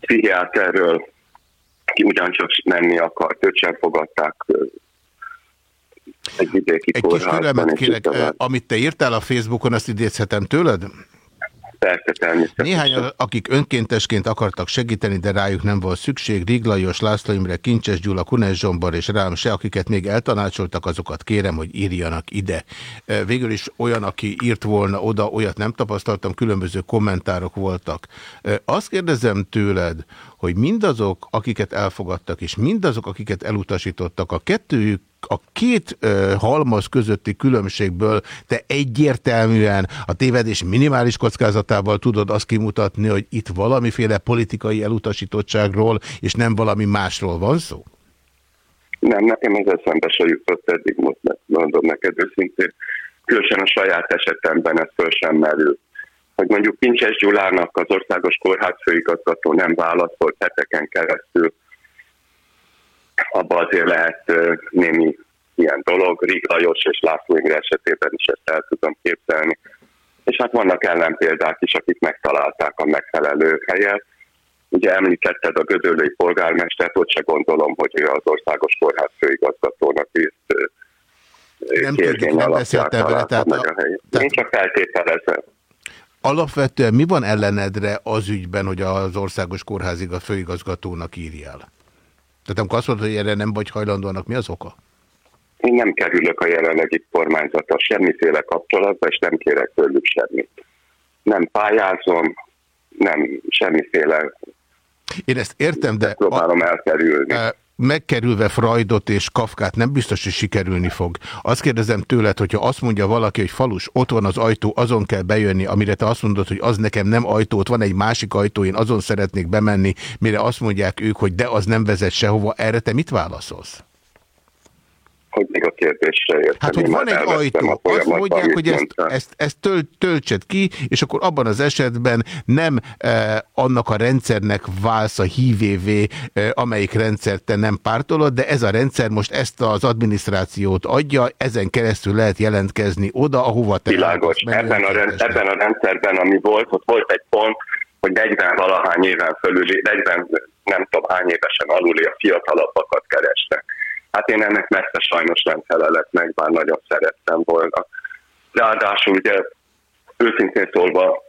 pszichiáterről, aki ugyancsak menni akart, őt sem fogadták egy vidéki Egy kis türelmet kérek, amit te írtál a Facebookon, azt idézhetem tőled? Persze, természetesen. Akik önkéntesként akartak segíteni, de rájuk nem volt szükség, Riglajos, László Imre, Kincses Gyula, Kunes Zsombar és rám se, akiket még eltanácsoltak, azokat kérem, hogy írjanak ide. Végül is olyan, aki írt volna oda, olyat nem tapasztaltam, különböző kommentárok voltak. Azt kérdezem tőled, hogy mindazok, akiket elfogadtak, és mindazok, akiket elutasítottak, a kettőjük a két ö, halmaz közötti különbségből te egyértelműen a tévedés minimális kockázatával tudod azt kimutatni, hogy itt valamiféle politikai elutasítottságról, és nem valami másról van szó? Nem, nekem ez eszembe se jutott eddig, mondom neked őszintén. Különösen a saját esetemben ez föl sem merül. Hogy mondjuk Pincses Gyulának az országos kórház főigazgató nem válaszolt heteken keresztül, abba azért lehet némi ilyen dolog. Rig Lajos és László Imre esetében is ezt el tudom képzelni. És hát vannak ellenpéldák is, akik megtalálták a megfelelő helyet. Ugye említetted a gödöllői polgármestert, ott se gondolom, hogy ő az országos kórház főigazgatónak írt nem tudjuk, nem beszéltem vele, tehát a, a tehát... Én csak feltételezem. Alapvetően mi van ellenedre az ügyben, hogy az országos kórházig a főigazgatónak írjál? Tehát amikor azt mondod, hogy erre nem vagy hajlandónak, mi az oka? Én nem kerülök a jelenlegi kormányzata semmiféle kapcsolatba, és nem kérek tőlük semmit. Nem pályázom, nem semmiféle... Én ezt értem, de... Próbálom elkerülni megkerülve Freudot és Kafkát nem biztos, hogy sikerülni fog. Azt kérdezem tőled, hogyha azt mondja valaki, hogy falus, ott van az ajtó, azon kell bejönni, amire te azt mondod, hogy az nekem nem ajtó, ott van egy másik ajtó, én azon szeretnék bemenni, mire azt mondják ők, hogy de az nem vezet sehova, erre te mit válaszolsz? Hogy még a kérdésre értem. Hát, hogy van egy ajtó, azt mondják, hogy ezt, ezt, ezt tölt, töltsed ki, és akkor abban az esetben nem e, annak a rendszernek válsz a hívévé, e, amelyik rendszert te nem pártolod, de ez a rendszer most ezt az adminisztrációt adja, ezen keresztül lehet jelentkezni oda, ahova te... Világos. Ebben a, rend, ebben a rendszerben, ami volt, ott volt egy pont, hogy 40 valahány éven fölül, 40 nem tudom hány évesen aluli a fiatalabbakat keresnek Hát én ennek messze sajnos nem felelek meg, bár nagyon szerettem volna. Ráadásul ugye őszintén szólva,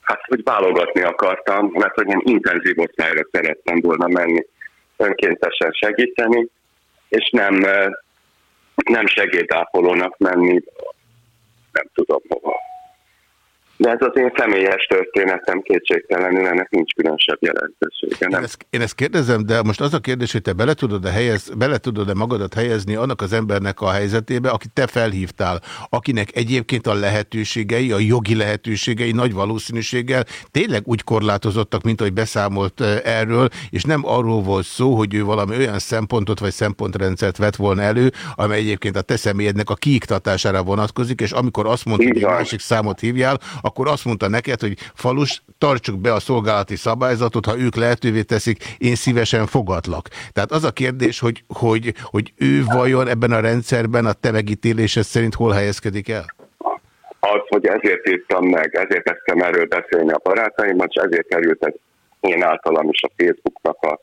hát hogy válogatni akartam, mert hogy én intenzív osztályra szerettem volna menni, önkéntesen segíteni, és nem, nem segédápolónak menni, nem tudom hova. De ez az én személyes történetem kétségtelenül, ennek nincs különösebb jelentősége. Nem? Én, ezt, én ezt kérdezem, de most az a kérdés, hogy te bele tudod-e helyez, bele tudod -e magadat helyezni annak az embernek a helyzetébe, akit te felhívtál, akinek egyébként a lehetőségei, a jogi lehetőségei nagy valószínűséggel tényleg úgy korlátozottak, mint ahogy beszámolt erről, és nem arról volt szó, hogy ő valami olyan szempontot vagy szempontrendszert vett volna elő, amely egyébként a te személyednek a kiiktatására vonatkozik, és amikor azt mondta, hogy egy másik számot hívjál, akkor azt mondta neked, hogy falus, tartsuk be a szolgálati szabályzatot, ha ők lehetővé teszik, én szívesen fogadlak. Tehát az a kérdés, hogy, hogy, hogy ő vajon ebben a rendszerben a te megítélésed szerint hol helyezkedik el? Az, hogy ezért írtam meg, ezért kezdtem erről beszélni a barátaimmal, és ezért került ez én általam is a Facebooknak a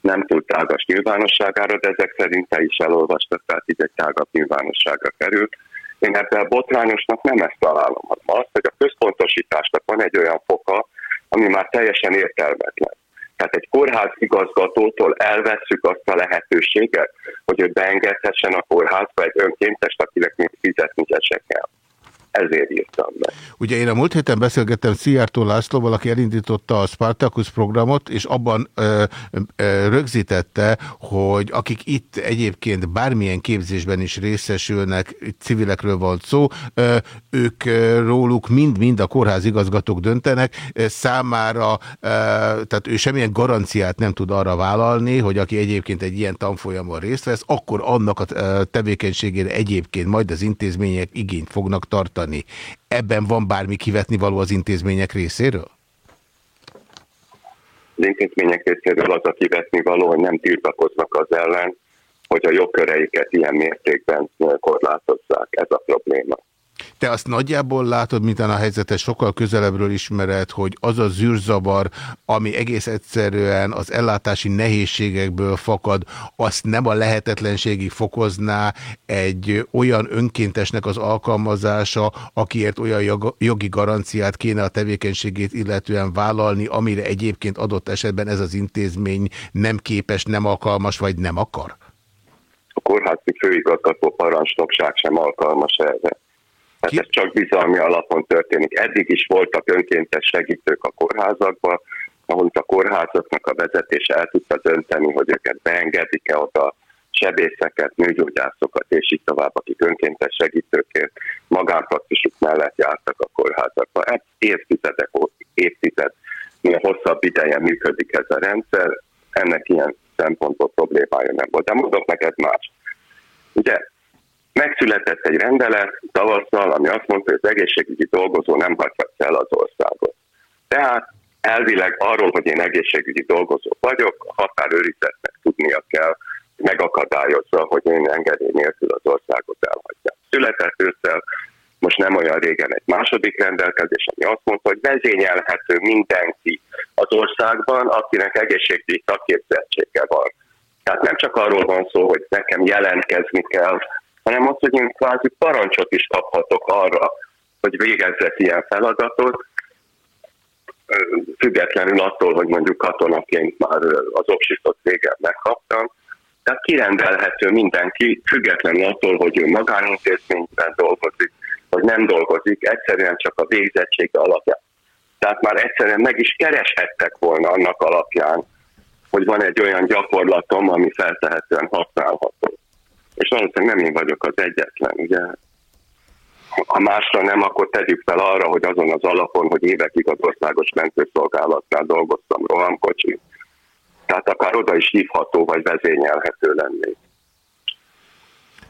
nem túl tágas nyilvánosságára, de ezek szerint te is elolvastad, tehát így egy tágabb nyilvánosságra került. Én ebben botrányosnak nem ezt találom, hanem azt, hogy a központosításnak van egy olyan foka, ami már teljesen értelmetlen. Tehát egy kórház igazgatótól elvesszük azt a lehetőséget, hogy ő beengedhessen a kórházba egy önkéntest, akinek még fizetni se kell ezért írtam be. Ugye én a múlt héten beszélgettem Szijjártó Lászlóval, aki elindította a Spartacus programot, és abban ö, ö, rögzítette, hogy akik itt egyébként bármilyen képzésben is részesülnek, civilekről van szó, ö, ők róluk mind-mind a kórház igazgatók döntenek, számára, ö, tehát ő semmilyen garanciát nem tud arra vállalni, hogy aki egyébként egy ilyen tanfolyamon részt vesz, akkor annak a tevékenységére egyébként majd az intézmények igényt fognak tartani tartani. Ebben van bármi kivetni való az intézmények részéről? Az intézmények részéről az a kivetni való, hogy nem tiltakoznak az ellen, hogy a jogköreiket ilyen mértékben korlátozzák. Ez a probléma. Te azt nagyjából látod, mint a helyzetet sokkal közelebbről ismered, hogy az a zűrzavar, ami egész egyszerűen az ellátási nehézségekből fakad, azt nem a lehetetlenségig fokozná egy olyan önkéntesnek az alkalmazása, akiért olyan jogi garanciát kéne a tevékenységét illetően vállalni, amire egyébként adott esetben ez az intézmény nem képes, nem alkalmas, vagy nem akar? A kórházi főigazgató parancsnokság sem alkalmas erre. Tehát ez csak bizalmi alapon történik. Eddig is voltak önkéntes segítők a kórházakban, ahol a kórházaknak a vezetése el tudta dönteni, hogy őket beengedik-e oda, sebészeket, nőgyógyászokat, és így tovább, akik önkéntes segítőként magánpraxisuk mellett jártak a kórházakba. Ez évtizedek, évtized, milyen hosszabb ideje működik ez a rendszer, ennek ilyen szempontból problémája nem volt. De mondok neked más. Ugye megszületett egy rendelet tavasszal, ami azt mondta, hogy az egészségügyi dolgozó nem hagyhatja el az országot. Tehát elvileg arról, hogy én egészségügyi dolgozó vagyok, a határőrizetnek tudnia kell, megakadályozza, hogy én engedély nélkül az országot elhagyjam. Született ősszel, most nem olyan régen egy második rendelkezés, ami azt mondta, hogy vezényelhető mindenki az országban, akinek egészségügyi szakképzettsége van. Tehát nem csak arról van szó, hogy nekem jelentkezni kell, hanem az, hogy én kvázi parancsot is kaphatok arra, hogy végezzek ilyen feladatot, függetlenül attól, hogy mondjuk katonaként már az obsitot régen megkaptam. Tehát kirendelhető mindenki, függetlenül attól, hogy ő magánintézményben dolgozik, vagy nem dolgozik, egyszerűen csak a végzettsége alapján. Tehát már egyszerűen meg is kereshettek volna annak alapján, hogy van egy olyan gyakorlatom, ami feltehetően használható. És valószínűleg nem én vagyok az egyetlen, ugye ha másra nem, akkor tegyük fel arra, hogy azon az alapon, hogy évekig az országos mentőszolgálatnál dolgoztam rohamkocsi, tehát akár oda is hívható vagy vezényelhető lennék.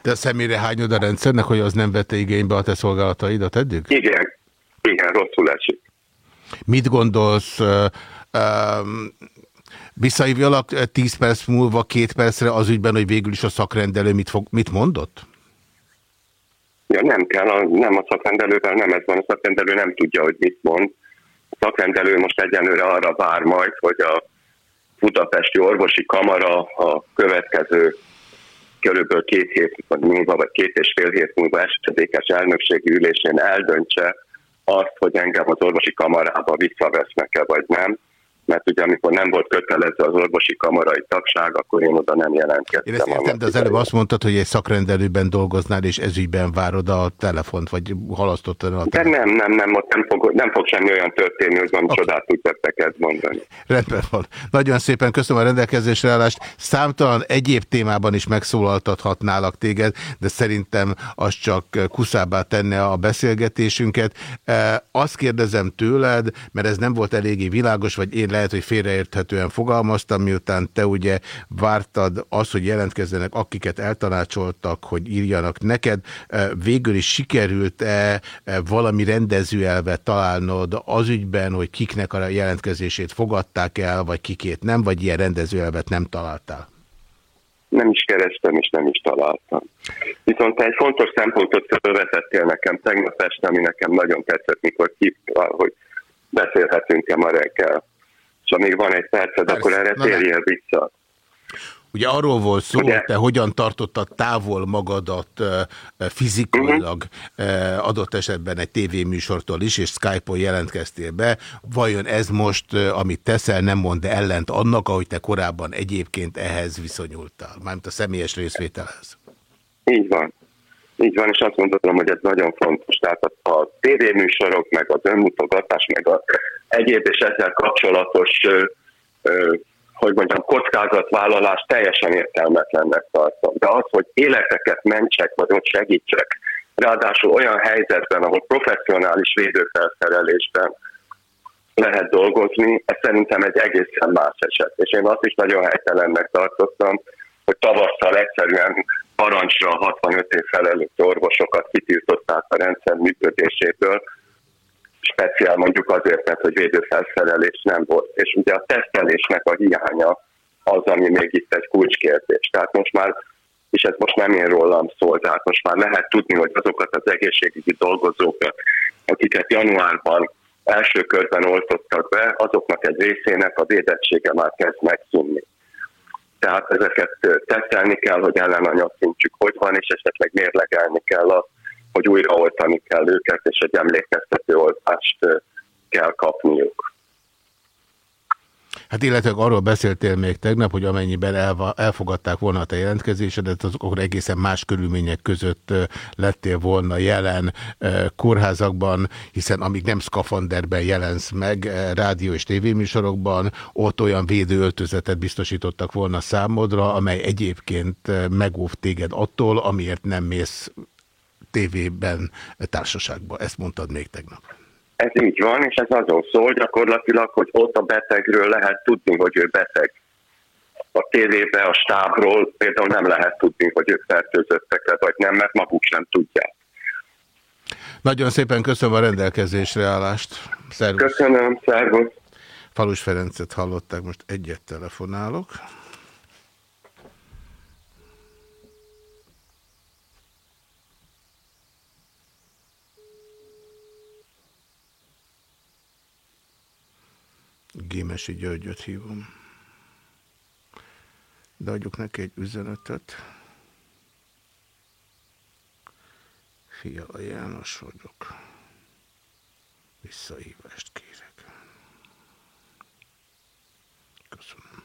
Te személyre hányod a rendszernek, hogy az nem vette igénybe a te szolgálataidat eddig? Igen, igen, rosszul esik. Mit gondolsz, visszahívjalak 10 perc múlva, két percre az ügyben, hogy végül is a szakrendelő mit, fog, mit mondott? Ja, nem kell, a, nem a szakrendelővel, nem ez van, a szakrendelő nem tudja, hogy mit mond. A szakrendelő most egyenlőre arra vár majd, hogy a Budapesti Orvosi Kamara a következő körülbelül két hét múlva, vagy két és fél hét múlva esedékes elnökségi ülésén eldöntse azt, hogy engem az orvosi kamarába visszavesznek-e, vagy nem mert ugye amikor nem volt kötelező az orvosi kamarai tagság, akkor én oda nem jelentkeztem. Én ezt értem, de az előbb azt mondtad, hogy egy szakrendelőben dolgoznál, és ezügyben várod a telefont, vagy halasztottad a telefont. De nem, nem, nem, ott nem fog, nem fog semmi olyan történni, hogy van okay. csodát tudtak neked mondani. Rendben van. Nagyon szépen köszönöm a rendelkezésre állást. Számtalan egyéb témában is megszólaltathatnálak téged, de szerintem az csak kuszábbá tenne a beszélgetésünket. Azt kérdezem tőled, mert ez nem volt eléggé világos, vagy én lehet, hogy félreérthetően fogalmaztam, miután te ugye vártad azt, hogy jelentkezzenek, akiket eltanácsoltak, hogy írjanak neked. Végül is sikerült-e valami rendezőelvet találnod az ügyben, hogy kiknek a jelentkezését fogadták el, vagy kikét nem, vagy ilyen rendezőelvet nem találtál? Nem is kerestem, és nem is találtam. Viszont te egy fontos szempontot felvetettél nekem tegnap este, ami nekem nagyon tetszett, mikor hívtál, hogy beszélhetünk-e ma reggel ha még van egy perced, Persze. akkor erre térjél vissza. Ugye arról volt szó, Ugye? hogy te hogyan tartottad távol magadat fizikailag -huh. adott esetben egy tévéműsortól is, és Skype-on jelentkeztél be. Vajon ez most, amit teszel, nem mond ellent annak, ahogy te korábban egyébként ehhez viszonyultál, mármint a személyes részvételhez? Így van. Így van, és azt mondhatom, hogy ez nagyon fontos. Tehát a, tévéműsorok, meg az önmutogatás, meg a egyéb és ezzel kapcsolatos, hogy mondjam, kockázatvállalás teljesen értelmetlennek tartom. De az, hogy életeket mentsek, vagy ott segítsek, ráadásul olyan helyzetben, ahol professzionális védőfelszerelésben lehet dolgozni, ez szerintem egy egészen más eset. És én azt is nagyon helytelennek tartottam, hogy tavasszal egyszerűen parancsra 65 év felelőtt orvosokat kitiltották a rendszer működéséből, speciál mondjuk azért, mert hogy védőfelszerelés nem volt. És ugye a tesztelésnek a hiánya az, ami még itt egy kulcskérdés. Tehát most már, és ez most nem én rólam szól, tehát most már lehet tudni, hogy azokat az egészségügyi dolgozókat, akiket januárban első körben oltottak be, azoknak egy részének a védettsége már kezd megszűnni. Tehát ezeket tesztelni kell, hogy ellenanyag szintjük hogy van, és esetleg mérlegelni kell azt, hogy újraoltani kell őket, és egy emlékeztető oltást kell kapniuk. Hát illetve arról beszéltél még tegnap, hogy amennyiben elva, elfogadták volna a te jelentkezésedet, akkor egészen más körülmények között lettél volna jelen kórházakban, hiszen amíg nem szkafanderben jelensz meg rádió és tévéműsorokban, ott olyan védőöltözetet biztosítottak volna számodra, amely egyébként megóv téged attól, amiért nem mész tévében társaságba. Ezt mondtad még tegnap. Ez így van, és ez azon szól gyakorlatilag, hogy ott a betegről lehet tudni, hogy ő beteg. A tévébe, a stábról például nem lehet tudni, hogy ők fertőzöttek le, vagy nem, mert maguk sem tudják. Nagyon szépen köszönöm a rendelkezésre állást. Szervusz. Köszönöm, szervusz. Falus Ferencet hallották, most egyet telefonálok. Gémesi Györgyöt hívom. De adjuk neki egy üzenetet. Fiala János vagyok. Visszahívást kérek. Köszönöm.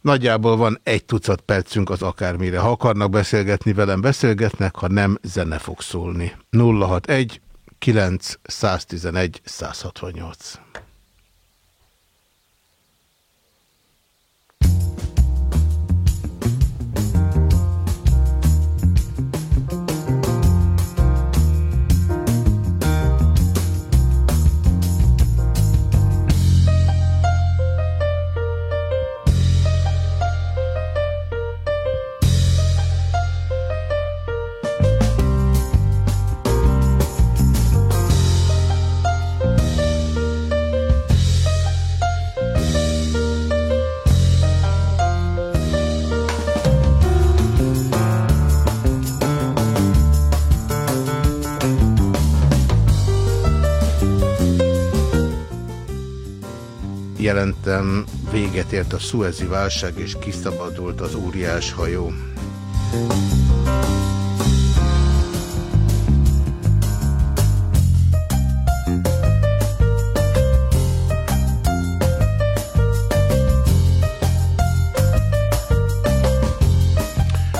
Nagyjából van egy tucat percünk az akármire. Ha akarnak beszélgetni velem, beszélgetnek, ha nem, zene fog szólni. 061 9 111 168. jelentem, véget ért a szuezi válság, és kiszabadult az óriás hajó.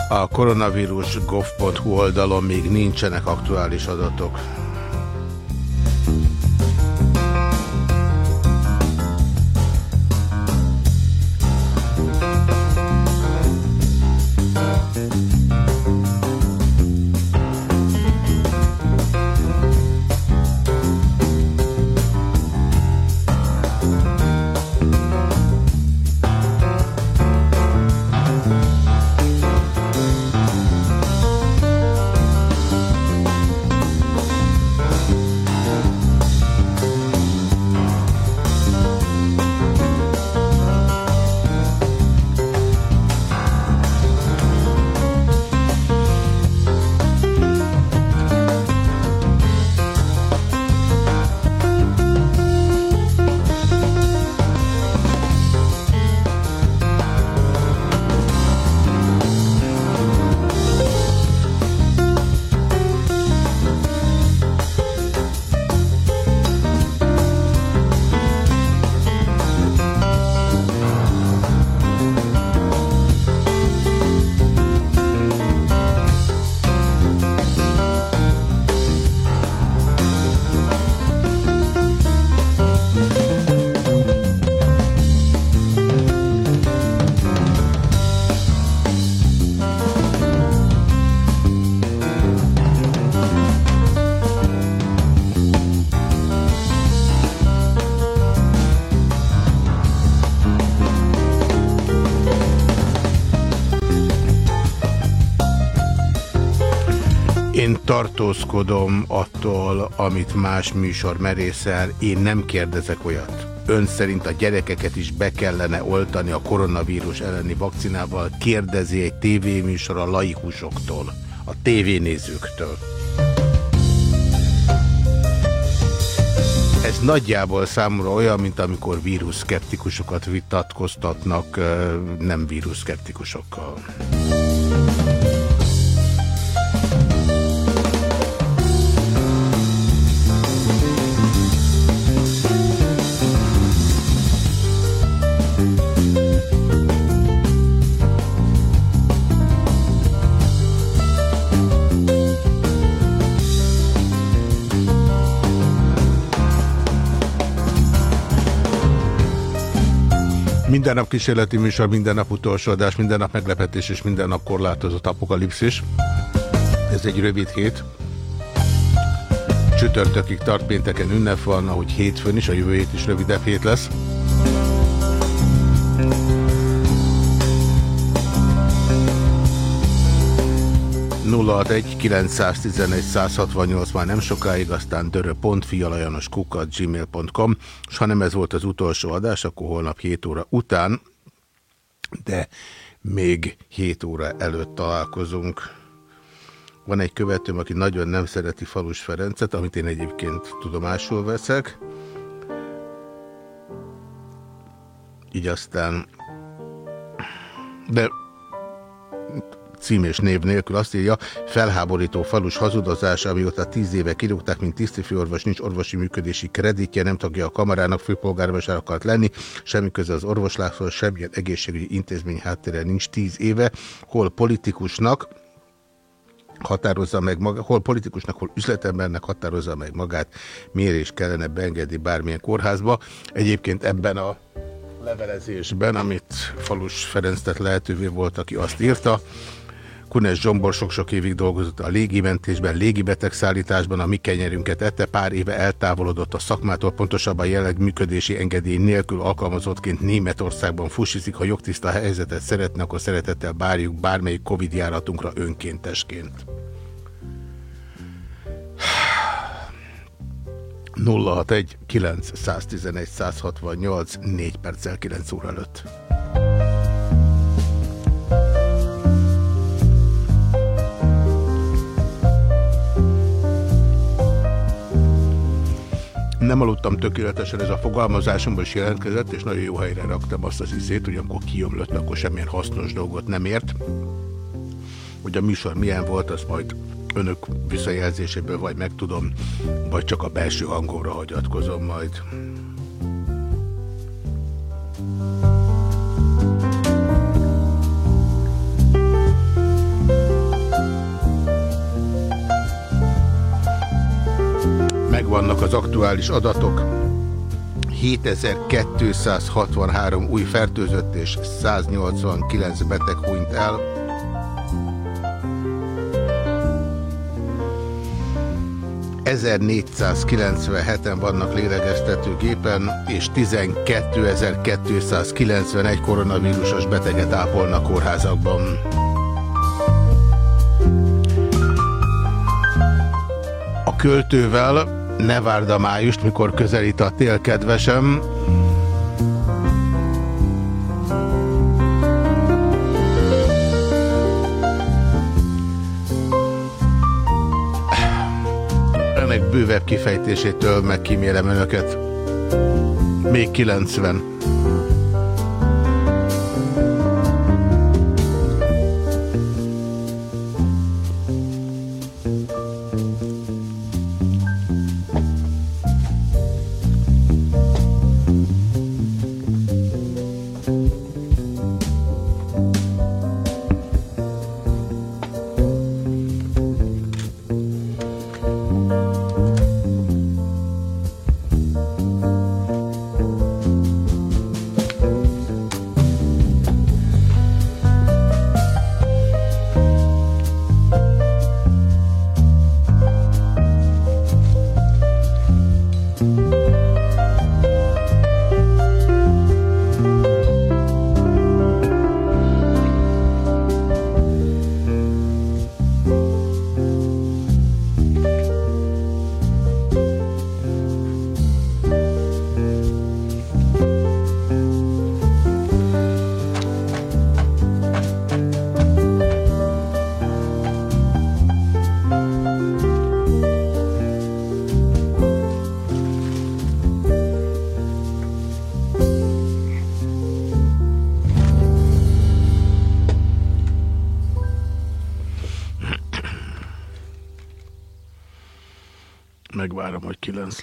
A koronavírus gov.hu oldalon még nincsenek aktuális adatok. Tartózkodom attól, amit más műsor merészel. Én nem kérdezek olyat. Ön szerint a gyerekeket is be kellene oltani a koronavírus elleni vakcinával? Kérdezi egy tévéműsor a laikusoktól, a tévénézőktől. Ez nagyjából számomra olyan, mint amikor vírusszkeptikusokat vitatkoztatnak nem vírusszkeptikusokkal. Minden nap kísérleti műsor, minden nap utolsó adás, minden nap meglepetés és minden nap korlátozott apokalipszis. Ez egy rövid hét. Csütörtökig tart, pénteken ünnep van, ahogy hétfőn is, a jövő hét is rövidebb hét lesz. 061 911 168 már nem sokáig, aztán dörö.fialajanoskukat gmail.com és ha nem ez volt az utolsó adás, akkor holnap 7 óra után, de még 7 óra előtt találkozunk. Van egy követőm, aki nagyon nem szereti Falus Ferencet, amit én egyébként tudomásul veszek. Így aztán... De cím és név nélkül azt írja, felháborító falus hazudozás, amióta tíz éve kirúgták, mint tisztifőorvos, nincs orvosi működési kreditje, nem tagja a kamarának, főpolgármester akart lenni, semmi köze az orvosláshoz, semmilyen egészségügyi intézmény háttérre nincs tíz éve, hol politikusnak, határozza meg maga, hol politikusnak, hol üzletembernek határozza meg magát, miért is kellene beengedni bármilyen kórházba. Egyébként ebben a levelezésben, amit Falus Ferenc lehetővé volt, aki azt írta, Kunes Zsombor sok-sok évig dolgozott a légimentésben, légibetegszállításban, a mi kenyerünket ette, pár éve eltávolodott a szakmától, pontosabban jelleg működési engedély nélkül alkalmazottként Németországban fusizik, ha jogtiszta helyzetet szeretne, akkor szeretettel bárjuk bármelyik Covid járatunkra önkéntesként. 061 911 168 4 perccel 9 óra előtt. Nem aludtam tökéletesen, ez a fogalmazásomban is jelentkezett, és nagyon jó helyre raktam azt az iszét, hogy amikor kiömlött, akkor semmilyen hasznos dolgot nem ért. Hogy a műsor milyen volt, azt majd önök visszajelzéséből vagy megtudom, vagy csak a belső hangomra hagyatkozom majd. Megvannak az aktuális adatok. 7263 új fertőzött és 189 beteg hunyt el. en vannak lélegeztetőgépen, és 12.291 koronavírusos beteget ápolnak kórházakban. Költővel ne várd a májust, mikor közelít a tél, kedvesem. Ennek bővebb kifejtésétől megkímélem önöket. Még 90.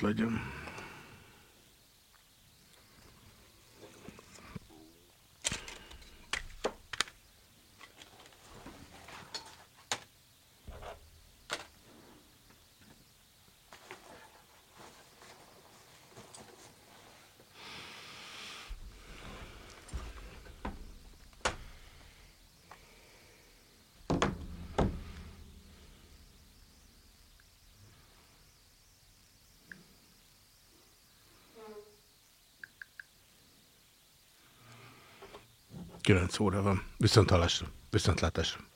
Legyen. 9 óra van. Viszont hallásra. Viszont látásra.